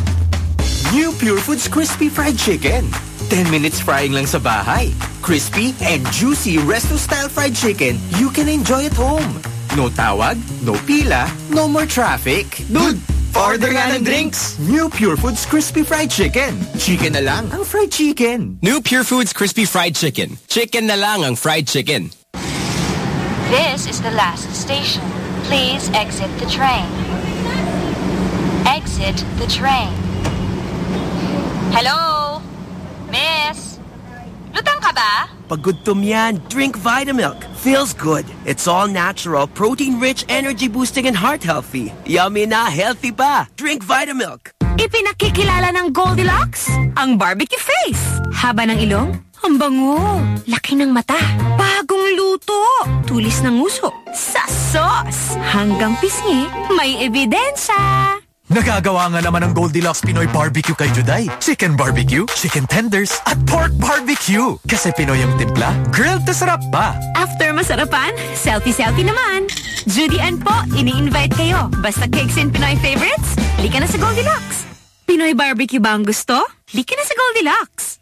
New Pure Foods Crispy Fried Chicken. 10 minutes frying lang sa bahay. Crispy and juicy resto-style fried chicken you can enjoy at home. No tawag, no pila, no more traffic. Dude, order nga ng drinks. New Pure Foods Crispy Fried Chicken. Chicken na lang ang fried chicken. New Pure Foods Crispy Fried Chicken. Chicken na lang ang fried chicken. This is the last station. Please exit the train. Exit the train. Hello? Miss? Lutang ka ba? Pag gutom yan, drink Vitamilk. Feels good. It's all natural, protein-rich, energy-boosting, and heart-healthy. Yummy na, healthy pa. Drink Vitamilk. Ipinakikilala ng Goldilocks ang barbecue face. Haba ng ilong, ang bango. Laki ng mata, bagong luto. Tulis ng uso, sa sauce. Hanggang pisngi, may ebidensya. Nagagawa nga naman ng Goldilocks Pinoy Barbecue kay Juday. Chicken barbecue, chicken tenders, at pork barbecue. Kasi Pinoy ang timpla, grilled na sarap pa. After masarapan, selfie-selfie naman. Judy Ann po, ini-invite kayo. Basta cakes and Pinoy favorites, lika na sa Goldilocks. Pinoy barbecue ba ang gusto? Lika na sa Goldilocks.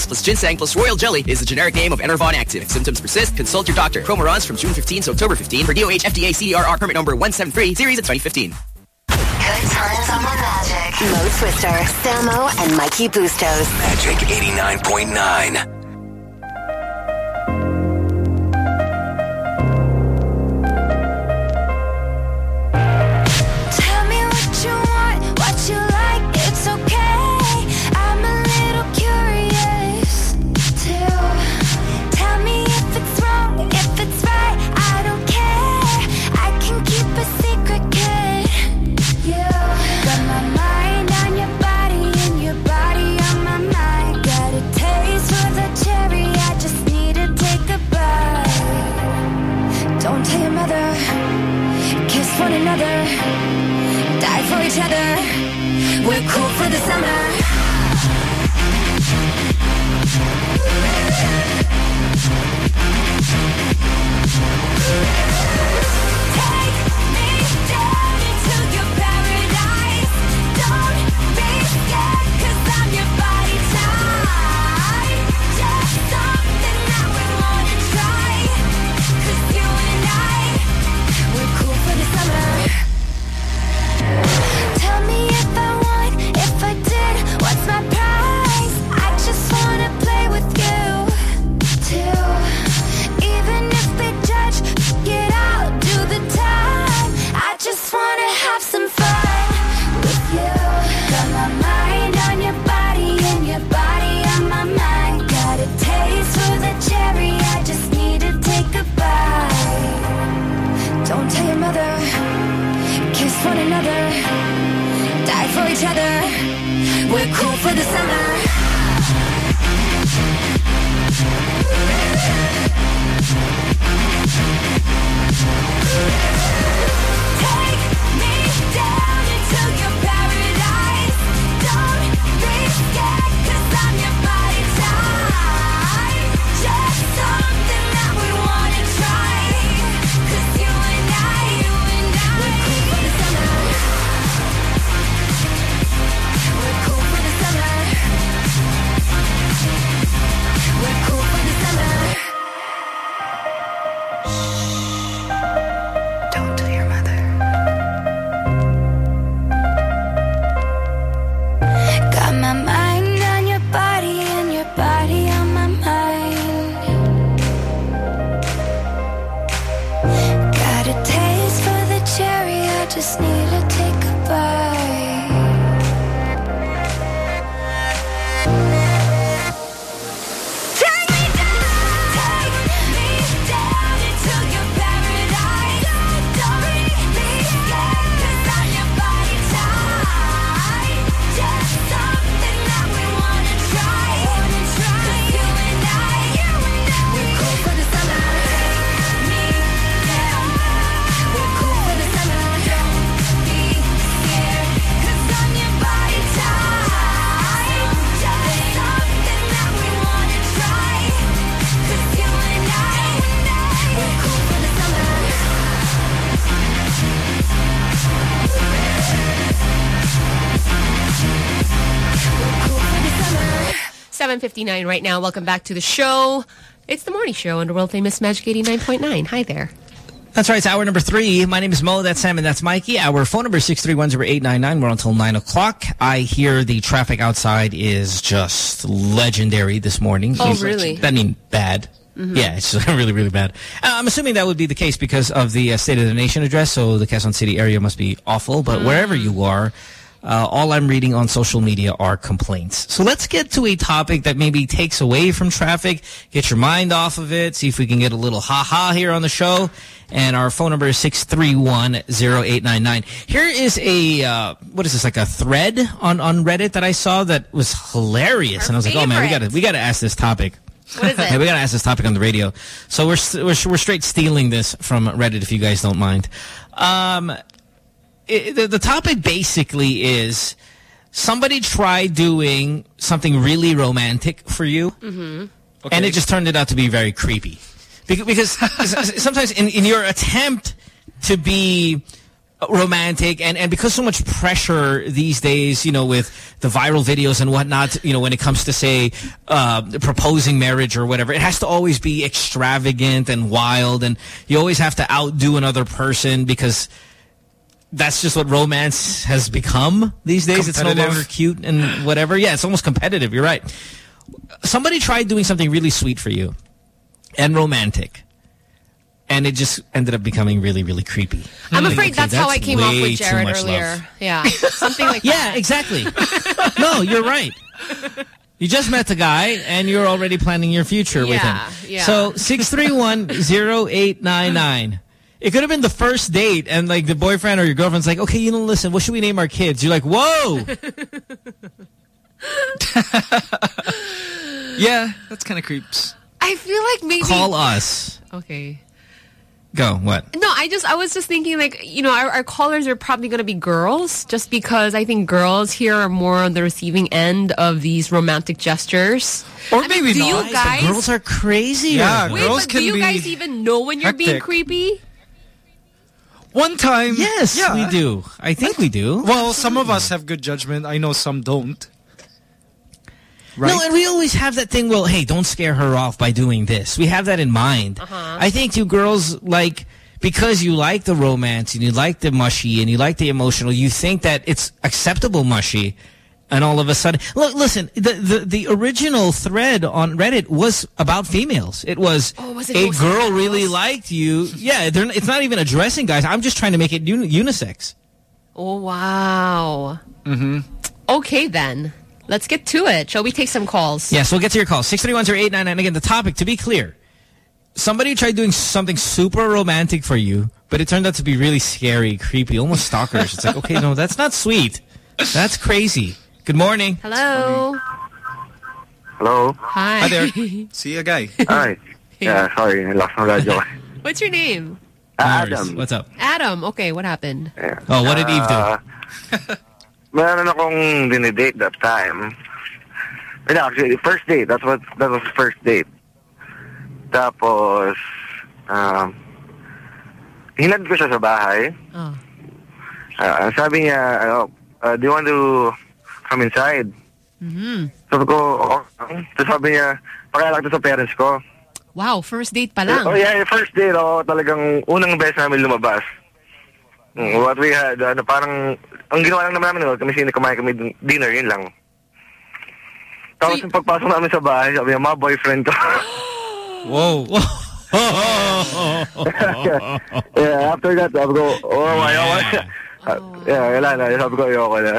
plus ginseng plus royal jelly is the generic name of Enervon Active. If symptoms persist, consult your doctor. Promo runs from June 15 to October 15 for DOH FDA CDRR permit number 173 series of 2015. Good times on the Magic. Mo Twister, Samo, and Mikey Bustos. Magic 89.9. Don't tell your mother kiss one another, die for each other. We're cool for the summer. Another, die for each other. We're cool for the summer. 7.59 right now. Welcome back to the show. It's the morning show on the world famous Magic 89.9. Hi there. That's right. It's hour number three. My name is Mo. That's Sam and that's Mikey. Our phone number is 6310899. We're on until 9 o'clock. I hear the traffic outside is just legendary this morning. Oh, really? I mean, bad. Mhm. Yeah, it's really, really bad. Uh, I'm assuming that would be the case because of the uh, State of the Nation address, so the Quezon City area must be awful. But Mm. wherever you are, Uh, all I'm reading on social media are complaints. So let's get to a topic that maybe takes away from traffic, get your mind off of it, see if we can get a little ha-ha here on the show. And our phone number is 631-0899. Here is a, uh, what is this, like a thread on, on Reddit that I saw that was hilarious. and I was like, oh man, we gotta, we gotta ask this topic. What is it? Yeah, we gotta ask this topic on the radio. So we're, we're we're straight stealing this from Reddit if you guys don't mind. Um, it, the, the topic basically is somebody tried doing something really romantic for you, Mm-hmm. and it just turned it out to be very creepy. Because, because sometimes in, in your attempt to be romantic and, and because so much pressure these days, you know, with the viral videos and whatnot, you know, when it comes to say, uh, proposing marriage or whatever, it has to always be extravagant and wild and you always have to outdo another person because that's just what romance has become these days. It's no longer cute and whatever. Yeah, it's almost competitive. You're right. Somebody tried doing something really sweet for you and romantic. And it just ended up becoming really, really creepy. I'm Like, afraid okay, that's, how I came off with Jared earlier. love. Yeah, something like Yeah, exactly. no, you're right. You just met the guy and you're already planning your future with him. Yeah, yeah. So 631-0899. It could have been the first date and like the boyfriend or your girlfriend's like, okay, you know, listen, what should we name our kids? You're like, whoa. Yeah, that's kind of creeps. I feel like maybe Call us. Okay. Go, what? No, I just I was just thinking like you know our, our callers are probably going to be girls just because I think girls here are more on the receiving end of these romantic gestures. Or I mean, maybe do not. you Guys. Girls are crazy. Yeah, Wait, girls but can do you guys even know when you're being creepy? One time. Yes, yeah. we do. I think we do. Well, some of us have good judgment. I know some don't. Right? No, and we always have that thing, well, hey, don't scare her off by doing this. We have that in mind. Uh-huh. I think you girls, like, because you like the romance and you like the mushy and you like the emotional, you think that it's acceptable mushy. And all of a sudden, look, listen, the, the, the original thread on Reddit was about females. It was, Oh, was it a girl really liked you. Yeah, they're, it's not even addressing guys. I'm just trying to make it uni unisex. Oh wow. Mm-hmm. Okay then, let's get to it. Shall we take some calls? Yes, we'll get to your calls. 631-0899. Again, the topic, to be clear, somebody tried doing something super romantic for you, but it turned out to be really scary, creepy, almost stalkerish. it's like, okay, no, that's not sweet. That's crazy. Good morning. Hello. Hello? Hi. Hi there. See you, guy. Hi. Yeah, sorry. Lost ng radyo ko. What's your name? Ah, Adam. What's up? Adam. Okay, what happened? Oh, what did Eve do? Ah, meron akong dinidate that time. And actually, first date. That's what, that was first date. Tapos, um, hinad ko siya sa bahay. Oh. Ah, ang sabi niya, ano, uh, do you want to come inside? Mm-hmm. Sabi ko, okay. Tapos sabi niya, pakilala ko sa parents ko. Wow, first date pa lang. Oh yeah, first date, oh, talagang unang beses namin lumabas. Mm, What we had, ano, parang, ang ginawa lang naman namin, no, kami sino kumain kami din- dinner, yun lang. Tapos yung pagpasok namin sa bahay, sabi niya, mga boyfriend ko. Whoa. yeah, after that, sabi ko, oh, ayoko na. Uh, yeah, wala na. Sabi ko, ayoko na.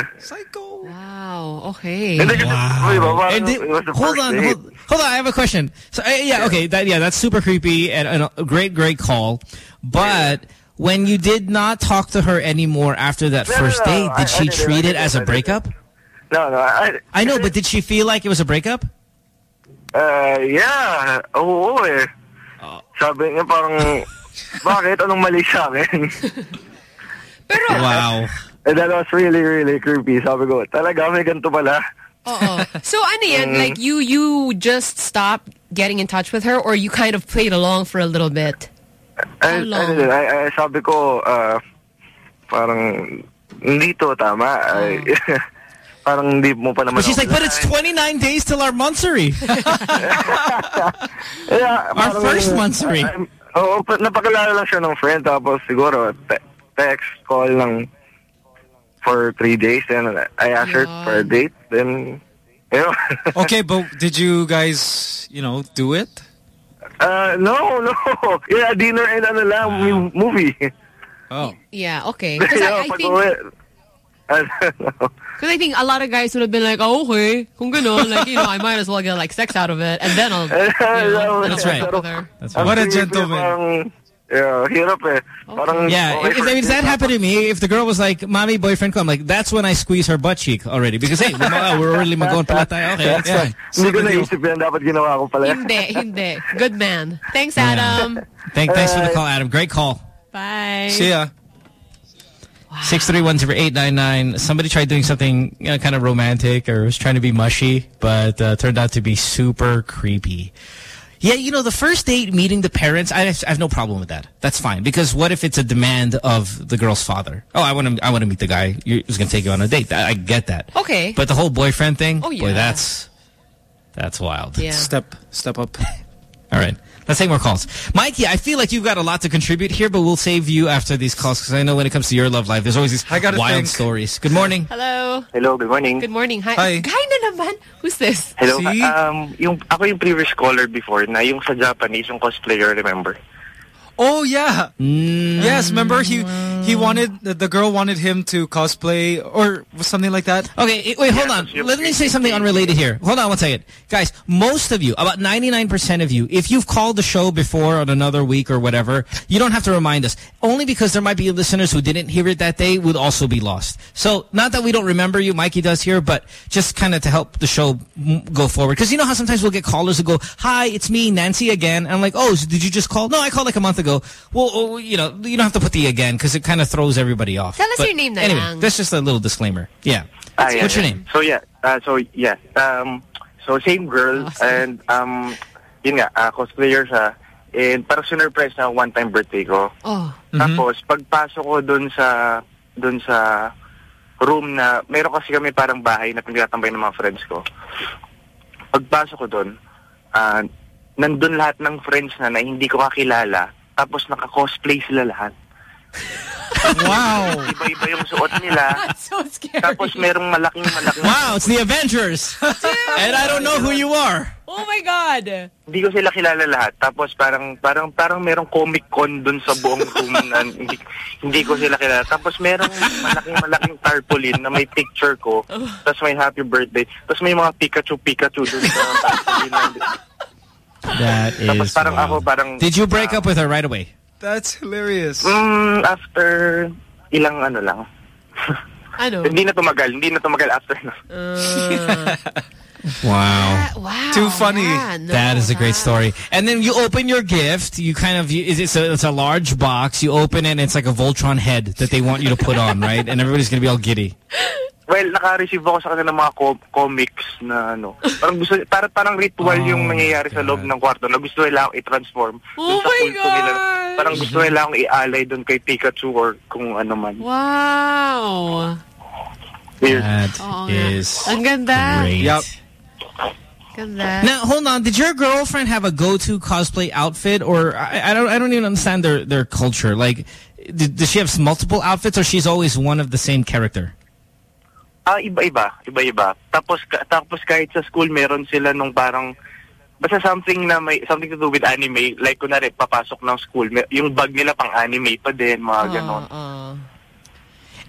Wow. Okay. Hindi kasi, uy, ba, parang And di- it was the hold on, hold, hold on. I have a question. So, uh, yeah, okay, that, yeah, that's super creepy and, and a great, great call. But when you did not talk to her anymore after that No, no, first no, date, I- did she I didn't, treat I it as a breakup? No, no, I, I know, but did she feel like it was a breakup? Uh, yeah. Oo, oo eh. Sabi niya parang, bakit? Anong mali sa akin? Wow. And that was really, really creepy. Sabi ko, talaga, may ganito pala. Oo. So ano yan? Mm. Like you you just stopped getting in touch with her or you kind of played along for a little bit? Ay, ano din, ay, ay, sabi ko, uh, parang, hindi to tama. Ay, parang hindi mo pa naman But she's ako- like, but it's 29 days till our monthsary. Yeah, Our parang- first monthsary. Oo, pa- napakilala lang siya ng friend. Tapos siguro, te- text, call lang for three days. and I asked her for a date. Then, you know. okay, but did you guys, you know, do it? Uh, no, no. Yeah, dinner and ano lang, mu- movie. Oh. Yeah, okay. 'Cause I, I think uwi, Because I think a lot of guys would have been like, oh, okay, kung ganon, like, you know, I might as well get like sex out of it, and then I'll, you know, That's right. That's Ang What a gentleman. Parang, yeah, hirap eh. Parang, Yeah, okay if, for I mean, if that happened to me, if the girl was like, mommy, boyfriend ko, I'm like, that's when I squeeze her butt cheek already. Because, hey, we're already magon pala tayo. Okay, that's Yeah. fine. Hindi ko naisip yan. Dapat ginawa ko pala. Hindi, hindi. Good man. Thanks, Adam. Thank, thanks for the call, Adam. Great call. Bye. See ya. 631-0899. Somebody tried doing something you know, kind of romantic or was trying to be mushy, but uh, turned out to be super creepy. Yeah, you know, the first date, meeting the parents, I have, I have no problem with that. That's fine. Because what if it's a demand of the girl's father? Oh, I want to I want to meet the guy you- who's going to take you on a date. I, I get that. Okay. But the whole boyfriend thing oh boy that's that's wild. Yeah. Step, step up. All right. Let's take more calls. Mikey, I feel like you've got a lot to contribute here, but we'll save you after these calls because I know when it comes to your love life, there's always these gotta wild think. stories. Good morning. Hello. Hello, good morning. Good morning. Hi. Hi. Guy na naman. Who's this? Hello. Um, yung ako yung previous caller before na yung sa Japanese yung cosplayer, remember? Oh yeah. Mm. Yes, remember he he wanted the, the girl wanted him to cosplay or something like that. Okay, wait, hold on. Let me say something unrelated here. Hold on one second. Guys, most of you, about 99% of you, if you've called the show before on another week or whatever, you don't have to remind us. Only because there might be listeners who didn't hear it that day would also be lost. So, not that we don't remember you, Mikey does here, but just kind of to help the show m- go forward. Because you know how sometimes we'll get callers who go, hi, it's me, Nancy again. And I'm like, oh, so did you just call? No, I called like a month ago. Go well, oh, you know, you don't have to put the again because it kind of throws everybody off. Tell us But your name na Anyway, lang. that's just a little disclaimer. Yeah. Ah, yeah, What's your name? So yeah, uh, so yeah, um, so same girl and um, yun nga, uh, cosplayer siya. And parang sinurprise na one time birthday ko. Oh. Tapos pagpasok ko dun sa dun sa room na meron kasi kami parang bahay na pinagtatambay ng mga friends ko. Pagpasok ko dun, ah, nandun lahat ng friends na na hindi ko kakilala. Tapos naka-cosplay sila lahat. wow. Iba-iba yung suot nila. so scary. Tapos merong malaking malaking Wow, it's the Avengers. and I don't know who you are. Oh my God. Hindi ko sila kilala lahat. Tapos parang parang parang merong Comic Con dun sa buong room na hindi, hindi ko sila kilala. Tapos merong malaking malaking tarpaulin na may picture ko. Tapos may happy birthday. Tapos may mga Pikachu Pikachu dun sa tarpaulin. Na- That is parang wild. ako parang Did you break up with her right away? That's hilarious. mm, after ilang ano lang. Ano? hindi na tumagal. Hindi na tumagal after na. Wow. Wow. Too funny. yeah, no, that is a great wow. story. And then you open your gift. You kind of, you, it's, a, it's a large box. You open it and it's like a Voltron head that they want you to put on, right? And everybody's going to be all giddy. Well, naka-receive ako sa kanila ng mga co- comics na ano. Parang gusto, para, parang ritual Oh yung nangyayari sa loob ng kwarto na gusto nila akong i-transform Oh sa my kulto nila. gosh! Parang gusto nila akong i-alay dun kay Pikachu or kung ano man. Wow. Weird. That Oo nga. is Ang ganda. great. Yep. Ganda. Now, hold on. Did your girlfriend have a go-to cosplay outfit, or I, I don't? I don't even understand their their culture. Like, did, does she have multiple outfits, or she's always one of the same character? Ah, iba-iba. Iba-iba. Tapos, tapos kahit sa school, meron sila nung parang basta something na may something to do with anime like kunwari papasok ng school yung bag nila pang anime pa din mga ah, ganon ah.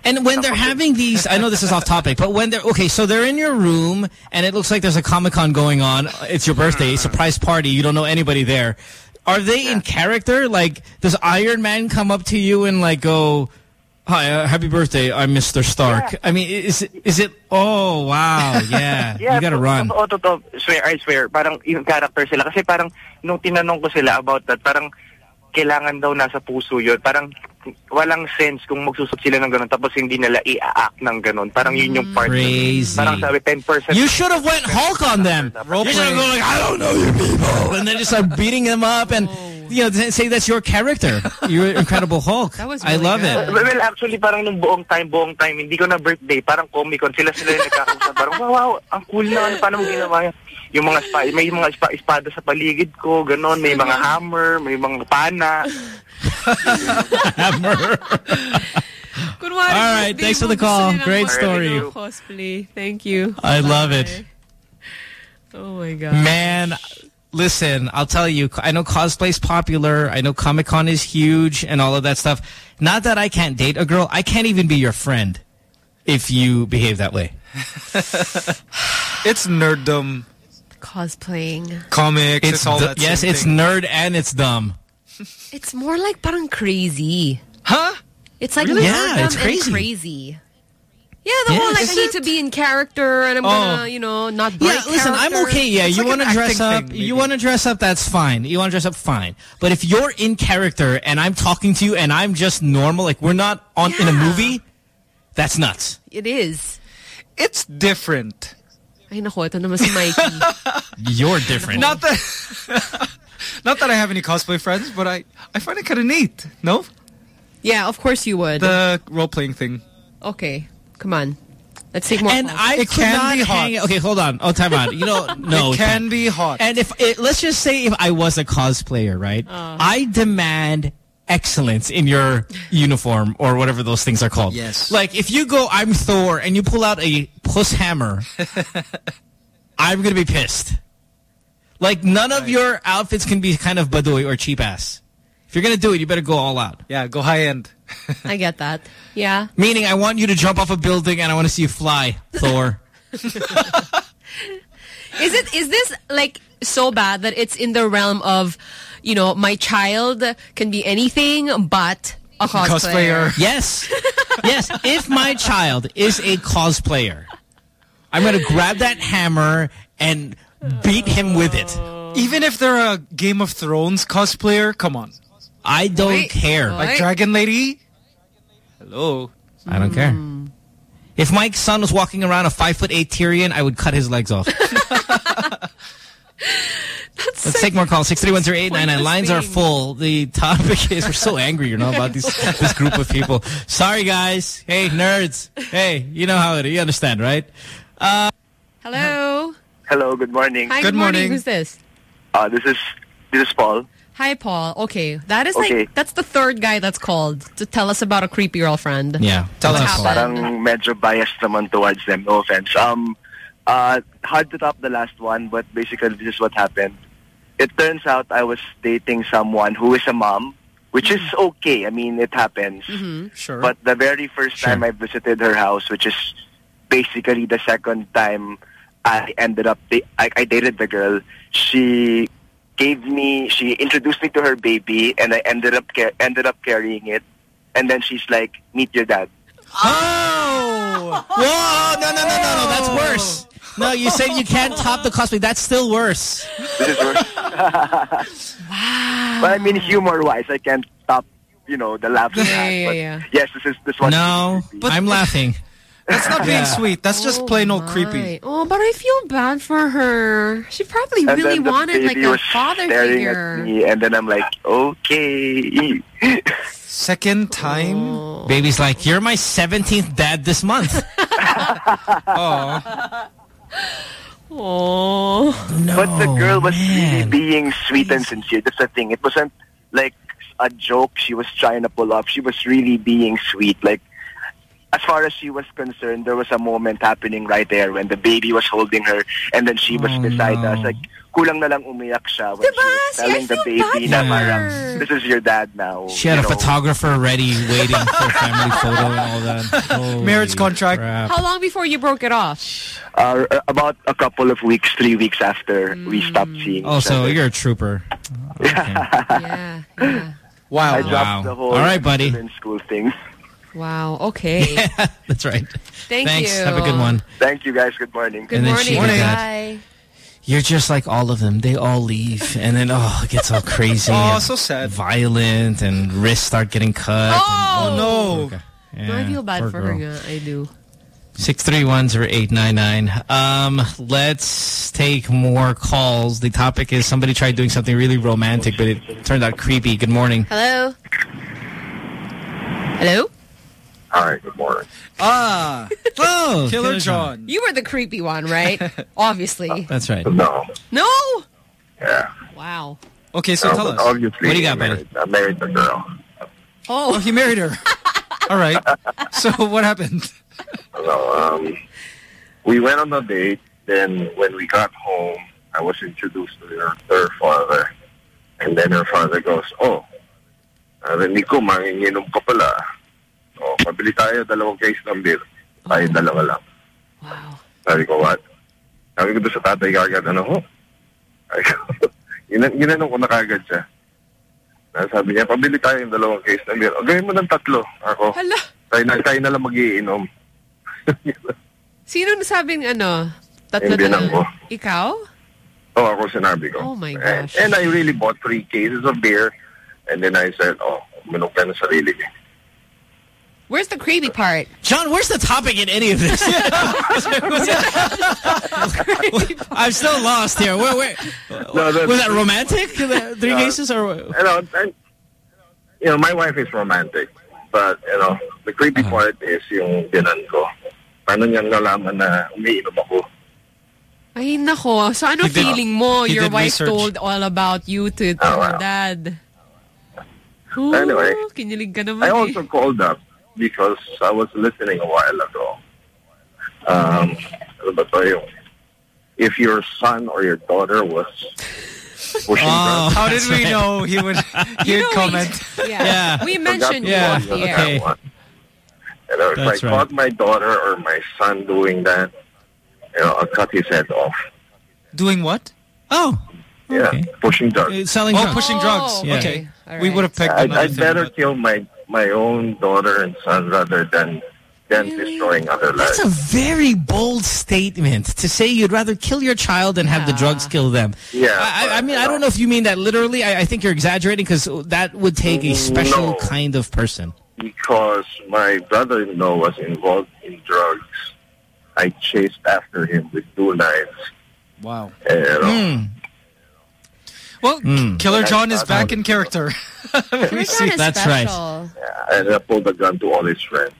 And when they're having these, I know this is off topic, but when they're, okay, so they're in your room and it looks like there's a Comic-Con going on. It's your birthday, surprise mm-hmm. party. You don't know anybody there. Are they in character? Like, does Iron Man come up to you and like go, hi, uh, happy birthday, I'm Mr. Stark. I mean, is it, is it, oh, wow, yeah, yeah you gotta to- run. Totoo, totoo. Swear, I swear. Parang yung character sila. Kasi parang nung tinanong ko sila about that, parang kailangan daw nasa puso yun. Parang walang sense kung magsusot sila ng ganun tapos hindi nila i-act ng ganun. Parang yun yung part. Crazy. Parang sabi 10%. You should have went Hulk on them. You should have gone like, I don't know you people. And then just start beating them up and, you know, say that's your character. You're Incredible Hulk. I love it. Well, actually, parang nung buong time, buong time, hindi ko na birthday, parang Comic-Con, sila-sila yung nagkakausap. Parang, wow, wow, ang cool na, ano, paano mo ginawa yan? Yung mga spa, may mga spa, espada sa paligid ko, ganon, may mga hammer, may mga pana. Kunwari, All right, thanks for the call. Great story. ano, Cosplay. Thank you. I love it. Oh my God. Man, listen, I'll tell you, I know cosplay's popular. I know Comic-Con is huge and all of that stuff. Not that I can't date a girl. I can't even be your friend. if you behave that way. It's nerddom, Cosplaying. comics, it's, all that yes, it's thing. nerd and it's dumb. It's more like parang crazy. Huh? It's like Really? nerdom Yeah, it's crazy. crazy. Yeah, the Yeah, whole like I need to be in character and I'm Oh. gonna, you know, not break Yeah, listen, I'm okay. Yeah, It's you like want to dress up. thing, you want to dress up. That's fine. You want to dress up, fine. But if you're in character and I'm talking to you and I'm just normal, like we're not on in a movie, that's nuts. It is. It's different. Ay, nako, ito naman si Mikey. You're different. Not that, not that I have any cosplay friends, but I, I find it kind of neat. No, yeah, of course you would. the role playing thing. okay, come on. Let's take more and calls. I It can not be hot. Okay, hold on. Oh, time out. You know, no, it can be hot. And if it, let's just say if I was a cosplayer, right? Uh. I demand excellence in your uniform or whatever those things are called. Yes. Like if you go, I'm Thor, and you pull out a puss hammer, I'm gonna be pissed. Like none of your outfits can be kind of badoy or cheap ass. If you're gonna do it, you better go all out. Yeah, go high end. I get that. Yeah. Meaning, I want you to jump off a building and I want to see you fly, Thor. Is it is this like so bad that it's in the realm of, you know, my child can be anything but a cosplayer? Yes. yes. If my child is a cosplayer, I'm going to grab that hammer and beat him with it. Even if they're a Game of Thrones cosplayer, come on. I don't care. Like Dragon Lady? Hello. I don't care. If my son was walking around a five foot eight Tyrion, I would cut his legs off. Let's take more calls. Six three one zero eight nine nine. Lines are full. The topic is we're so angry, you know, about these this group of people. Sorry, guys. Hey, nerds. Hey, you know how it is. You understand, right? Uh, Hello. Hello, good morning. Hi, good, morning. Who's this? Uh, this is this is Paul. Hi, Paul. Okay, that is Okay. like that's the third guy that's called to tell us about a creepy girlfriend. Yeah, Tell What us. happened? Parang medyo biased naman towards them. No offense. Um, uh, hard to top the last one, but basically this is what happened. It turns out I was dating someone who is a mom, which is okay. I mean, it happens. Sure. But the very first time I visited her house, which is basically the second time I ended up, da- I, I dated the girl, she gave me, she introduced me to her baby, and I ended up ca- ended up carrying it. And then she's like, "Meet your dad." Oh! Whoa! No, no, no, no, no. That's worse. No, you said you can't top the cosplay. That's still worse. This is worse. wow. But I mean, humor-wise, I can't top, you know, the laughs. we had, yeah, yeah. Yes, this is this one. No, I'm laughing. That's not being Yeah. sweet. That's just oh plain old creepy. Oh, but I feel bad for her. She probably And really the wanted like a was father staring figure. at me, and then I'm like, okay. Second time? Oh. Baby's like, you're my 17th dad this month. oh. Oh. No, but the girl was really being sweet and sincere. That's the thing. It wasn't like a joke she was trying to pull off. She was really being sweet. Like, as far as she was concerned, there was a moment happening right there when the baby was holding her and then she was Oh, beside us. Like, kulang na lang umiyak siya when she was telling the baby na bad parang, this is your dad now. She had you a know. photographer ready waiting for a family photo and all that. Holy Marriage contract. crap. How long before you broke it off? Uh, about a couple of weeks, three weeks after we stopped seeing Oh, so you're a trooper. yeah, yeah. Wow. I dropped Wow. the whole All right, buddy. in school thing. Wow. Okay. Yeah, That's right. Thank Thanks. you. Have a good one. Thank you guys. Good morning. Good And then morning. she. Bye. You're just like all of them. They all leave. And then, oh, it gets all crazy. Oh, and so sad. Violent and wrists start getting cut. Oh, and, no. Yeah, I feel bad poor for girl. her. nga. I do. 631-0899. Um, let's take more calls. The topic is somebody tried doing something really romantic, but it turned out creepy. Good morning. Hello. Hello. Hi, good morning. Ah. Oh, Killer John. You were the creepy one, right? Obviously. That's right. No. No. Yeah. Wow. Okay, so No, tell but us. Obviously, What do you I got, buddy? I married the girl. Oh, he married her. All right. So what happened? So, um, we went on a date. Then when we got home, I was introduced to her, her father. And then her father goes, Oh, narinig ko, manginginom ka pala. Oh, pabili tayo dalawang case ng beer. Tayo dalawa lang. Sabi ko, what? Sabi ko doon sa tatay kagad, ano ho? Ko, ginan ginanong ko na kagad siya. Na sabi niya, pabili tayo yung dalawang case ng beer. O, gawin mo ng tatlo. Ako, Hala. tayo na, tayo na lang magiinom. Sino nasabing ano? Tatlo na ko. Ikaw? Oh, ako sinabi ko. Oh my And, gosh. and I really bought three cases of beer. And then I said, oh, uminom ka na sarili ko. Where's the creepy part? John, where's the topic in any of this? I'm still lost here. Where, where, No, that's- was that romantic? The three No. cases or? You know, and, you know, my wife is romantic. But, you know, the creepy Uh-huh. part is yung binan ko. Paano niyang nalaman na umiinom ako? Ay, nako. So, ano He did- feeling mo? Your wife research. told all about you to, to Oh, her wow. dad. Ooh, Anyway, kinilig ka naman I eh. also called up because I was listening a while ago. Um, ano ba to yung, if your son or your daughter was pushing Oh, drugs. how did we know he would he would comment? Yeah. We mentioned you Forgot off to the air. that one. You know, if That's I right. caught my daughter or my son doing that, you know, I'll cut his head off. Doing what? Oh, Yeah, pushing drugs. Uh, selling oh, drugs. pushing drugs. Yeah. Okay, we would have picked I'd, another I'd thing. better kill my my own daughter and son rather than than destroying other lives. That's a very bold statement to say you'd rather kill your child than have the drugs kill them. Yeah, I, I mean, I don't know if you mean that literally. I, I think you're exaggerating because that would take a special No. kind of person. because my brother-in-law was involved in drugs. I chased after him with two knives. Wow. And, you know, Hmm. Well, Mm. Killer John is back in character. We see- That's right. and I pulled the gun to all his friends.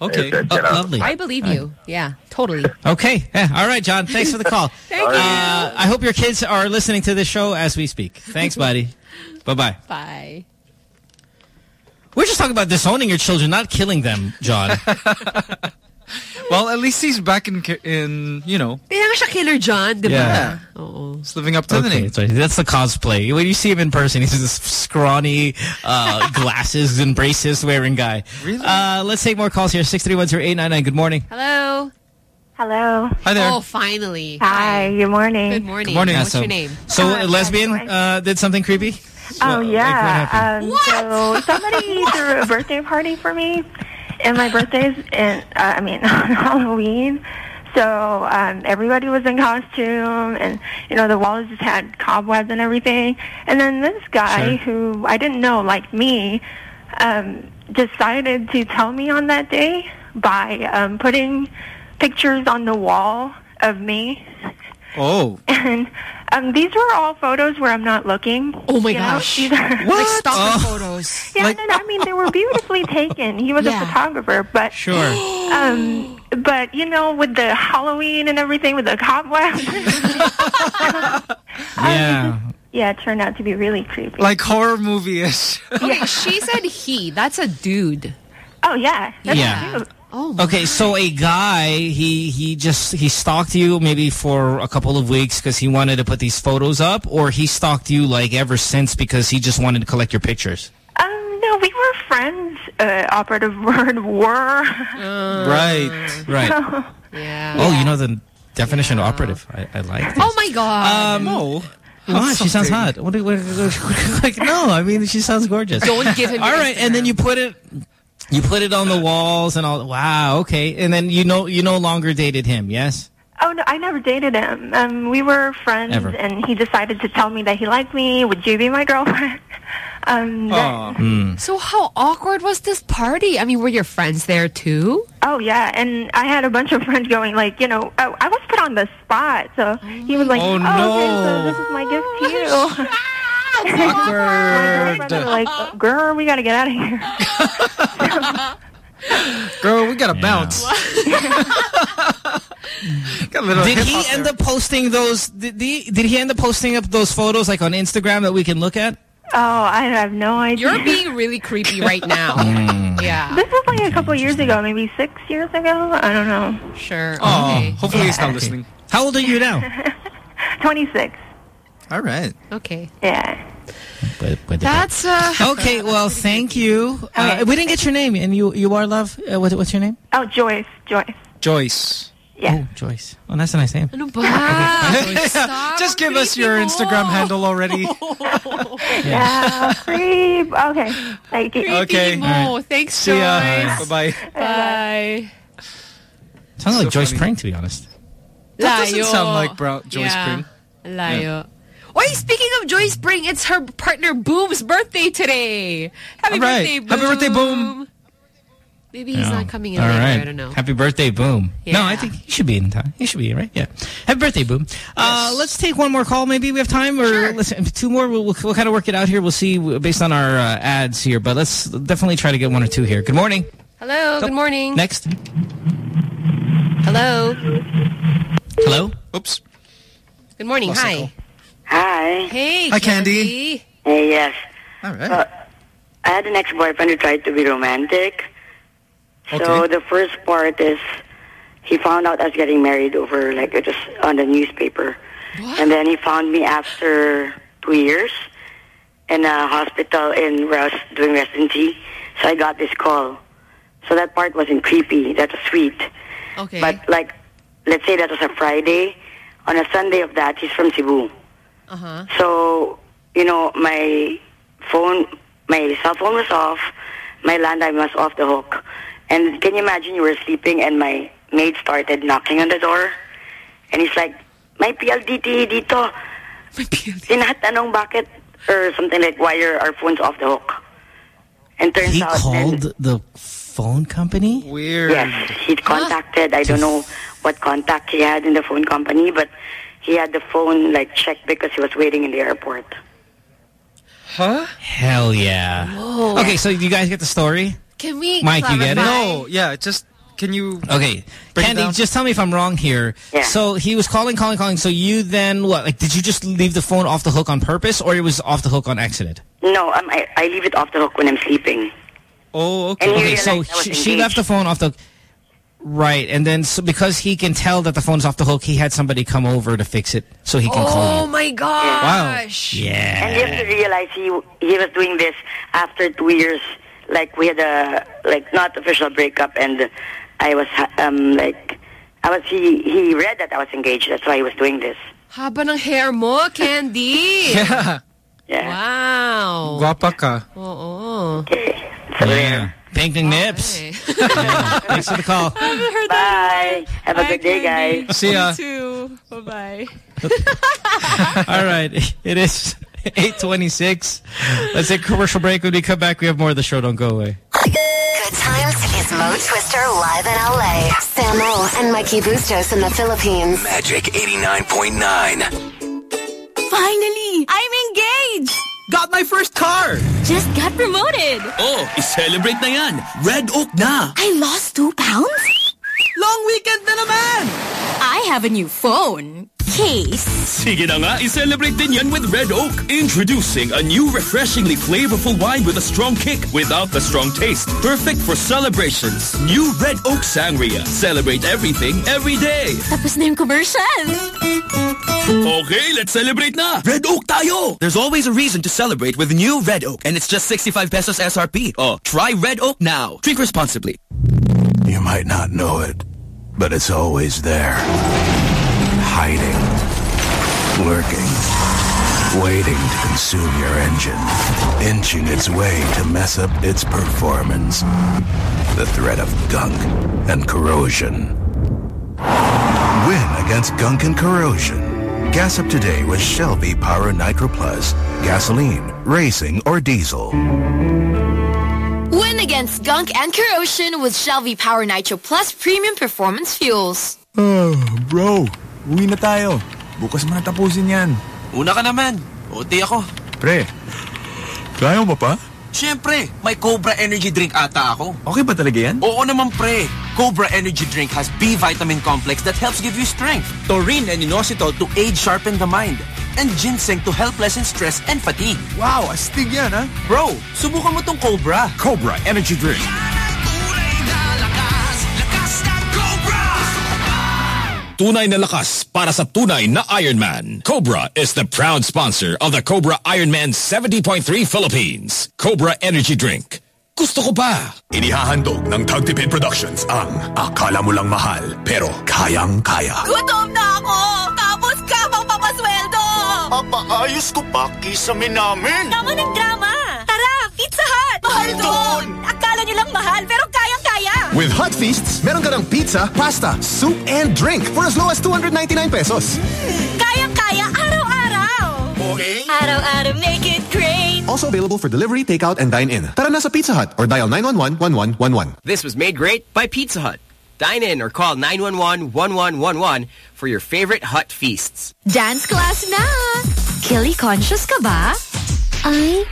Okay. I said, Oh, lovely. I believe you. Yeah, totally. Okay. Yeah. All right, John. Thanks for the call. Thank you. Uh, I hope your kids are listening to this show as we speak. Thanks, buddy. Bye-bye. Bye. We're just talking about disowning your children, not killing them, John. Well, at least he's back in in you know. Kaya nga siya Killer John, di ba? Yeah. Oo. He's living up to the name. sorry. That's the cosplay. When you see him in person, he's this scrawny, uh, glasses and braces wearing guy. Really? Uh, let's take more calls here. 6310899. Good morning. Hello. Hello. Hi there. Oh, finally. Hi. Good morning. Good morning. Good morning. What's So- your name? So, a lesbian uh, did something creepy? Oh Well, like, what yeah. happened? um, so somebody threw a birthday party for me, and my birthday's in. Uh, I mean on Halloween. So um, everybody was in costume, and you know the walls just had cobwebs and everything. And then this guy who I didn't know, like me, um, decided to tell me on that day by um, putting pictures on the wall of me Oh. and um, these were all photos where I'm not looking. Oh my you know? gosh. These are- Like stalker photos. Yeah, no, no, I mean they were beautifully taken. He was Yeah. a photographer, but Sure. um, but you know, with the Halloween and everything, with the cobwebs, Yeah. yeah, it turned out to be really creepy. Like horror movie-ish. Okay, she said he. That's a dude. Oh yeah, that's Yeah. cute. Oh. Okay, so a guy, he he just, he stalked you maybe for a couple of weeks because he wanted to put these photos up, or he stalked you like ever since because he just wanted to collect your pictures? Um, no, we were friends. Uh, operative word were. Right. Right. So, Yeah. Oh, you know the definition of operative. I, I like Oh my god. Um, no. What? She sounds hot. What, what, what- like, no, I mean, she sounds gorgeous. Don't give him All right, your right, and then you put it, you put it on the walls and all. Wow, okay. And then you know, you no longer dated him, yes? Oh no, I never dated him. Um, we were friends, Ever. and he decided to tell me that he liked me. Would you be my girlfriend? Um, then- Hmm. So how awkward was this party? I mean, were your friends there too? Oh yeah, and I had a bunch of friends going like, you know, oh, I was put on the spot, so he was like, Oh, "Oh, okay, so this is my gift to you." My girlfriends were like, "Girl, we got to get out of here." Girl, we gotta bounce. Got a little Did he end there. up posting those? Did he, did he end up posting up those photos like on Instagram that we can look at? Oh, I have no idea. You're being really creepy right now. Mm. yeah. This was like a couple years ago, maybe six years ago. I don't know. Sure. Oh, Okay. hopefully he's not listening. How old are you now? Twenty-six. All right. Okay. Yeah. Pwede- pwede pa. That's uh Okay, well, thank you. Uh, we didn't get your name, and you you are love. Uh, what, what's your name? Oh, Joyce. Joyce. Joyce. Oh, Joyce. Oh, that's a nice name. Ano ba? Stop. Just give us your Instagram handle already. Yeah, creep. Okay. Thank you. Okay. mo. Thanks, See ya. Joyce. Bye-bye. Bye. Sounds like So Joyce funny. Pring, to be honest. That doesn't sound like Bro- Joyce yeah. Pring. Layo. Oy, speaking of Joyce Pring, it's her partner Boom's birthday today. Happy All right. birthday, Boom. Happy birthday, Boom. Maybe he's Yeah. not coming in All later. right. I don't know. Happy birthday, Boom. No, I think he should be in time. He should be, right? Yeah. Happy birthday, Boom. Uh, let's take one more call. Maybe we have time, or listen, two more. We'll, we'll, we'll kind of work it out here. We'll see based on our uh, ads here, but let's definitely try to get one or two here. Good morning. Hello, good morning. Next. Hello. Hello. Oops. Good morning. Lost Hi. The call. Hi. Hey, Hi, Candy. Hey, yes. All right. Uh, I had an ex-boyfriend who tried to be romantic. So Okay. the first part is he found out I was getting married over, like, just on the newspaper. And then he found me after two years in a hospital in where I was doing residency. So I got this call. So that part wasn't creepy. That was sweet. Okay. But, like, let's say that was a Friday. On a Sunday of that, he's from Cebu. Uh-huh. So, you know, my phone, my cell phone was off, my landline was off the hook. And can you imagine you were sleeping and my maid started knocking on the door? And he's like, my PLDT dito. Tinatanong bakit or something like why are our phones off the hook. And turns He out then- called the phone company? Weird. Yes, he contacted. I don't know what contact he had in the phone company, but he had the phone like checked because he was waiting in the airport. Huh? Hell yeah. Whoa. Okay, so you guys get the story? Can we Mike, you get it? clarify? No, yeah, just can you Okay. Break Candy, just tell me if I'm wrong here. Yeah. So he was calling, calling, calling. So you then what? Like, did you just leave the phone off the hook on purpose or it was off the hook on accident? No, um, I, I leave it off the hook when I'm sleeping. Oh, okay. And Okay, so realized I was she, she left the phone off the... Right, and then so because he can tell that the phone's off the hook, he had somebody come over to fix it so he can call Oh my gosh. Wow. Yeah. And you have to realize he he was doing this after two years. Like we had a like not official breakup, and I was um like I was he he read that I was engaged. That's why he was doing this. Haba ng hair mo, Candy. Yeah. Yeah. Wow. Guapa ka. Oo. Yeah. Pink and nips. Yeah. Thanks for the call. Bye. Have a Bye, good day, Candy. guys. See ya. You too. Bye-bye. All right. It is 826. Let's take a commercial break. When we come back, we have more of the show. Don't go away. Good times is Mo Twister live in LA. Samo and Mikey Bustos in the Philippines. Magic 89.9. Finally! I'm engaged! Got my first car! Just got promoted! Oh, i-celebrate na yan! Red Oak na! I lost two pounds? Long weekend na naman! I have a new phone. Case. Sige na nga, i-celebrate din yan with Red Oak. Introducing a new refreshingly flavorful wine with a strong kick without the strong taste. Perfect for celebrations. New Red Oak Sangria. Celebrate everything, every day. Tapos na yung commercial. Okay, let's celebrate na! Red Oak tayo! There's always a reason to celebrate with new Red Oak, and it's just 65 pesos SRP. Oh, try Red Oak now. Drink responsibly. You might not know it, but it's always there. Hiding. Lurking. Waiting to consume your engine. Inching its way to mess up its performance. The threat of gunk and corrosion. Win against gunk and corrosion. Gas up today with Shell V Power Nitro Plus. Gasoline, racing, or diesel. Win against gunk and corrosion with Shell V-Power Nitro Plus Premium Performance Fuels. Oh, bro. Uwi na tayo. Bukas mo na tapusin yan. Una ka naman. Oti ako. Pre, kaya mo ba pa? Siyempre, may Cobra Energy Drink ata ako. Okay ba talaga yan? Oo naman pre. Cobra Energy Drink has B vitamin complex that helps give you strength. Taurine and inositol to aid sharpen the mind. And ginseng to help lessen stress and fatigue. Wow, astig yan ha? Bro, subukan mo tong Cobra. Cobra Energy Drink. Tunay na lakas, para sa tunay na Ironman. Cobra is the proud sponsor of the Cobra Ironman 70.3 Philippines. Cobra Energy Drink. Gusto ko pa. Inihahandog ng Tagtipid Productions ang Akala mo lang mahal pero kayang-kaya. Gutom na ako! Tapos ka pang papasweldo! Papaayos ko pa kisame namin. Tama ng drama! Tara, Pizza Hut! Mahal doon! Akala nyo lang mahal, pero kayang-kaya! With Hut Feasts, meron ka ng pizza, pasta, soup, and drink for as low as 299 pesos. Kayang-kaya araw-araw! Okay. Araw-araw make it great! Also available for delivery, takeout, and dine-in. Tara na sa Pizza Hut or dial 911-1111. This was made great by Pizza Hut. Dine in or call 911-1111 for your favorite Hut feasts. Dance class na! Killy conscious ka ba? Ay...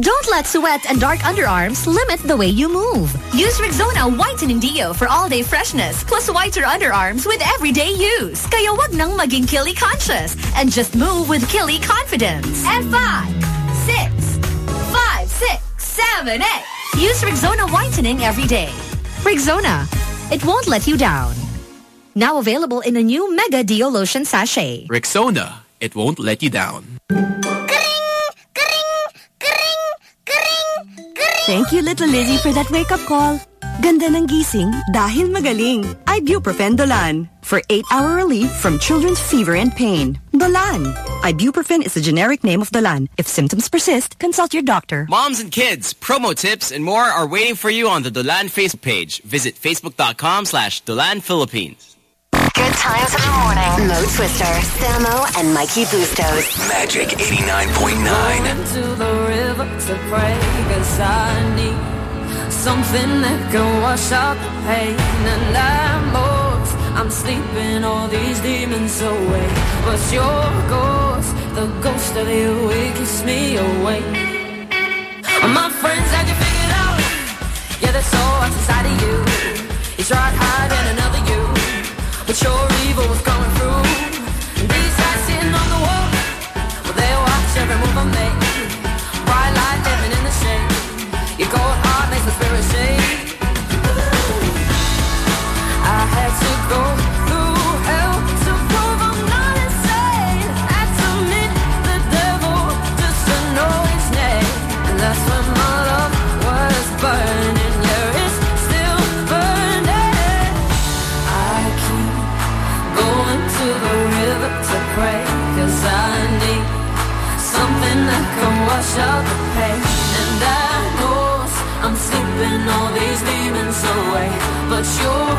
Don't let sweat and dark underarms limit the way you move. Use Rexona Whitening Deo for all-day freshness plus whiter underarms with everyday use. Kaya wag nang maging Killy conscious and just move with Killy confidence. And five, six, five, six, seven, eight. Use Rexona Whitening every day. Rexona. It won't let you down. Now available in a new Mega Deo Lotion Sachet. Rexona. It won't let you down. Thank you, Little Lizzie, for that wake-up call. Ganda ng gising dahil magaling. Ibuprofen Dolan for 8-hour relief from children's fever and pain. Dolan. Ibuprofen is the generic name of Dolan. If symptoms persist, consult your doctor. Moms and kids, promo tips and more are waiting for you on the Dolan Facebook page. Visit facebook.com slash Dolan Philippines. Good times in the morning. Mo Twister, Samo, and Mikey Bustos. Magic 89.9. to the river to pray Cause I need something that can wash out the pain And I'm lost, I'm sleeping all these demons away But your ghost, the ghost of you, it keeps me awake My friends had you figured out Yeah, they saw what's inside of you You tried hiding another you But your evil was coming through These guys sitting on the wall they watch every move I make. Bright light living in the shade. Cold out the pain. And I know I'm sleeping all these demons away. But your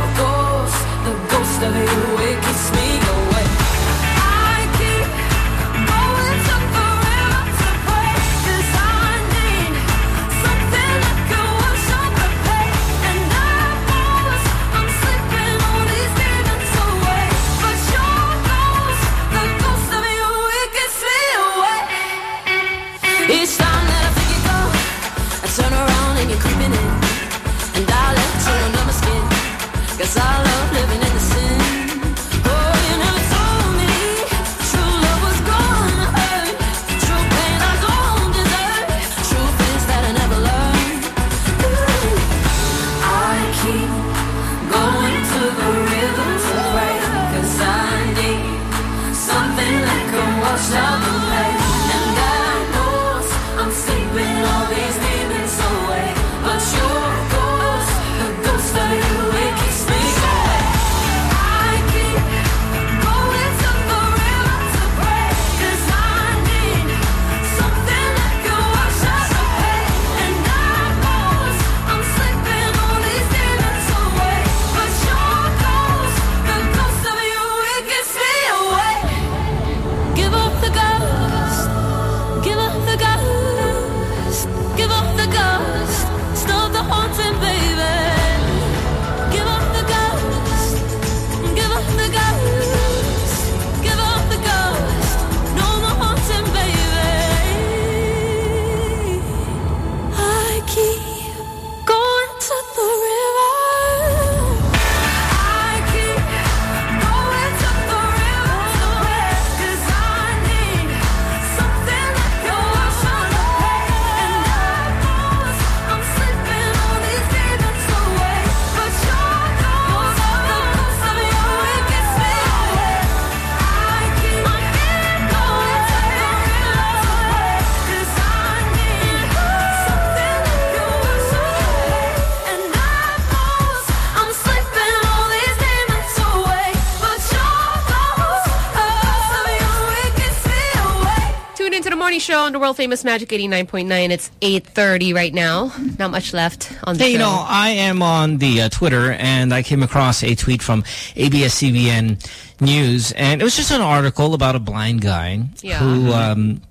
Show on the world famous Magic 89.9. It's 8.30 right now. Not much left on the Hey, show. you know, I am on the uh, Twitter and I came across a tweet from ABS-CBN News and it was just an article about a blind guy Yeah. who, um,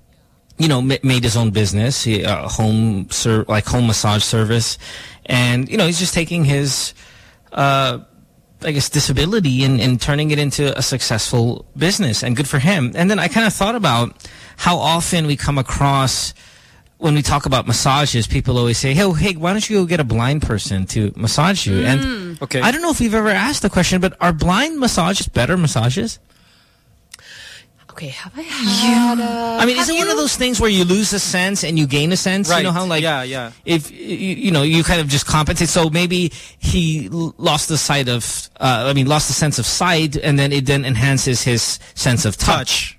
you know, made his own business, he, uh, home ser like home massage service, and you know, he's just taking his, uh, I guess, disability and, and turning it into a successful business, and good for him. And then I kind of thought about how often we come across when we talk about massages, people always say, "Hey, oh, hey, why don't you go get a blind person to massage you?" And mm. Okay. I don't know if we've ever asked the question, but are blind massages better massages? Okay, have I had a... I mean, is it one of those things where you lose a sense and you gain a sense? Right. You know Right. how like Yeah, yeah. if you, you know you kind of just compensate. So maybe he lost the sight of, uh, I mean, lost the sense of sight, and then it then enhances his sense of touch.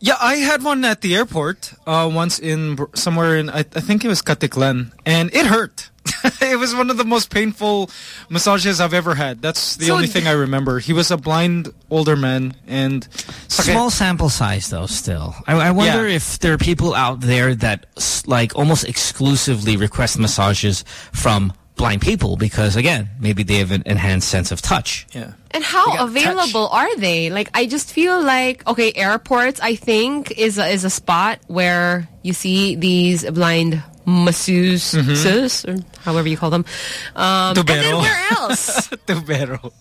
Yeah, I had one at the airport uh, once in somewhere in I, I think it was Caticlan, and it hurt. it was one of the most painful massages I've ever had. That's the So only thing I remember. He was a blind older man, and Small sample size, though. Still, I, I wonder Yeah. if there are people out there that like almost exclusively request massages from blind people because, again, maybe they have an enhanced sense of touch. Yeah. And how available are they? Like, I just feel like, okay, airports, I think, is a, is a spot where you see these blind masseuses, Mm-hmm. or however you call them. Um, and then Tubero. where else? Tubero.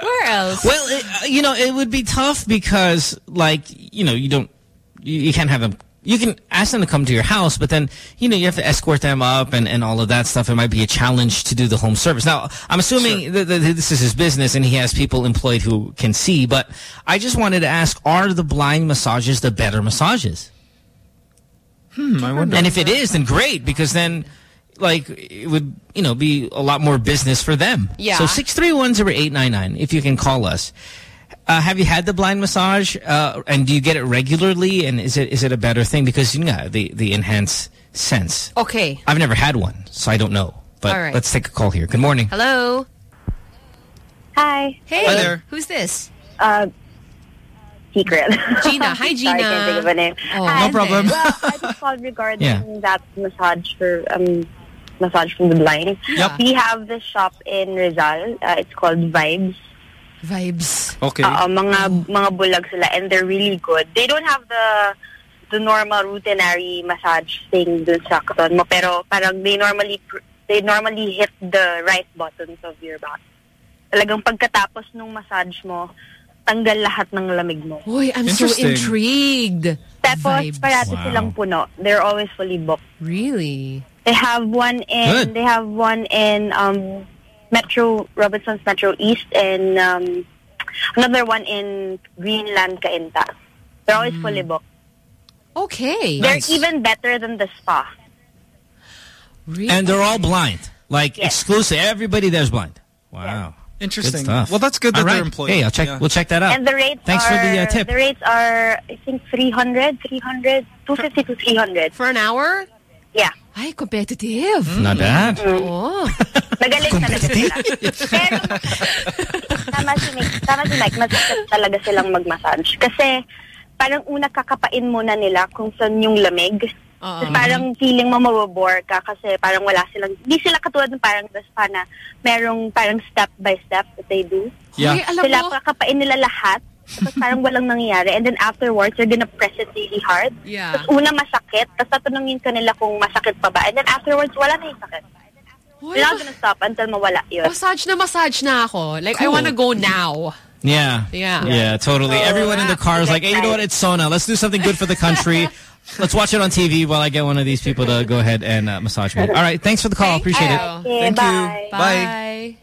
Where else? Well, it, uh, you know, it would be tough because, like, you know, you don't, you, you can't have them. You can ask them to come to your house, but then, you know, you have to escort them up and, and all of that stuff. It might be a challenge to do the home service. Now, I'm assuming that, that this is his business and he has people employed who can see, but I just wanted to ask, are the blind massages the better massages? Hmm, I wonder. And if it is, then great, because then, like, it would, you know, be a lot more business for them. Yeah. So 631-0899, if you can call us. Uh, have you had the blind massage? Uh, and do you get it regularly? And is it is it a better thing? Because, you know, the, the enhanced sense. Okay. I've never had one, so I don't know. But All right. let's take a call here. Good morning. Hello? Hi. Hey. Hi there. Who's this? Uh, secret. Gina. Hi, Gina. Sorry, I can't think of a name. Oh, Hi. No problem. Well, I just called regarding Yeah. that massage for um massage from the blind. Yep. We have this shop in Rizal. Uh, it's called Vibes. Vibes. Okay. Oo, mga mga bulag sila and they're really good. They don't have the the normal routinary massage thing dun sa katawan mo pero parang they normally they normally hit the right buttons of your back. Talagang pagkatapos nung massage mo, tanggal lahat ng lamig mo. Uy, I'm so intrigued. Tapos Vibes. parati Wow. silang puno. They're always fully booked. Really? They have one in Good. they have one in um Metro Robinson's Metro East and um another one in Greenland Cainta. They're always Hmm. fully booked. Okay. They're even better than the spa. Really? And they're all blind. Like, Yes. exclusive. Everybody there's blind. Wow. Interesting. Good stuff. Well, that's good that All right. they're employed. Hey, I'll check. Yeah. We'll check that out. And the rates Thanks are for the uh, tip. the rates are I think 300, 300, 250 to 300. For an hour? Yeah. Ay, competitive. Not bad. Oh. Magaling talaga sila. Pero tama si Mike, tama si Mike, masakit talaga silang mag-massage. Kasi parang una kakapain muna nila kung saan yung lamig. Oo. Tapos parang feeling mo mabobore ka kasi parang wala silang, hindi sila katulad ng parang the na merong parang step by step that they do. Yeah. Uy, alam Sila mo, kakapain nila lahat. Tapos parang walang nangyayari. And then afterwards, you're gonna press it really hard. Yeah. Tapos una masakit. Tapos tatanungin ka nila kung masakit pa ba. And then afterwards, wala na yung sakit. Uy, You're not gonna stop until mawala yun. massage na massage na ako. Like, I wanna go now. Yeah. Yeah. Yeah, totally. Everyone in the car is like, hey, you know what? It's SONA. Let's do something good for the country. Let's watch it on TV while I get one of these people to go ahead and uh, massage me. All right. Thanks for the call. Appreciate it. Okay, Thank bye. you. Bye.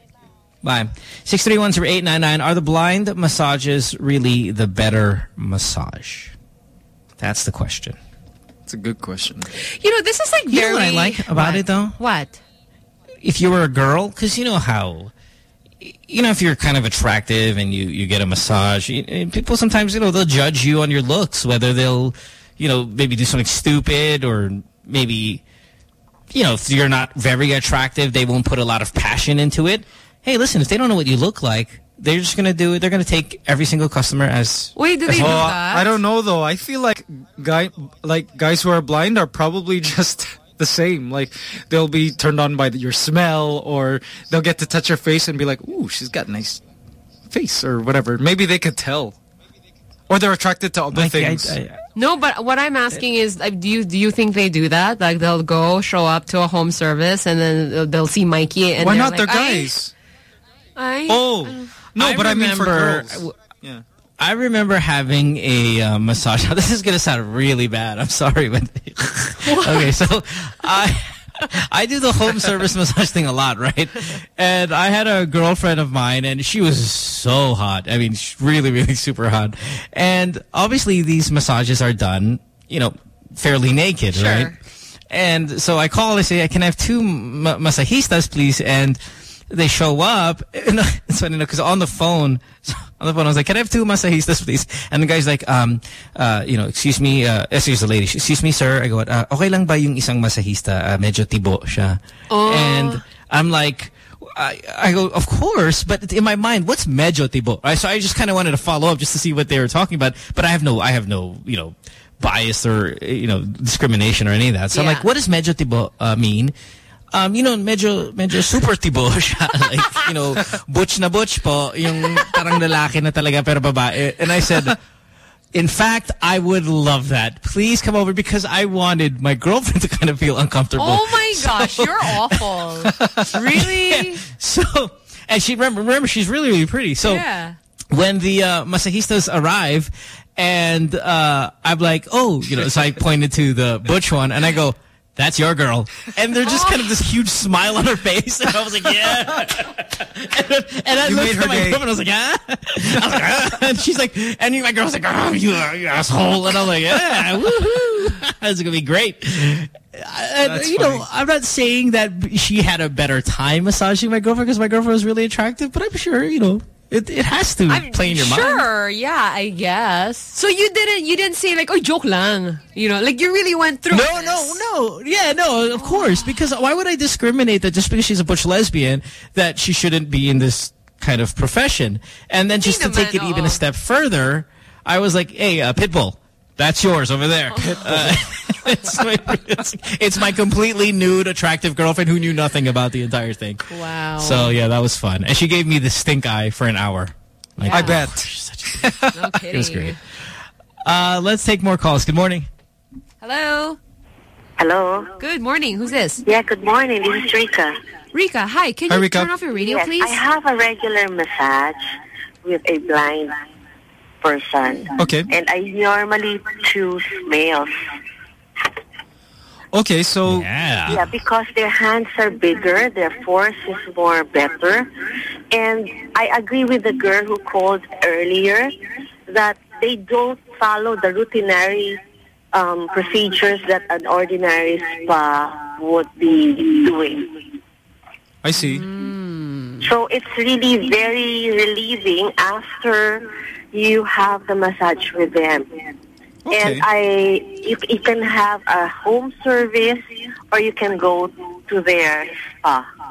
Bye. 631-0899. Are the blind massages really the better massage? That's the question. It's a good question. You know, this is like You very... know what I like about What? it, though? What? If you were a girl, because you know how... You know, if you're kind of attractive and you, you get a massage, you- you- people sometimes, you know, they'll judge you on your looks, whether they'll, you know, maybe do something stupid or maybe, you know, if you're not very attractive, they won't put a lot of passion into it. hey, listen, if they don't know what you look like, they're just gonna do it. They're gonna take every single customer as. Wait, do they do Oh, that? I don't know though. I feel like guy like guys who are blind are probably just the same. Like they'll be turned on by your smell, or they'll get to touch your face and be like, "Ooh, she's got a nice face," or whatever. Maybe they could tell, or they're attracted to other Mikey, I- things. I- No, but what I'm asking is, like, do you do you think they do that? Like they'll go show up to a home service and then they'll, they'll see Mikey and Why not? like, they're "Ay, guys. ay." Oh no, I but I mean for remember- girls. Yeah. I remember having a uh, massage. This is gonna sound really bad. I'm sorry, but okay. So I I do the home service massage thing a lot, right? And I had a girlfriend of mine, and she was so hot. I mean, really, really super hot. And obviously, these massages are done, you know, fairly naked, right? And so I call. I say, "I "Can I have two ma masajistas, please?" And they show up. And it's funny because on the phone, on the phone, I was like, "Can I have two masajistas, please?" And the guy's like, "Um, uh, you know, excuse me, uh, excuse the lady, excuse me, sir." I go, uh, "Okay lang ba yung isang masahista? Uh, medyo tibo siya." Oh. And I'm like. I, I go, of course, but in my mind, what's medyo tibo? Right, so I just kind of wanted to follow up just to see what they were talking about, but I have no, I have no, you know, bias or you know discrimination or any of that. So I'm like, what does medyo tibo uh, mean? Um, you know, medyo medyo super tibo siya. like, you know, butch na butch po, yung parang lalaki na talaga pero babae. And I said, in fact, I would love that. Please come over because I wanted my girlfriend to kind of feel uncomfortable. Oh my gosh, you're awful. really? So, and she remember remember she's really really pretty. So Yeah. when the uh, masajistas arrive, and uh, I'm like, oh, you know, so I pointed to the butch one, and I go. That's your girl. And they're just kind of this huge smile on her face. And I was like, yeah. and, and I You looked at my day. girlfriend. I was like, ah. I was like, ah. And she's like, and my girl's like, oh, you, you asshole. And I'm like, yeah, woohoo. That's going to be great. And, That's you know, funny. I'm not saying that she had a better time massaging my girlfriend because my girlfriend was really attractive, but I'm sure, you know, it, it has to play in your mind. Sure, yeah, I guess. So you didn't you didn't say like, oh, joke lang. You know, like you really went through No, this. no, no. Yeah, no, of course. Because why would I discriminate that just because she's a butch lesbian that she shouldn't be in this kind of profession? And then just to take it even oo. a step further, I was like, hey, uh, Pitbull, that's yours over there. Uh, it's, my, it's, it's my completely nude, attractive girlfriend who knew nothing about the entire thing. Wow. So, yeah, that was fun. And she gave me the stink eye for an hour. Like, I bet. no kidding. It was great. Uh, let's take more calls. Good morning. Hello. Hello. Good morning. Who's this? Yeah, good morning. This is Rika. Rika, hi. Can Hi, you Rika. turn off your radio, yes, please? I have a regular massage with a blind person. Okay. And I normally choose males. Okay, so Yeah. Yeah, because their hands are bigger, their force is more better. And I agree with the girl who called earlier that they don't follow the routinary um, procedures that an ordinary spa would be doing. I see. So it's really very relieving after you have the massage with them. Okay. And I, you, you can have a home service or you can go to their spa.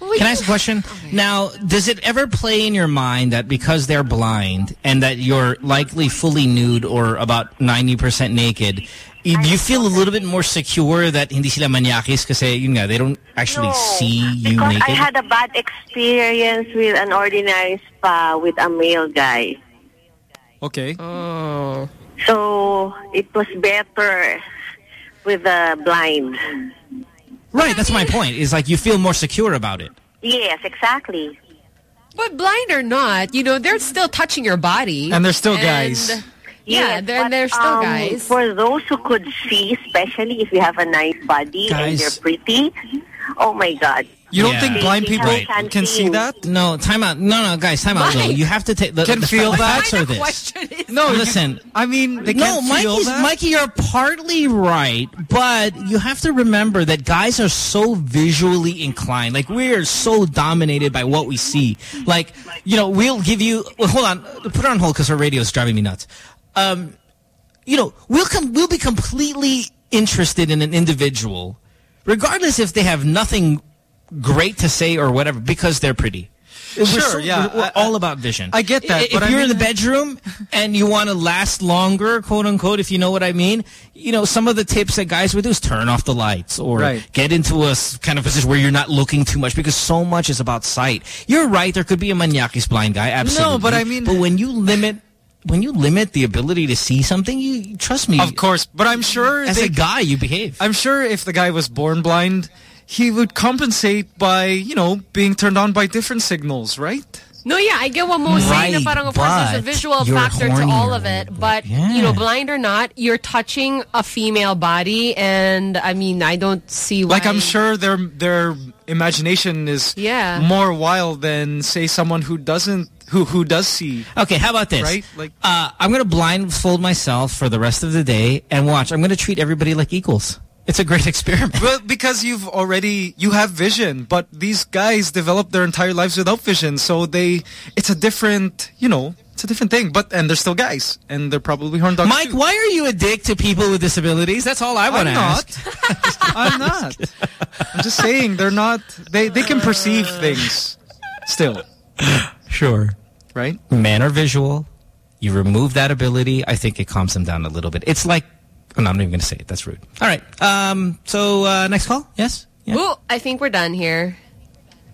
Can I ask a question? Now, does it ever play in your mind that because they're blind and that you're likely fully nude or about 90% naked, you, do you feel a little bit more secure that hindi sila manyakis kasi yun nga, they don't actually No, see you because naked? I had a bad experience with an ordinary spa with a male guy. Okay. Oh. So it was better with the blind. right, that's my point. Is like you feel more secure about it. Yes, exactly. But blind or not, you know, they're still touching your body. And they're still And- guys. Yeah, Yes, they're, but, they're still um, guys. For those who could see, especially if you have a nice body and you're pretty, oh my God. You don't Yeah. think blind people Right. can see that? No, time out. No, no, guys, time out. Why? though. You have to take the, Can the, feel the that? facts are this. question No, Listen, I mean, they no, can't feel Mikey's, that. Mikey, you're partly right, but you have to remember that guys are so visually inclined. Like we are so dominated by what we see. Like you know, we'll give you. Well, hold on, put it on hold because her radio is driving me nuts. Um, you know, we'll com- we'll be completely interested in an individual, regardless if they have nothing great to say or whatever because they're pretty. We're Sure, so- yeah, We're, we're all about vision. I get that, If but you're in mean- the bedroom and you want to last longer, quote unquote, if you know what I mean, you know, some of the tips that guys would do is turn off the lights or Right. get into a kind of position where you're not looking too much because so much is about sight. You're right. There could be a maniakis blind guy. Absolutely. No, but I mean- but when you limit, when you limit the ability to see something, you trust me. Of course, but I'm sure As they- a guy, you behave. I'm sure if the guy was born blind, he would compensate by, you know, being turned on by different signals, right? No, yeah, I get what Mo's saying. Right, Na parang, of course, there's a visual you're factor to all of it. But, you know, blind or not, you're touching a female body. And, I mean, I don't see why. Like I'm sure their their imagination is Yeah. more wild than say someone who doesn't who who does see. Okay, how about this? Right? Like Uh, I'm going to blindfold myself for the rest of the day and watch. I'm going to treat everybody like equals. It's a great experiment. Well, because you've already you have vision, but these guys develop their entire lives without vision, so they it's a different, you know, it's a different thing. But and they're still guys, and they're probably horn dogs. Mike, why are you a dick to people with disabilities? That's all I want to I'm not. ask. I'm not. I'm just saying they're not. They they can perceive things still. Sure. Right? Men are visual. You remove that ability, I think it calms them down a little bit. It's like, oh, no, I'm not even going to say it. That's rude. All right. Um. So uh, next call. Yes. Ooh, I think we're done here.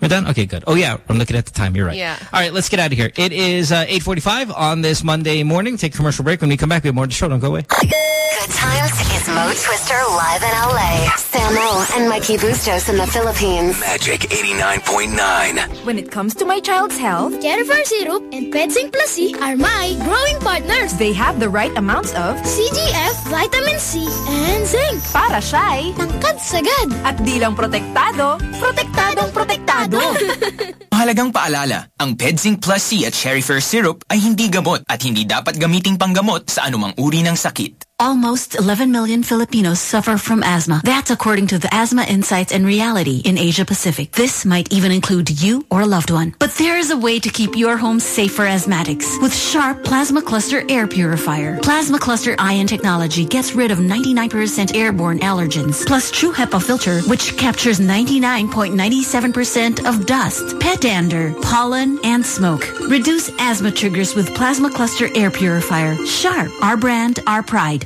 We're done? Okay, good. Oh, yeah. I'm looking at the time. You're right. Yeah. All right, let's get out of here. It is uh, 8.45 on this Monday morning. Take a commercial break. When we come back, we have more to the show. Don't go away. Good times is Mo Twister live in LA. Samo and Mikey Bustos in the Philippines. Magic 89.9. When it comes to my child's health, Cherifer Syrup and Pedzinc Plus C are my growing partners. They have the right amounts of CGF, vitamin C, and zinc. Para siya'y tangkad sagad. At di lang protektado, protektadong protektado. Mahalagang paalala, ang Pedzing Plus C at Cherry Fair Syrup ay hindi gamot at hindi dapat gamiting panggamot sa anumang uri ng sakit. Almost 11 million Filipinos suffer from asthma. That's according to the Asthma Insights and Reality in Asia Pacific. This might even include you or a loved one. But there is a way to keep your home safe for asthmatics with Sharp Plasmacluster Air Purifier. Plasmacluster Ion technology gets rid of 99% airborne allergens, plus True HEPA filter, which captures 99.97% of dust, pet dander, pollen, and smoke. Reduce asthma triggers with Plasmacluster Air Purifier. Sharp, our brand, our pride.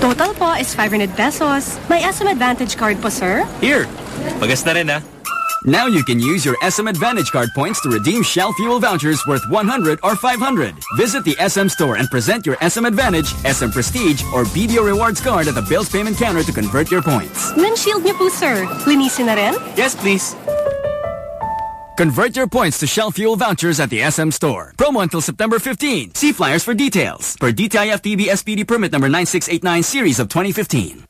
Total po is 500 pesos. May SM Advantage card po, sir? Here, pagas na rin ah. Now you can use your SM Advantage card points to redeem Shell fuel vouchers worth 100 or 500. Visit the SM store and present your SM Advantage, SM Prestige, or BDO Rewards card at the bills payment counter to convert your points. Windshield niyo po, sir. Linisin na rin? Yes, please. Convert your points to Shell fuel vouchers at the SM store. Promo until September 15. See flyers for details. Per DTI FTB SPD permit number 9689 series of 2015.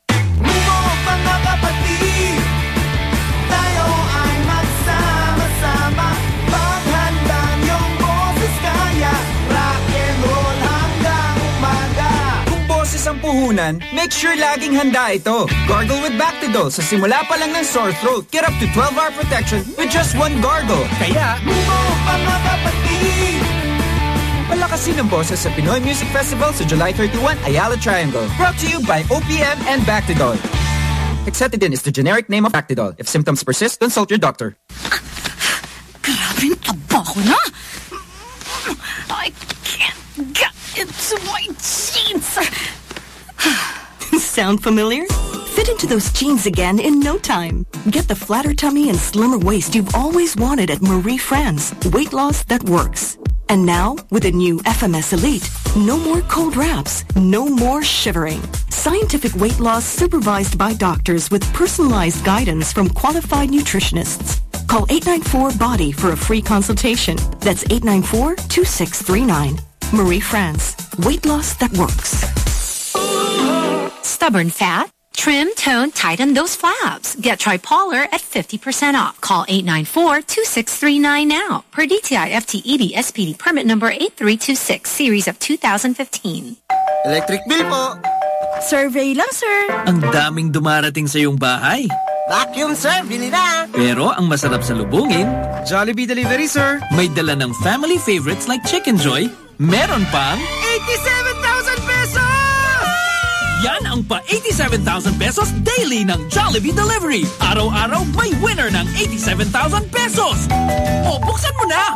Puhunan, make sure laging handa ito. Gargle with Bactidol sa simula pa lang ng sore throat. Get up to 12-hour protection with just one gargle. Kaya, mga kapatid palakasin ang boses sa Pinoy Music Festival sa July 31, Ayala Triangle. Brought to you by OPM and Bactidol. Hexetidine is the generic name of Bactidol. If symptoms persist, consult your doctor. Grabe, taba ko na. I can't get into my jeans. Sound familiar? Fit into those jeans again in no time. Get the flatter tummy and slimmer waist you've always wanted at Marie France. Weight loss that works. And now, with a new FMS Elite, no more cold wraps, no more shivering. Scientific weight loss supervised by doctors with personalized guidance from qualified nutritionists. Call 894-BODY for a free consultation. That's 894-2639. Marie France. Weight loss that works. Stubborn fat? Trim, tone, tighten those flaps. Get Tripolar at 50% off. Call 894-2639 now. Per DTI FTED SPD permit number 8326 series of 2015. Electric bill po. Survey lang, sir. Ang daming dumarating sa iyong bahay. Vacuum, sir. Bili na. Pero ang masarap sa lubungin, Jollibee Delivery, sir. may dala ng family favorites like Chicken Joy, meron pang 87,000 pesos! Yan ang pa 87,000 pesos daily ng Jollibee Delivery. Araw-araw may winner ng 87,000 pesos. O, buksan mo na.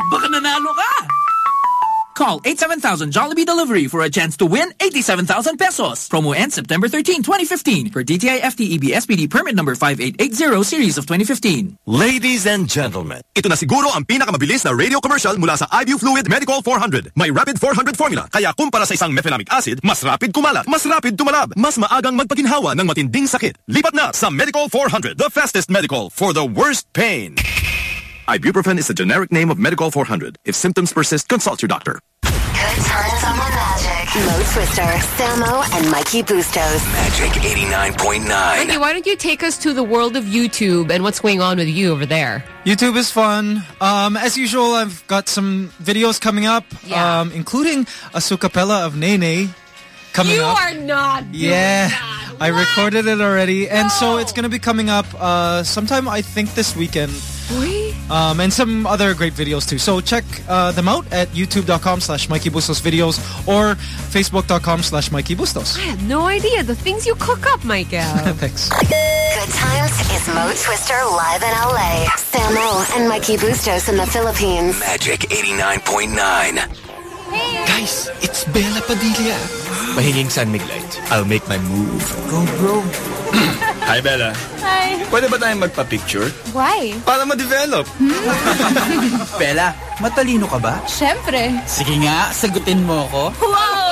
Call 87000 Jollibee Delivery for a chance to win 87,000 pesos. Promo ends September 13, 2015 for DTI FTEB permit number 5880 series of 2015. Ladies and gentlemen, ito na siguro ang pinakamabilis na radio commercial mula sa IBU Fluid Medicol 400. May Rapid 400 formula, kaya kumpara sa isang mefenamic acid, mas rapid kumalat, mas rapid tumalab, mas maagang magpaginhawa ng matinding sakit. Lipat na sa Medicol 400, the fastest medical for the worst pain. Ibuprofen is the generic name of Medicol 400. If symptoms persist, consult your doctor. Good times on the magic. Mo Twister, Samo, and Mikey Bustos. Magic 89.9. Mikey, why don't you take us to the world of YouTube and what's going on with you over there? YouTube is fun. Um, as usual, I've got some videos coming up, um, including a sucapella of Nene coming you up. are not. doing Yeah, that. I recorded it already, and so it's going to be coming up uh, sometime I think this weekend. Um, and some other great videos too. So check uh, them out at youtube.com slash Mikey Bustos videos or facebook.com slash Mikey Bustos. I had no idea the things you cook up, Michael. Thanks. Good times is Mo Twister live in LA. Samo and Mikey Bustos in the Philippines. Magic 89.9. Hey. Guys, it's Bela Padilla. Mahinging San Light. I'll make my move. Go, bro. Hi, Bela. Hi. Pwede ba tayong magpa-picture? Why? Para ma-develop. Hmm? Bela, matalino ka ba? Siyempre. Sige nga, sagutin mo ko. Wow!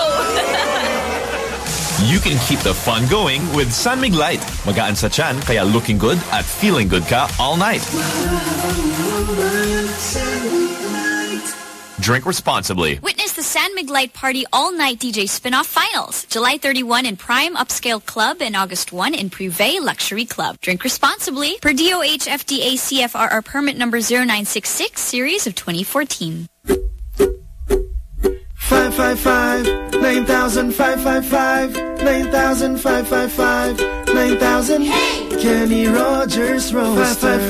You can keep the fun going with San Mig Light. Magaan sa chan, kaya looking good at feeling good ka all night. Drink responsibly. Witness the San Mig Light Party All Night DJ Spinoff Finals. July 31 in Prime Upscale Club and August 1 in Privé Luxury Club. Drink responsibly per DOH FDA CFRR permit number 0966 series of 2014. Five five five nine thousand five five five nine thousand five five five nine thousand. Kenny Rogers Roaster. Five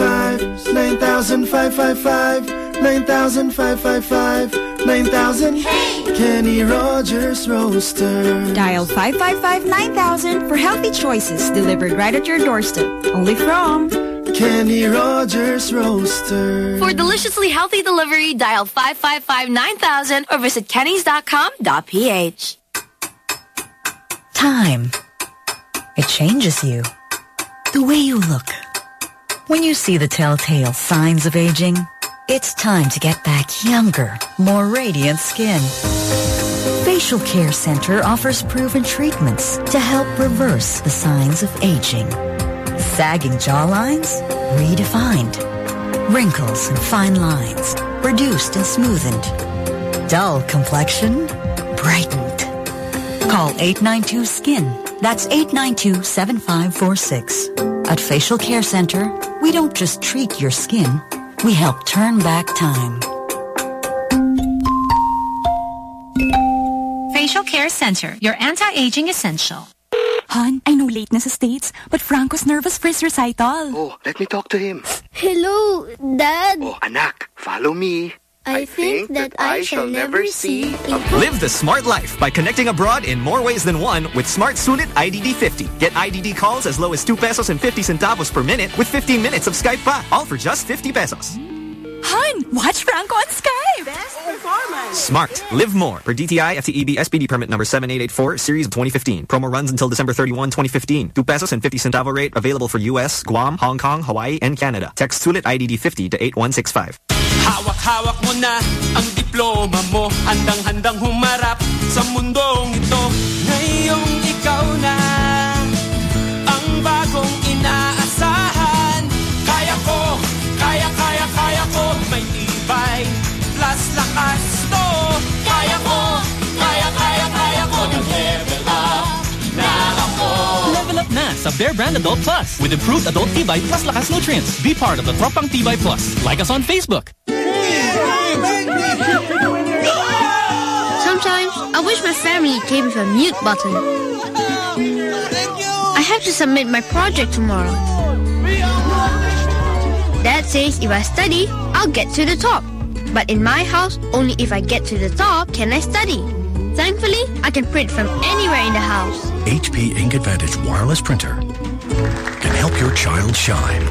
five five nine thousand five five five nine thousand five five five nine thousand. Kenny Rogers Roaster. Dial 555-9000 for healthy choices delivered right at your doorstep. Only from Kenny Rogers Roaster. For deliciously healthy delivery, dial 555-9000 or visit kennys.com.ph. Time. It changes you. The way you look. When you see the telltale signs of aging, it's time to get back younger, more radiant skin. Facial Care Center offers proven treatments to help reverse the signs of aging. Sagging jawlines? Redefined. Wrinkles and fine lines? Reduced and smoothened. Dull complexion? Brightened. Call 892-SKIN. That's 892-7546. At Facial Care Center, we don't just treat your skin, we help turn back time. Facial Care Center, your anti-aging essential. Han, I know late na sa States, but Franco's nervous for his recital. Oh, let me talk to him. Hello, Dad. Oh, anak, follow me. I, think, that I shall never see Live the smart life by connecting abroad in more ways than one with Smart Sulit IDD 50. Get IDD calls as low as 2 pesos and 50 centavos per minute with 15 minutes of Skype pa. All for just 50 pesos. Han, watch Franco on Skype. Best performance. Smart. Live more. Per DTI FTEB SPD permit number 7884 series of 2015. Promo runs until December 31, 2015. 2 pesos and 50 centavo rate available for US, Guam, Hong Kong, Hawaii, and Canada. Text Sulit IDD 50 to 8165. Hawak-hawak mo na ang diploma mo Handang-handang humarap sa mundong ito Ngayong Brand Adult Plus with improved adult Tibay plus lakas nutrients. Be part of the Tropang Tibay Plus. Like us on Facebook. Sometimes I wish my family came with a mute button. I have to submit my project tomorrow. Dad says if I study, I'll get to the top. But in my house, only if I get to the top can I study. Thankfully, I can print from anywhere in the house. HP Ink Advantage wireless printer can help your child shine.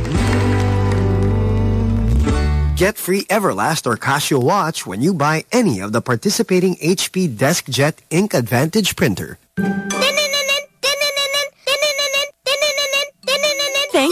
Get free Everlast or Casio watch when you buy any of the participating HP DeskJet Ink Advantage printer.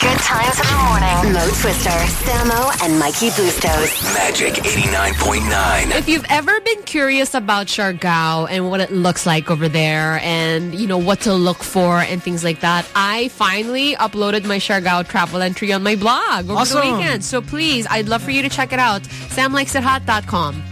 Good times in the morning. Mo Twister, Samo, and Mikey Bustos. Magic 89.9. If you've ever been curious about Siargao and what it looks like over there and, you know, what to look for and things like that, I finally uploaded my Siargao travel entry on my blog over Awesome. the weekend. So please, I'd love for you to check it out. SamLikesItHot.com.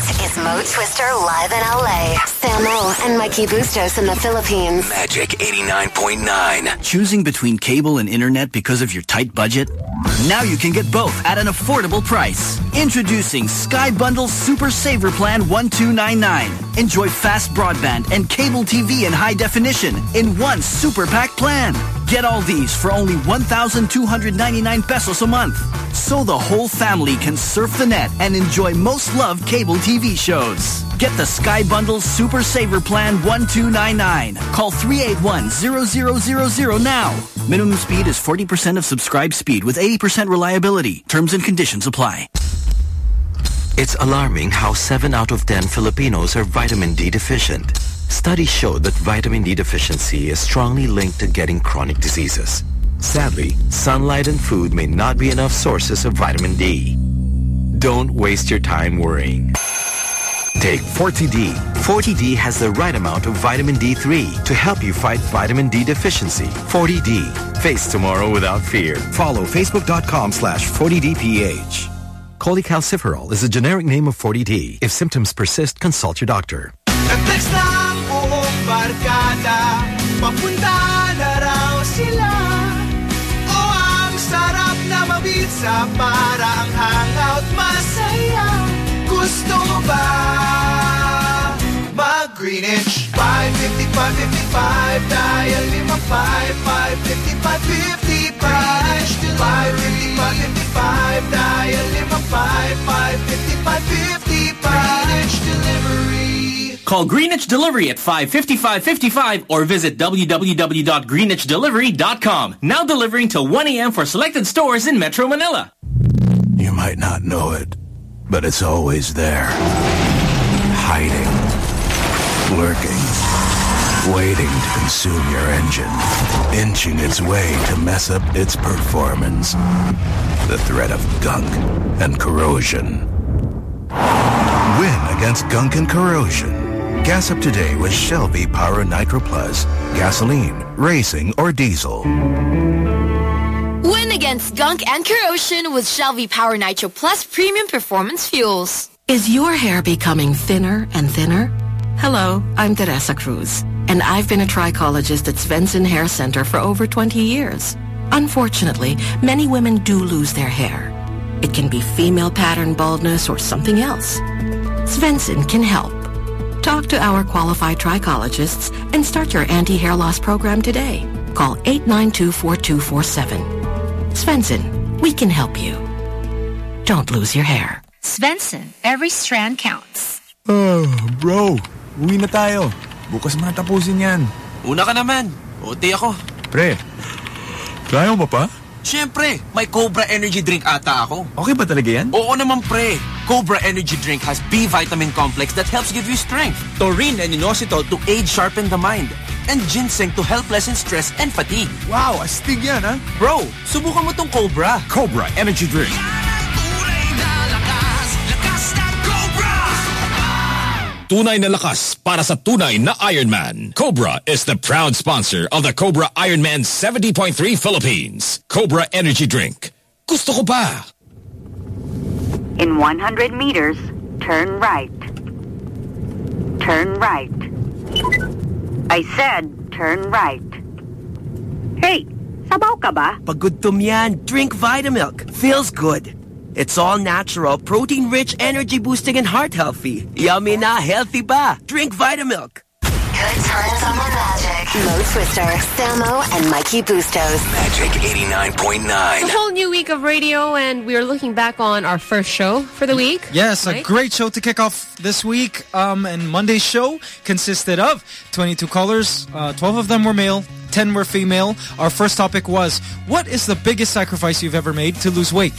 Good times is Mo Twister live in LA. Samo and Mikey Bustos in the Philippines. Magic 89.9. Choosing between cable and internet because of your tight budget? Now you can get both at an affordable price. Introducing Sky Bundle Super Saver Plan 1299. Enjoy fast broadband and cable TV in high definition in one super pack plan. Get all these for only 1,299 pesos a month. So the whole family can surf the net and enjoy most loved cable TV shows. Get the Sky Bundle Super Saver Plan 1299. Call 381-0000 now. Minimum speed is 40% of subscribed speed with 80% reliability. Terms and conditions apply. It's alarming how 7 out of 10 Filipinos are vitamin D deficient. Studies show that vitamin D deficiency is strongly linked to getting chronic diseases. Sadly, sunlight and food may not be enough sources of vitamin D. Don't waste your time worrying. Take 40D. 40D has the right amount of vitamin D3 to help you fight vitamin D deficiency. 40D. Face tomorrow without fear. Follow facebook.com slash 40DPH. Cholecalciferol is a generic name of 40D. If symptoms persist, consult your doctor. Barkada Papunta na raw sila. O ang sarap na mabitsa Para ang hangout masaya. Gusto ba mag-Greenwich? 555-55 Dial 55-555-55 Greenwich to 555-55 Dial 55-555-55 Greenwich Delivery Call Greenwich Delivery at 555-55 or visit www.greenwichdelivery.com. Now delivering till 1 a.m. for selected stores in Metro Manila. You might not know it, but it's always there. Hiding. Lurking. Waiting to consume your engine. Inching its way to mess up its performance. The threat of gunk and corrosion. Win against gunk and corrosion. Gas up today with Shell V-Power Nitro Plus. Gasoline, racing, or diesel. Win against gunk and corrosion with Shell V-Power Nitro Plus Premium Performance Fuels. Is your hair becoming thinner and thinner? Hello, I'm Teresa Cruz, and I've been a trichologist at Svenson Hair Center for over 20 years. Unfortunately, many women do lose their hair. It can be female pattern baldness or something else. Svenson can help. Talk to our qualified trichologists and start your anti-hair loss program today. Call 892-4247. Svenson, we can help you. Don't lose your hair. Svenson, every strand counts. Oh, bro. Uwi na tayo. Bukas mo na tapusin yan. Una ka naman. Uti ako. Pre, kaya mo pa? Siyempre, may Cobra Energy Drink ata ako. Okay ba talaga yan? Oo naman pre. Cobra Energy Drink has B vitamin complex that helps give you strength. Taurine and inositol to aid sharpen the mind. And ginseng to help lessen stress and fatigue. Wow, astig yan ha? Bro, subukan mo tong Cobra. Cobra Energy Drink. Tunay na lakas para sa tunay na Ironman. Cobra is the proud sponsor of the Cobra Ironman 70.3 Philippines. Cobra Energy Drink. Gusto ko pa! In 100 meters, turn right. Turn right. I said turn right. Hey, Sabaw ka ba? Pagudtom yan, drink Vitamilk. Feels good. It's all natural, protein-rich, energy-boosting, and heart-healthy. Yummy na, healthy pa. Drink Vitamilk. Good times on the Magic. Mo Twister, Samo, and Mikey Bustos. Magic 89.9. It's a whole new week of radio, and we are looking back on our first show for the week. Yes, a great show to kick off this week. Um, and Monday's show consisted of 22 callers. Uh, 12 of them were male, 10 were female. Our first topic was, what is the biggest sacrifice you've ever made to lose weight?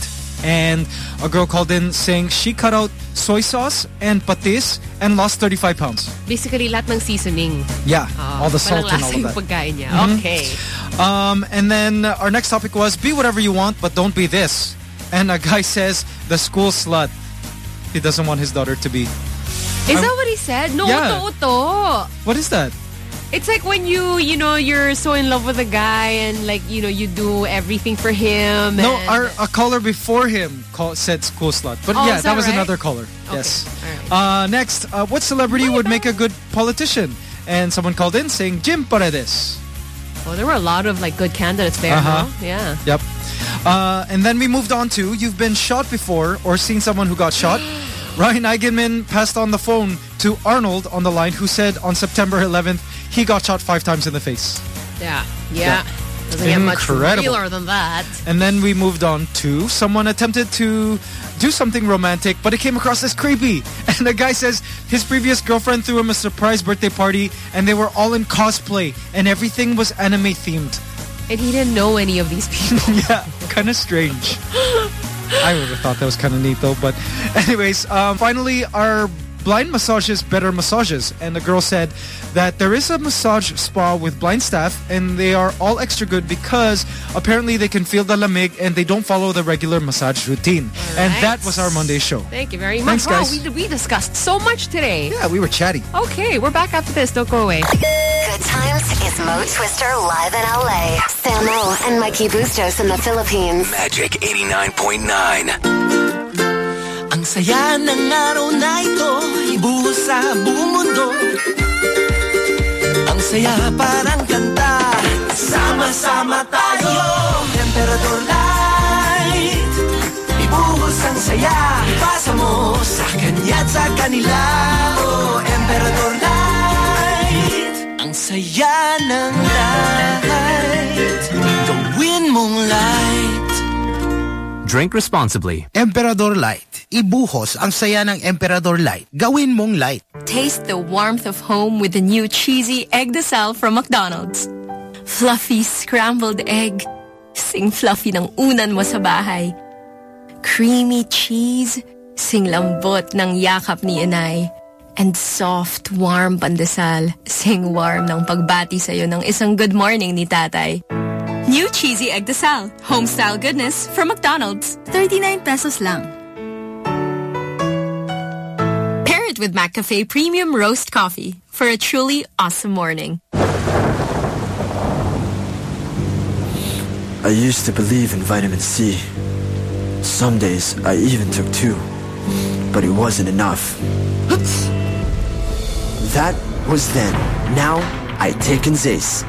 And a girl called in saying she cut out soy sauce and patis and lost 35 pounds. Basically, lahat ng seasoning. Yeah, Ah, all the salt and all of that. pagkain niya. Mhm. Okay. Um, and then uh, our next topic was be whatever you want, but don't be this. And a guy says the school slut. He doesn't want his daughter to be. Is I- that what he said? No, Yeah. uto, uto. What is that? It's like when you, you know, you're so in love with a guy and like, you know, you do everything for him. No, our a caller before him call, said school slut. But Oh, yeah, that, that was right? another caller. Okay, Yes. Uh, next, uh, what celebrity would make a good politician? And someone called in saying Jim Paredes. Oh, there were a lot of like good candidates there, Uh-huh. huh? Yeah. Yep. Uh, and then we moved on to you've been shot before or seen someone who got shot. Ryan Eigenmann passed on the phone to Arnold on the line who said on September 11th he got shot five times in the face. Yeah. Yeah. Doesn't get much Incredible. realer than that. And then we moved on to someone attempted to do something romantic, but it came across as creepy. And the guy says his previous girlfriend threw him a surprise birthday party and they were all in cosplay and everything was anime themed. And he didn't know any of these people. yeah, kind of strange. I would have thought that was kind of neat though. But anyways, um, finally our blind massages better massages. And the girl said that there is a massage spa with blind staff and they are all extra good because apparently they can feel the lamig and they don't follow the regular massage routine. And that was our Monday show. Thank you very Thanks, much. Wow, guys. we, we discussed so much today. Yeah, we were chatty. Okay, we're back after this. Don't go away. Good times is Mo Twister live in LA. Samo and Mikey Bustos in the Philippines. Magic 89.9. Ang saya ng araw na ito Ibuhos sa buong mundo. Ang saya parang kanta. Sama-sama tayo. Light Ibuhos ang saya. Ipasa mo sa kanya at sa kanila. Oh, Emperador Light Ang saya ng light Gawin mong light Drink responsibly. Emperador Light. Ibuhos ang saya ng Emperador Light. Gawin mong light. Taste the warmth of home with the new cheesy egg desal from McDonald's. Fluffy scrambled egg. Sing fluffy ng unan mo sa bahay. Creamy cheese. Sing lambot ng yakap ni inay. And soft, warm pandesal. Sing warm ng pagbati sa'yo ng isang good morning ni tatay. New cheesy egg desal. Home-style goodness from McDonald's. 39 pesos lang. Pair it with McCafe Premium Roast Coffee for a truly awesome morning. I used to believe in vitamin C. Some days I even took two. But it wasn't enough. that was then. Now I take Zace.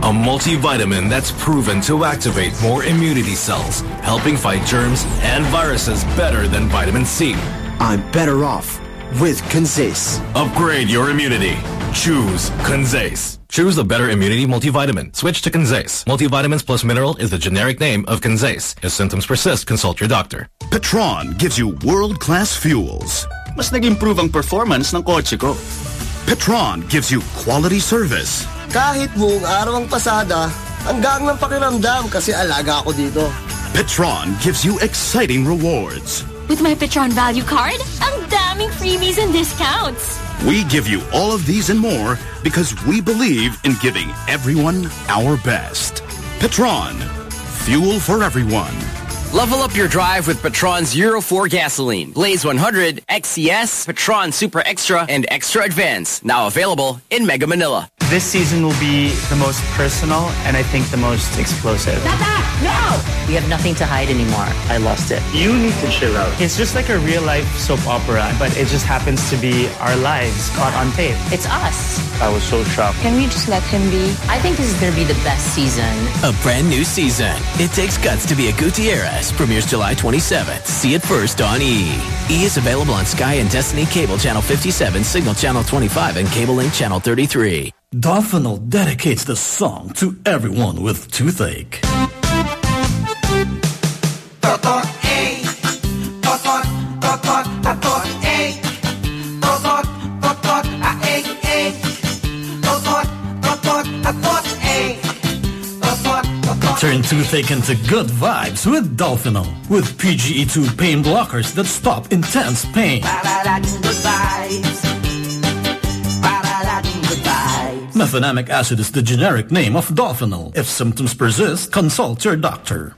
A multivitamin that's proven to activate more immunity cells, helping fight germs and viruses better than vitamin C. I'm better off with Conzace. Upgrade your immunity. Choose Conzace. Choose the better immunity multivitamin. Switch to Conzace. Multivitamins plus mineral is the generic name of Conzace. If symptoms persist, consult your doctor. Petron gives you world-class fuels. Mas nag-improve ang performance ng kotse ko. Petron gives you quality service. Kahit buong araw ang pasada, hanggang ng pakiramdam kasi alaga ako dito. Petron gives you exciting rewards. With my Petron Value Card, ang daming freebies and discounts. We give you all of these and more because we believe in giving everyone our best. Petron, fuel for everyone. Level up your drive with Petron's Euro 4 gasoline. Blaze 100, XCS, Petron Super Extra, and Extra Advance. Now available in Mega Manila. This season will be the most personal and I think the most explosive. Not that! No! We have nothing to hide anymore. I lost it. You need to chill out. It's just like a real life soap opera, but it just happens to be our lives caught on tape. It's us. I was so shocked. Can we just let him be? I think this is going to be the best season. A brand new season. It Takes Guts to be a Gutierrez premieres July 27th. See it first on E. E is available on Sky and Destiny Cable Channel 57, Signal Channel 25, and Cable Link Channel 33. Dolfenal dedicates the song to everyone with toothache. Turn toothache into good vibes with Dolfenal. With PGE2 pain blockers that stop intense pain. Mefenamic acid is the generic name of Dolfenal. If symptoms persist, consult your doctor.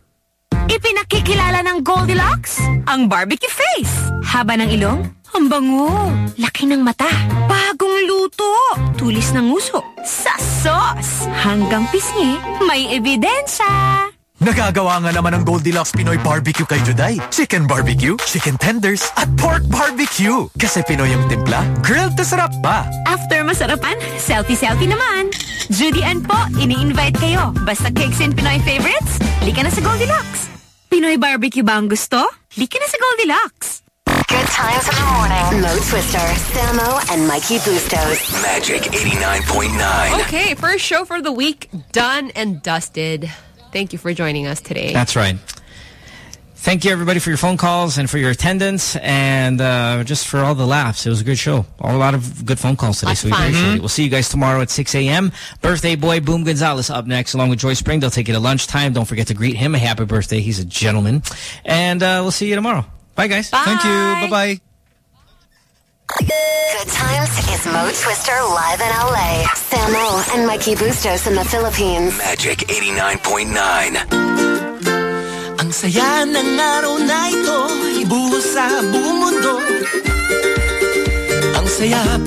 Ipinakikilala ng Goldilocks ang barbecue face. Haba ng ilong, ang bango. Laki ng mata, bagong luto. Tulis ng uso, sa sauce. Hanggang pisngi, may ebidensya. Nagagawa nga naman ng Goldilocks Pinoy Barbecue kay Juday. Chicken barbecue, chicken tenders, at pork barbecue. Kasi Pinoy ang timpla, grilled na sarap pa. After masarapan, selfie-selfie naman. Judy and po, ini-invite kayo. Basta cakes and Pinoy favorites, lika na sa Goldilocks. Pinoy barbecue ba ang gusto? Lika na sa Goldilocks. Good times in the morning. Mo Twister, Samo, and Mikey Bustos. Magic 89.9. Okay, first show for the week done and dusted. Thank you for joining us today. That's right. Thank you, everybody, for your phone calls and for your attendance and uh, just for all the laughs. It was a good show. A lot of good phone calls today, Lots so we fun. appreciate it. We'll see you guys tomorrow at 6 a.m. Birthday boy Boom Gonzalez up next, along with Joyce Pring. They'll take you to lunchtime. Don't forget to greet him. A happy birthday. He's a gentleman. And uh, we'll see you tomorrow. Bye, guys. Thank you. Bye-bye. Good times is Mo Twister live in LA. Samo and Mikey Bustos in the Philippines. Magic 89.9. Ang saya ng araw na ito, ibuhos sa buong mundo. Ang saya